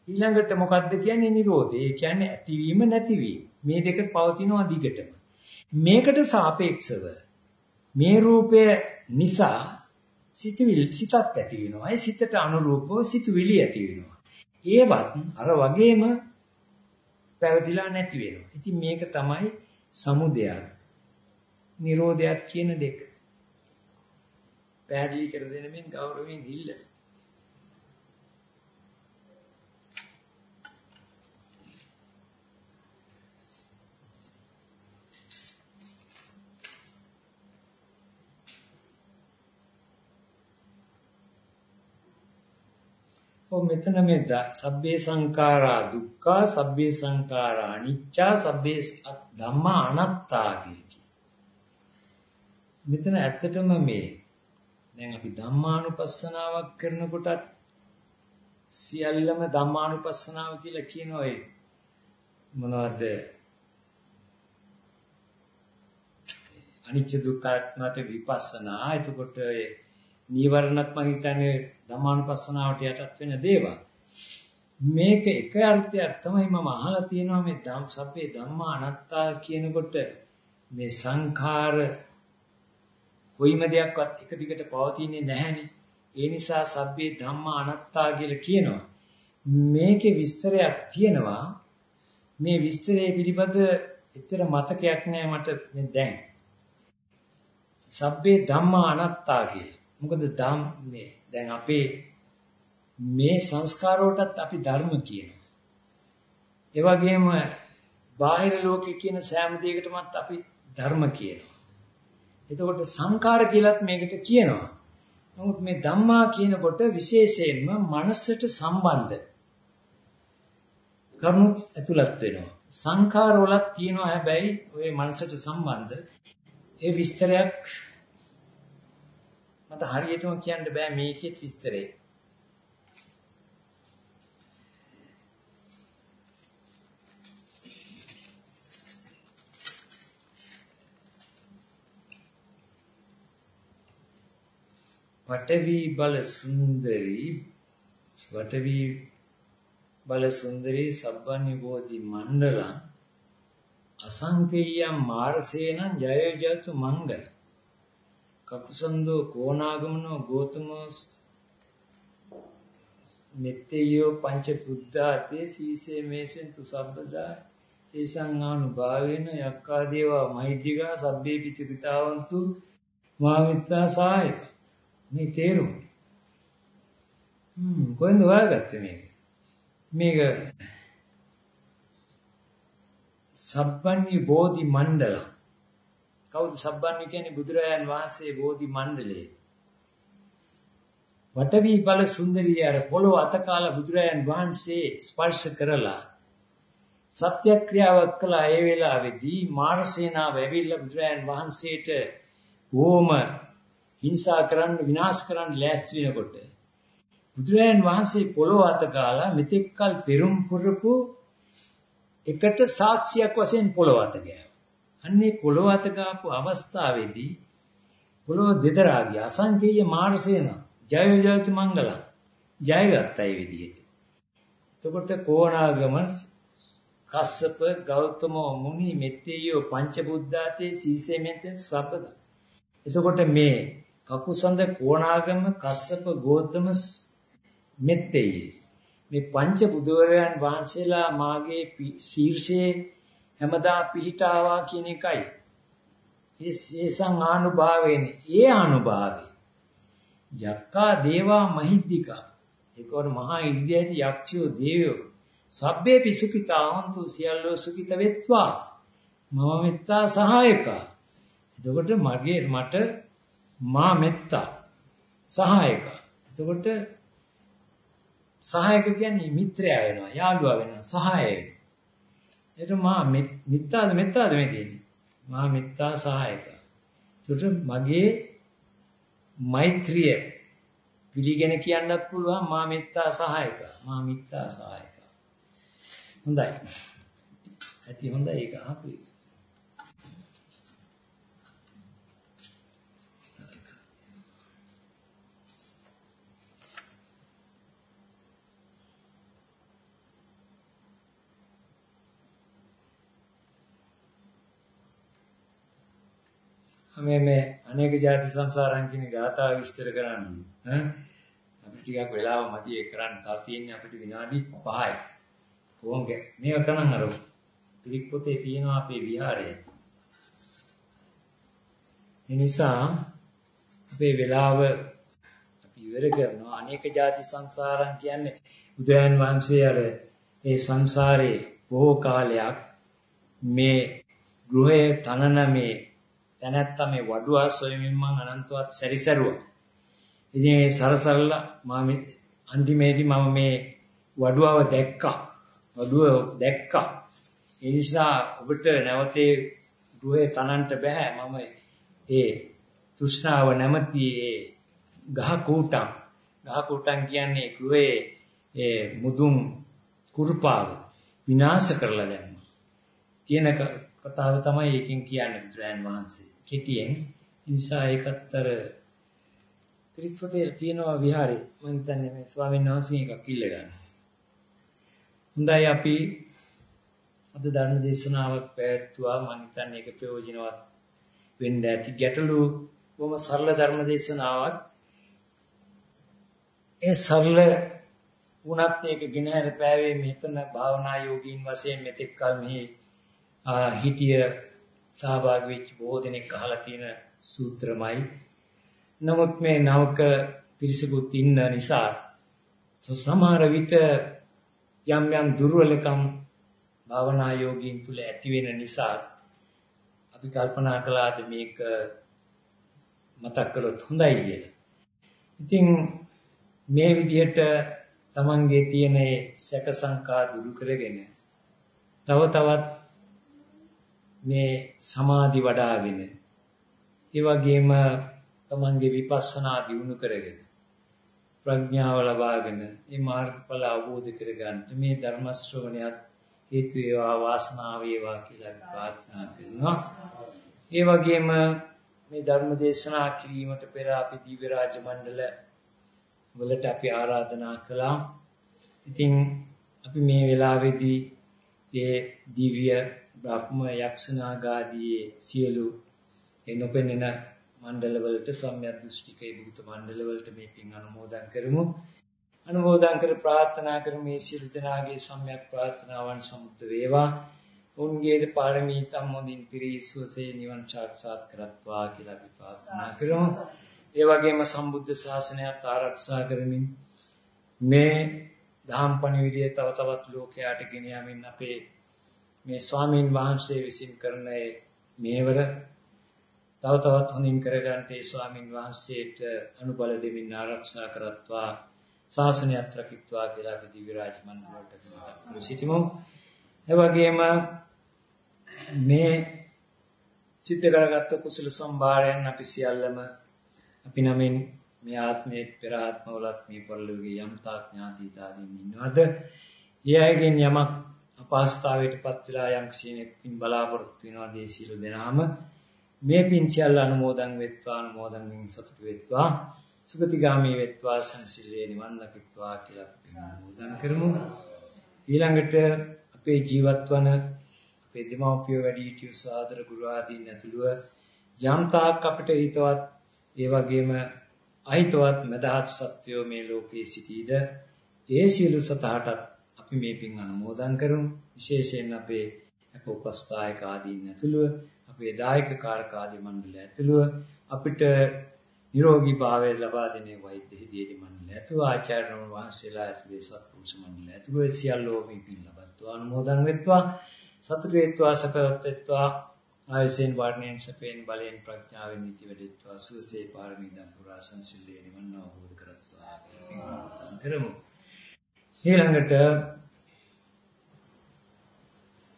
ඊළඟට මොකද්ද කියන්නේ නිරෝධය. ඒ කියන්නේ ඇතිවීම නැතිවීම. මේ දෙක පවතිනවා දිගටම. මේකට සාපේක්ෂව මේ රූපය නිසා සිතවිලි සිතක් ඇති වෙනවා. ඒ සිතට අනුරූපව සිතුවිලි ඇති වෙනවා. ඒවත් අර වගේම පැවතිලා නැති වෙනවා. ඉතින් මේක තමයි සමුදයක් නිරෝධයක් කියන දෙක. පැහැදිලි කර දෙන මෙන් ගෞරවයෙන් ඉල්ලනවා. ඔව් මෙතන මේ සබ්බේ සංඛාරා දුක්ඛා සබ්බේ සංඛාරා අනිච්චා සබ්බේ ධම්මා අනාත්තා කියකි. මෙතන ඇත්තටම මේ දැන් අපි ධම්මානුපස්සනාවක් කරනකොටත් සියල්ලම ධම්මානුපස්සනාව කියලා කියන ඔය මොනවද? අනිච්ච දුක්ඛ අනාත්ම විපස්සනා. එතකොට නීවරණත් මම හිතන්නේ ධම්මානුපස්සනාවට යටත් වෙන දේවල්. මේක එක අර්ථයක් තමයි මම අහලා තියෙනවා මේ ධම් සබ්බේ ධම්මා අනාත්තා කියනකොට මේ සංඛාර කොයිම දෙයක්වත් එක දිගට පවතින්නේ නැහැනේ. ඒ නිසා සබ්බේ ධම්මා අනාත්තා කියලා කියනවා. මේකේ විස්තරයක් තියෙනවා. මේ විස්තරය පිළිබඳ එතර මතකයක් නෑ මට දැන්. සබ්බේ ධම්මා අනාත්තා කියලා. මොකද ධම් මේ දැන් අපේ මේ සංස්කාර වලටත් අපි ධර්ම කියනවා. ඒ වගේම බාහිර ලෝකේ කියන සෑම දෙයකටමත් අපි ධර්ම කියනවා. එතකොට සංකාර කියලත් මේකට කියනවා. නමුත් මේ ධම්මා කියනකොට විශේෂයෙන්ම මනසට සම්බන්ධ කරුණු ඇතුළත් වෙනවා. සංඛාර වලත් තියෙනවා හැබැයි ওই මනසට සම්බන්ධ ඒ විස්තරයක් මට හරියටම කියන්න බෑ මේකෙත් විස්තරේ. පඨවි බල සුන්දරී පඨවි බල සුන්දරී සබ්බනිබෝධි මණ්ඩලං අසංකේයම් මාරසේනං ජයජතු මංගල කකුසන්දෝ කෝණාගමනෝ ගෝතමෝ මෙත්තේයෝ පංච බුද්ධාතේ සීසේ මේසෙන් තුසබ්බදා ඒසං ආනුභාවේන යක්කා දේවා මෛත්‍තිකා සබ්බේ පිචිතාවන්තු මාමිත්තා සායක මේ තේරුම. හ්ම් කොහෙන්ද හොයාගත්තේ මේක? මේක සබ්බන්නි බෝධි මණ්ඩල. කවුද සබ්බන්නි කියන්නේ බුදුරජාන් වහන්සේ බෝධි මණ්ඩලයේ. වටවි බල සුන්දරිය අර පොළොව අතකාලා බුදුරජාන් වහන්සේ ස්පර්ශ කරලා සත්‍යක්‍රියාවක් කළා ඒ වෙලාවේදී මාරසේනාව ඇවිල්ලා බුදුරජාන් වහන්සේට ඕම හිංසා කරන්න විනාශ කරන්න ලෑස්ති වෙනකොට බුදුරජාන් වහන්සේ පොළොව අත ගාලා මෙතෙක්කල් පෙරම් පුරපු එකට සාක්ෂියක් වශයෙන් පොළොව අත ගෑවා. අන්නේ පොළොව අත ගාපු අවස්ථාවේදී පොළොව දෙදරා ගිය අසංකේය මාරසේන ජය ජයති මංගල ජයගත්තා ඒ විදිහට. එතකොට කෝණාගම කස්සප ගෞතම මුනි මෙත්තේයෝ පංච බුද්ධාතේ සීසේ මෙතෙන් සබ්බද. එතකොට මේ කකුසඳ කෝණාගම කස්සප ගෝතම මෙත්තේ මේ පංච බුදුවරයන් වහන්සේලා මාගේ ශීර්ෂයේ හැමදා පිහිටාවා කියන එකයි. ඒ සේසං ආනුභාවයෙන් ඒ ආනුභාවය. යක්කා දේවා මහිද්దికා ඒකවර මහා ඉන්දියාවේ යක්ෂයෝ දේවයෝ සබ්බේ පිසුකිතාවන්තු සියල්ලෝ සුඛිත වෙත්වා මම මෙත්තා සහායකා එතකොට මගේ මට මා මෙත්තා සහායක. එතකොට සහායක කියන්නේ මිත්‍රයා වෙනවා, යාළුවා වෙනවා, සහායක. එතකොට මා මිත්තාද මෙත්තාද මේ තියෙන්නේ? මා මිත්තා සහායක. එතකොට මගේ මෛත්‍රිය පිළිගෙන කියන්නත් පුළුවන් මා මෙත්තා සහායක. මා මිත්තා සහායක. හොඳයි. ඇති හොඳයි ඒක අහපු එක. මේ මේ අනේක ಜಾති සංසාරයන් කියන ගාථා විස්තර කරන්නේ ඈ? අපිට ටිකක් වෙලාව මදි ඒ කරන්න තා තියෙන්නේ අපිට විනාඩි 5යි කොහොමද මේක කරන්න අර පිළික් පොතේ තියෙනවා අපේ විහාරය. ඒ නිසා අපේ වෙලාව අපි ඉවර කරනවා. අනේක ಜಾති සංසාරයන් කියන්නේ බුදුන් වහන්සේ අර ඒ සංසාරේ බොහෝ කාලයක් මේ ගෘහයේ තනන මේ දැනත්තා මේ වඩුවා සොයමින් මං අනන්තවත් සැරිසරුවා. ඉතින් ඒ සරසල්ලා මම අන්තිමේදී මම මේ වඩුවව දැක්කා. වඩුව දැක්කා. ඒ නිසා ඔබට නැවතේ ගෘහේ තනන්න බෑ. මම ඒ තෘෂ්ණාව නැමැති ඒ ගහ කූටම් ගහ කූටම් කියන්නේ ගෘහේ ඒ මුදුන් කුරුපාව විනාශ කරලා දැම්මා කියන කතාව තමයි එකෙන් කියන්නේ බුදුරයන් වහන්සේ. කෙටියෙන්. නිසා ඒකත්තර පිරිත්පතේ තියෙනවා විහාරේ මම හිතන්නේ මේ ස්වාමීන් වහන්සේ එකක් ඉල්ල ගන්න. හොඳයි අපි අද ධර්ම දේශනාවක් පැවැත්වුවා මම හිතන්නේ ඒක ප්‍රයෝජනවත් වෙන්න ඇති ගැටලු. බොහොම සරල ධර්ම දේශනාවක්. ඒ සරල වුණත් ඒක ගෙනහැර පෑවේ මෙතන භාවනා යෝගීන් වශයෙන් මෙතෙක් කල මෙහි හිටිය සහභාගී වෙච්ච බොහෝ දෙනෙක් අහලා තියෙන සූත්‍රමයි. නමුත් මේ නවක පිරිසකුත් ඉන්න නිසා සමහර විට යම් යම් දුර්වලකම් භාවනා යෝගීන් තුල ඇති වෙන නිසා අපි කල්පනා කළාද මේක මතක් කළොත් හොඳයි කියලා. ඉතින් මේ විදිහට තමන්ගේ තියෙන සැක සංකා දුරු කරගෙන තව තවත් මේ සමාධි වඩ아가ගෙන ඒ වගේම තමන්ගේ විපස්සනා දියුණු කරගෙන ප්‍රඥාව ලබාගෙන මේ මාර්ගඵල අවබෝධ කරගන්න මේ ධර්ම ශ්‍රවණයත් හේතු වේවා වාසනාව වේවා කියලා ප්‍රාර්ථනා කරනවා. ඒ වගේම මේ ධර්ම දේශනා කිරීමට පෙර අපි දිව්‍ය රාජ මණ්ඩල වලට අපි ආරාධනා කළා. ඉතින් අපි මේ වෙලාවේදී ඒ දිව්‍ය බ්‍රහ්ම යක්ෂනාගාදී සියලු ඒ නොපෙනෙන මණ්ඩල වලට සම්‍යක් දෘෂ්ටිකේ බුද්ධ මණ්ඩල වලට මේ පින් අනුමෝදන් කරමු. අනුමෝදන් කර ප්‍රාර්ථනා කරමු මේ සියලු දෙනාගේ සම්‍යක් ප්‍රාර්ථනාවන් සමුත් වේවා. උන්ගේද පාරමී තම් මොදින් පිරී සුවසේ නිවන් සාක්ෂාත් කරත්වා කියලා අපි ප්‍රාර්ථනා කරමු. ඒ වගේම සම්බුද්ධ ශාසනයත් ආරක්ෂා කරමින් මේ දහම් පණිවිඩය තව තවත් ලෝකයට ගෙන යමින් අපේ මේ ස්වාමීන් වහන්සේ විසින් කරන මේවර තව තවත් හොඳින් කරගන්නට ඒ ස්වාමින් වහන්සේට අනුබල දෙමින් ආරක්ෂා කරත්වා ශාසනයත් රකිත්වා කියලා අපි දිව්‍ය රාජ මණ්ඩලයට සිටිමු. ඒ වගේම මේ සිද්ධ කරගත්ත කුසල සම්භාරයන් අපි සියල්ලම අපි නමින් මේ ආත්මයේ පෙර ආත්මවලත් මේ පරිලෝකයේ යම් තාක් ඥාතිතාදීන් ඉන්නවද? ඒ අයගෙන් යමක් අපහසුතාවයටපත් වෙලා යම් කිසිනෙකින් බලාපොරොත්තු වෙනවා දේ සියලු දෙනාම මේ පින් සියල්ල අනුමෝදන් වෙත්වා අනුමෝදන් වෙමින් සතුටු වෙත්වා. සුගතිගාමී වෙත්වා සංසිල්ලේ නිවන් දකිත්වා කියලා අනුමෝදන් කරමු. ඊළඟට අපේ ජීවත් වන අපේ දෙමව්පියෝ වැඩිහිටියෝ සාදර ගුරු ආදීන් ඇතුළුව යම් තාක් අපිට හිතවත් ඒ වගේම අහිතවත් මදහත් සත්වයෝ මේ ලෝකයේ සිටීද? ඒ සියලු සතහටත් අපි මේ පින් අනුමෝදන් කරමු. විශේෂයෙන් අපේ අප උපස්ථායක ආදීන් ඇතුළුව අපේ දායක කාරක ආදී මණ්ඩල ඇතුළුව අපිට නිරෝගී භාවය ලබා දෙන වෛද්‍ය හිදී මණ්ඩල ඇතුළු ආචාර්යවරුන් වහන්සේලා ඇතුළේ සත්පුරුෂ මණ්ඩල ඇතුළු සියල්ලෝ මේ පින් ලබත්වා අනුමෝදන් වෙත්වා. සතුට වේත්වා සපවත් වෙත්වා. ආයසෙන් වර්ණයෙන් සපෙන් බලයෙන් ප්‍රඥාවෙන් නිති වෙදෙත්වා සුවසේ පාරමී දන් පුරා සංසිල්ලේ නිවන් අවබෝධ කරත්වා කරමු. ඊළඟට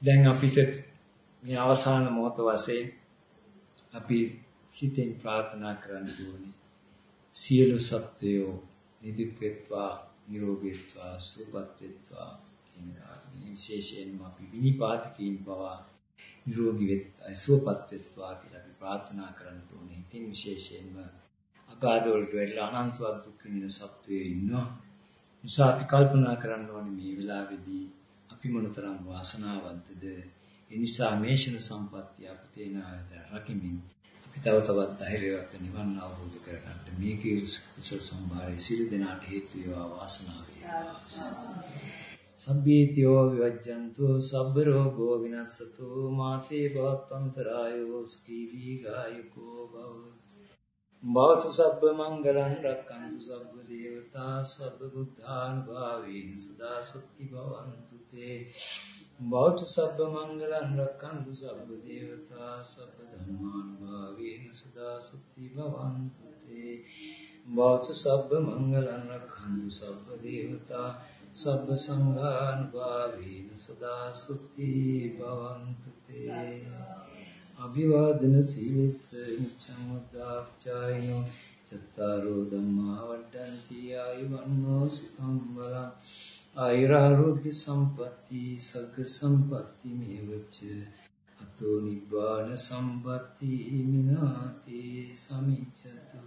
දැන් අපිට මේ අවසාන මොහොත වශයෙන් අපි සිතෙන් ප්‍රාර්ථනා කරන්න ඕනේ සියලු සත්වයෝ නිදුක් වෙත්වා නිරෝගී වෙත්වා සුවපත් වෙත්වා කියන කාරණේ විශේෂයෙන්ම අපි විනිපාතකීන් පවා නිරෝගී වෙත්වා සුවපත් වෙත්වා කියලා අපි ප්‍රාර්ථනා කරන්න ඕනේ. ඉතින් විශේෂයෙන්ම අගාධවලට වෙලා අනන්තවත් දුක් විඳින සත්වයෝ ඉන්නවා. නිසා අපි කල්පනා කරන්න ඕනේ මේ වෙලාවේදී අපි මොනතරම් වාසනාවන්තද. ඒ නිසා මේෂණ සම්පත්තිය අපතේ නායද රකිමින් අපි තව තවත් ධෛර්යවත් නිවන් අවබෝධ කරගන්න. මේකේ කුසල සම්භාරය සිල් දෙනාට හේතු වේවා වාසනාව වේවා සබ්බීතියෝ විවජ්ජන්තු සබ්බ රෝගෝ විනස්සතු මාතේ භවත්වන්තරායෝ සුඛී දීඝායුකෝ භව භවතු සබ්බ මංගලං රක්칸තු සබ්බ දේවතා සබ්බ බුද්ධානුභාවේන සදා සුඛි භවන්තු තේ. භවතු සබ්බ මංගලං රක්칸තු සබ්බ දේවතා සබ්බ ධම්මානුභාවේන සදා සුඛි භවන්තු තේ. භවතු සබ්බ මංගලං රක්칸තු සබ්බ දේවතා සබ්බ සංඝානුභාවේන සදා සුඛි භවන්තු තේ. අභිවාදන සීලස නිච්ඡමදාප්චායිනෝ චත්තාරෝ ධම්මා වඩ්ඩಂತಿ ආයුවන්නෝ සුඛං බලං ආයුරාෝග්‍ය සම්පatti සග්ග සම්පatti මේවච අතෝ නිබ්බාන සම්පatti මිනාති සමිච්ඡතු.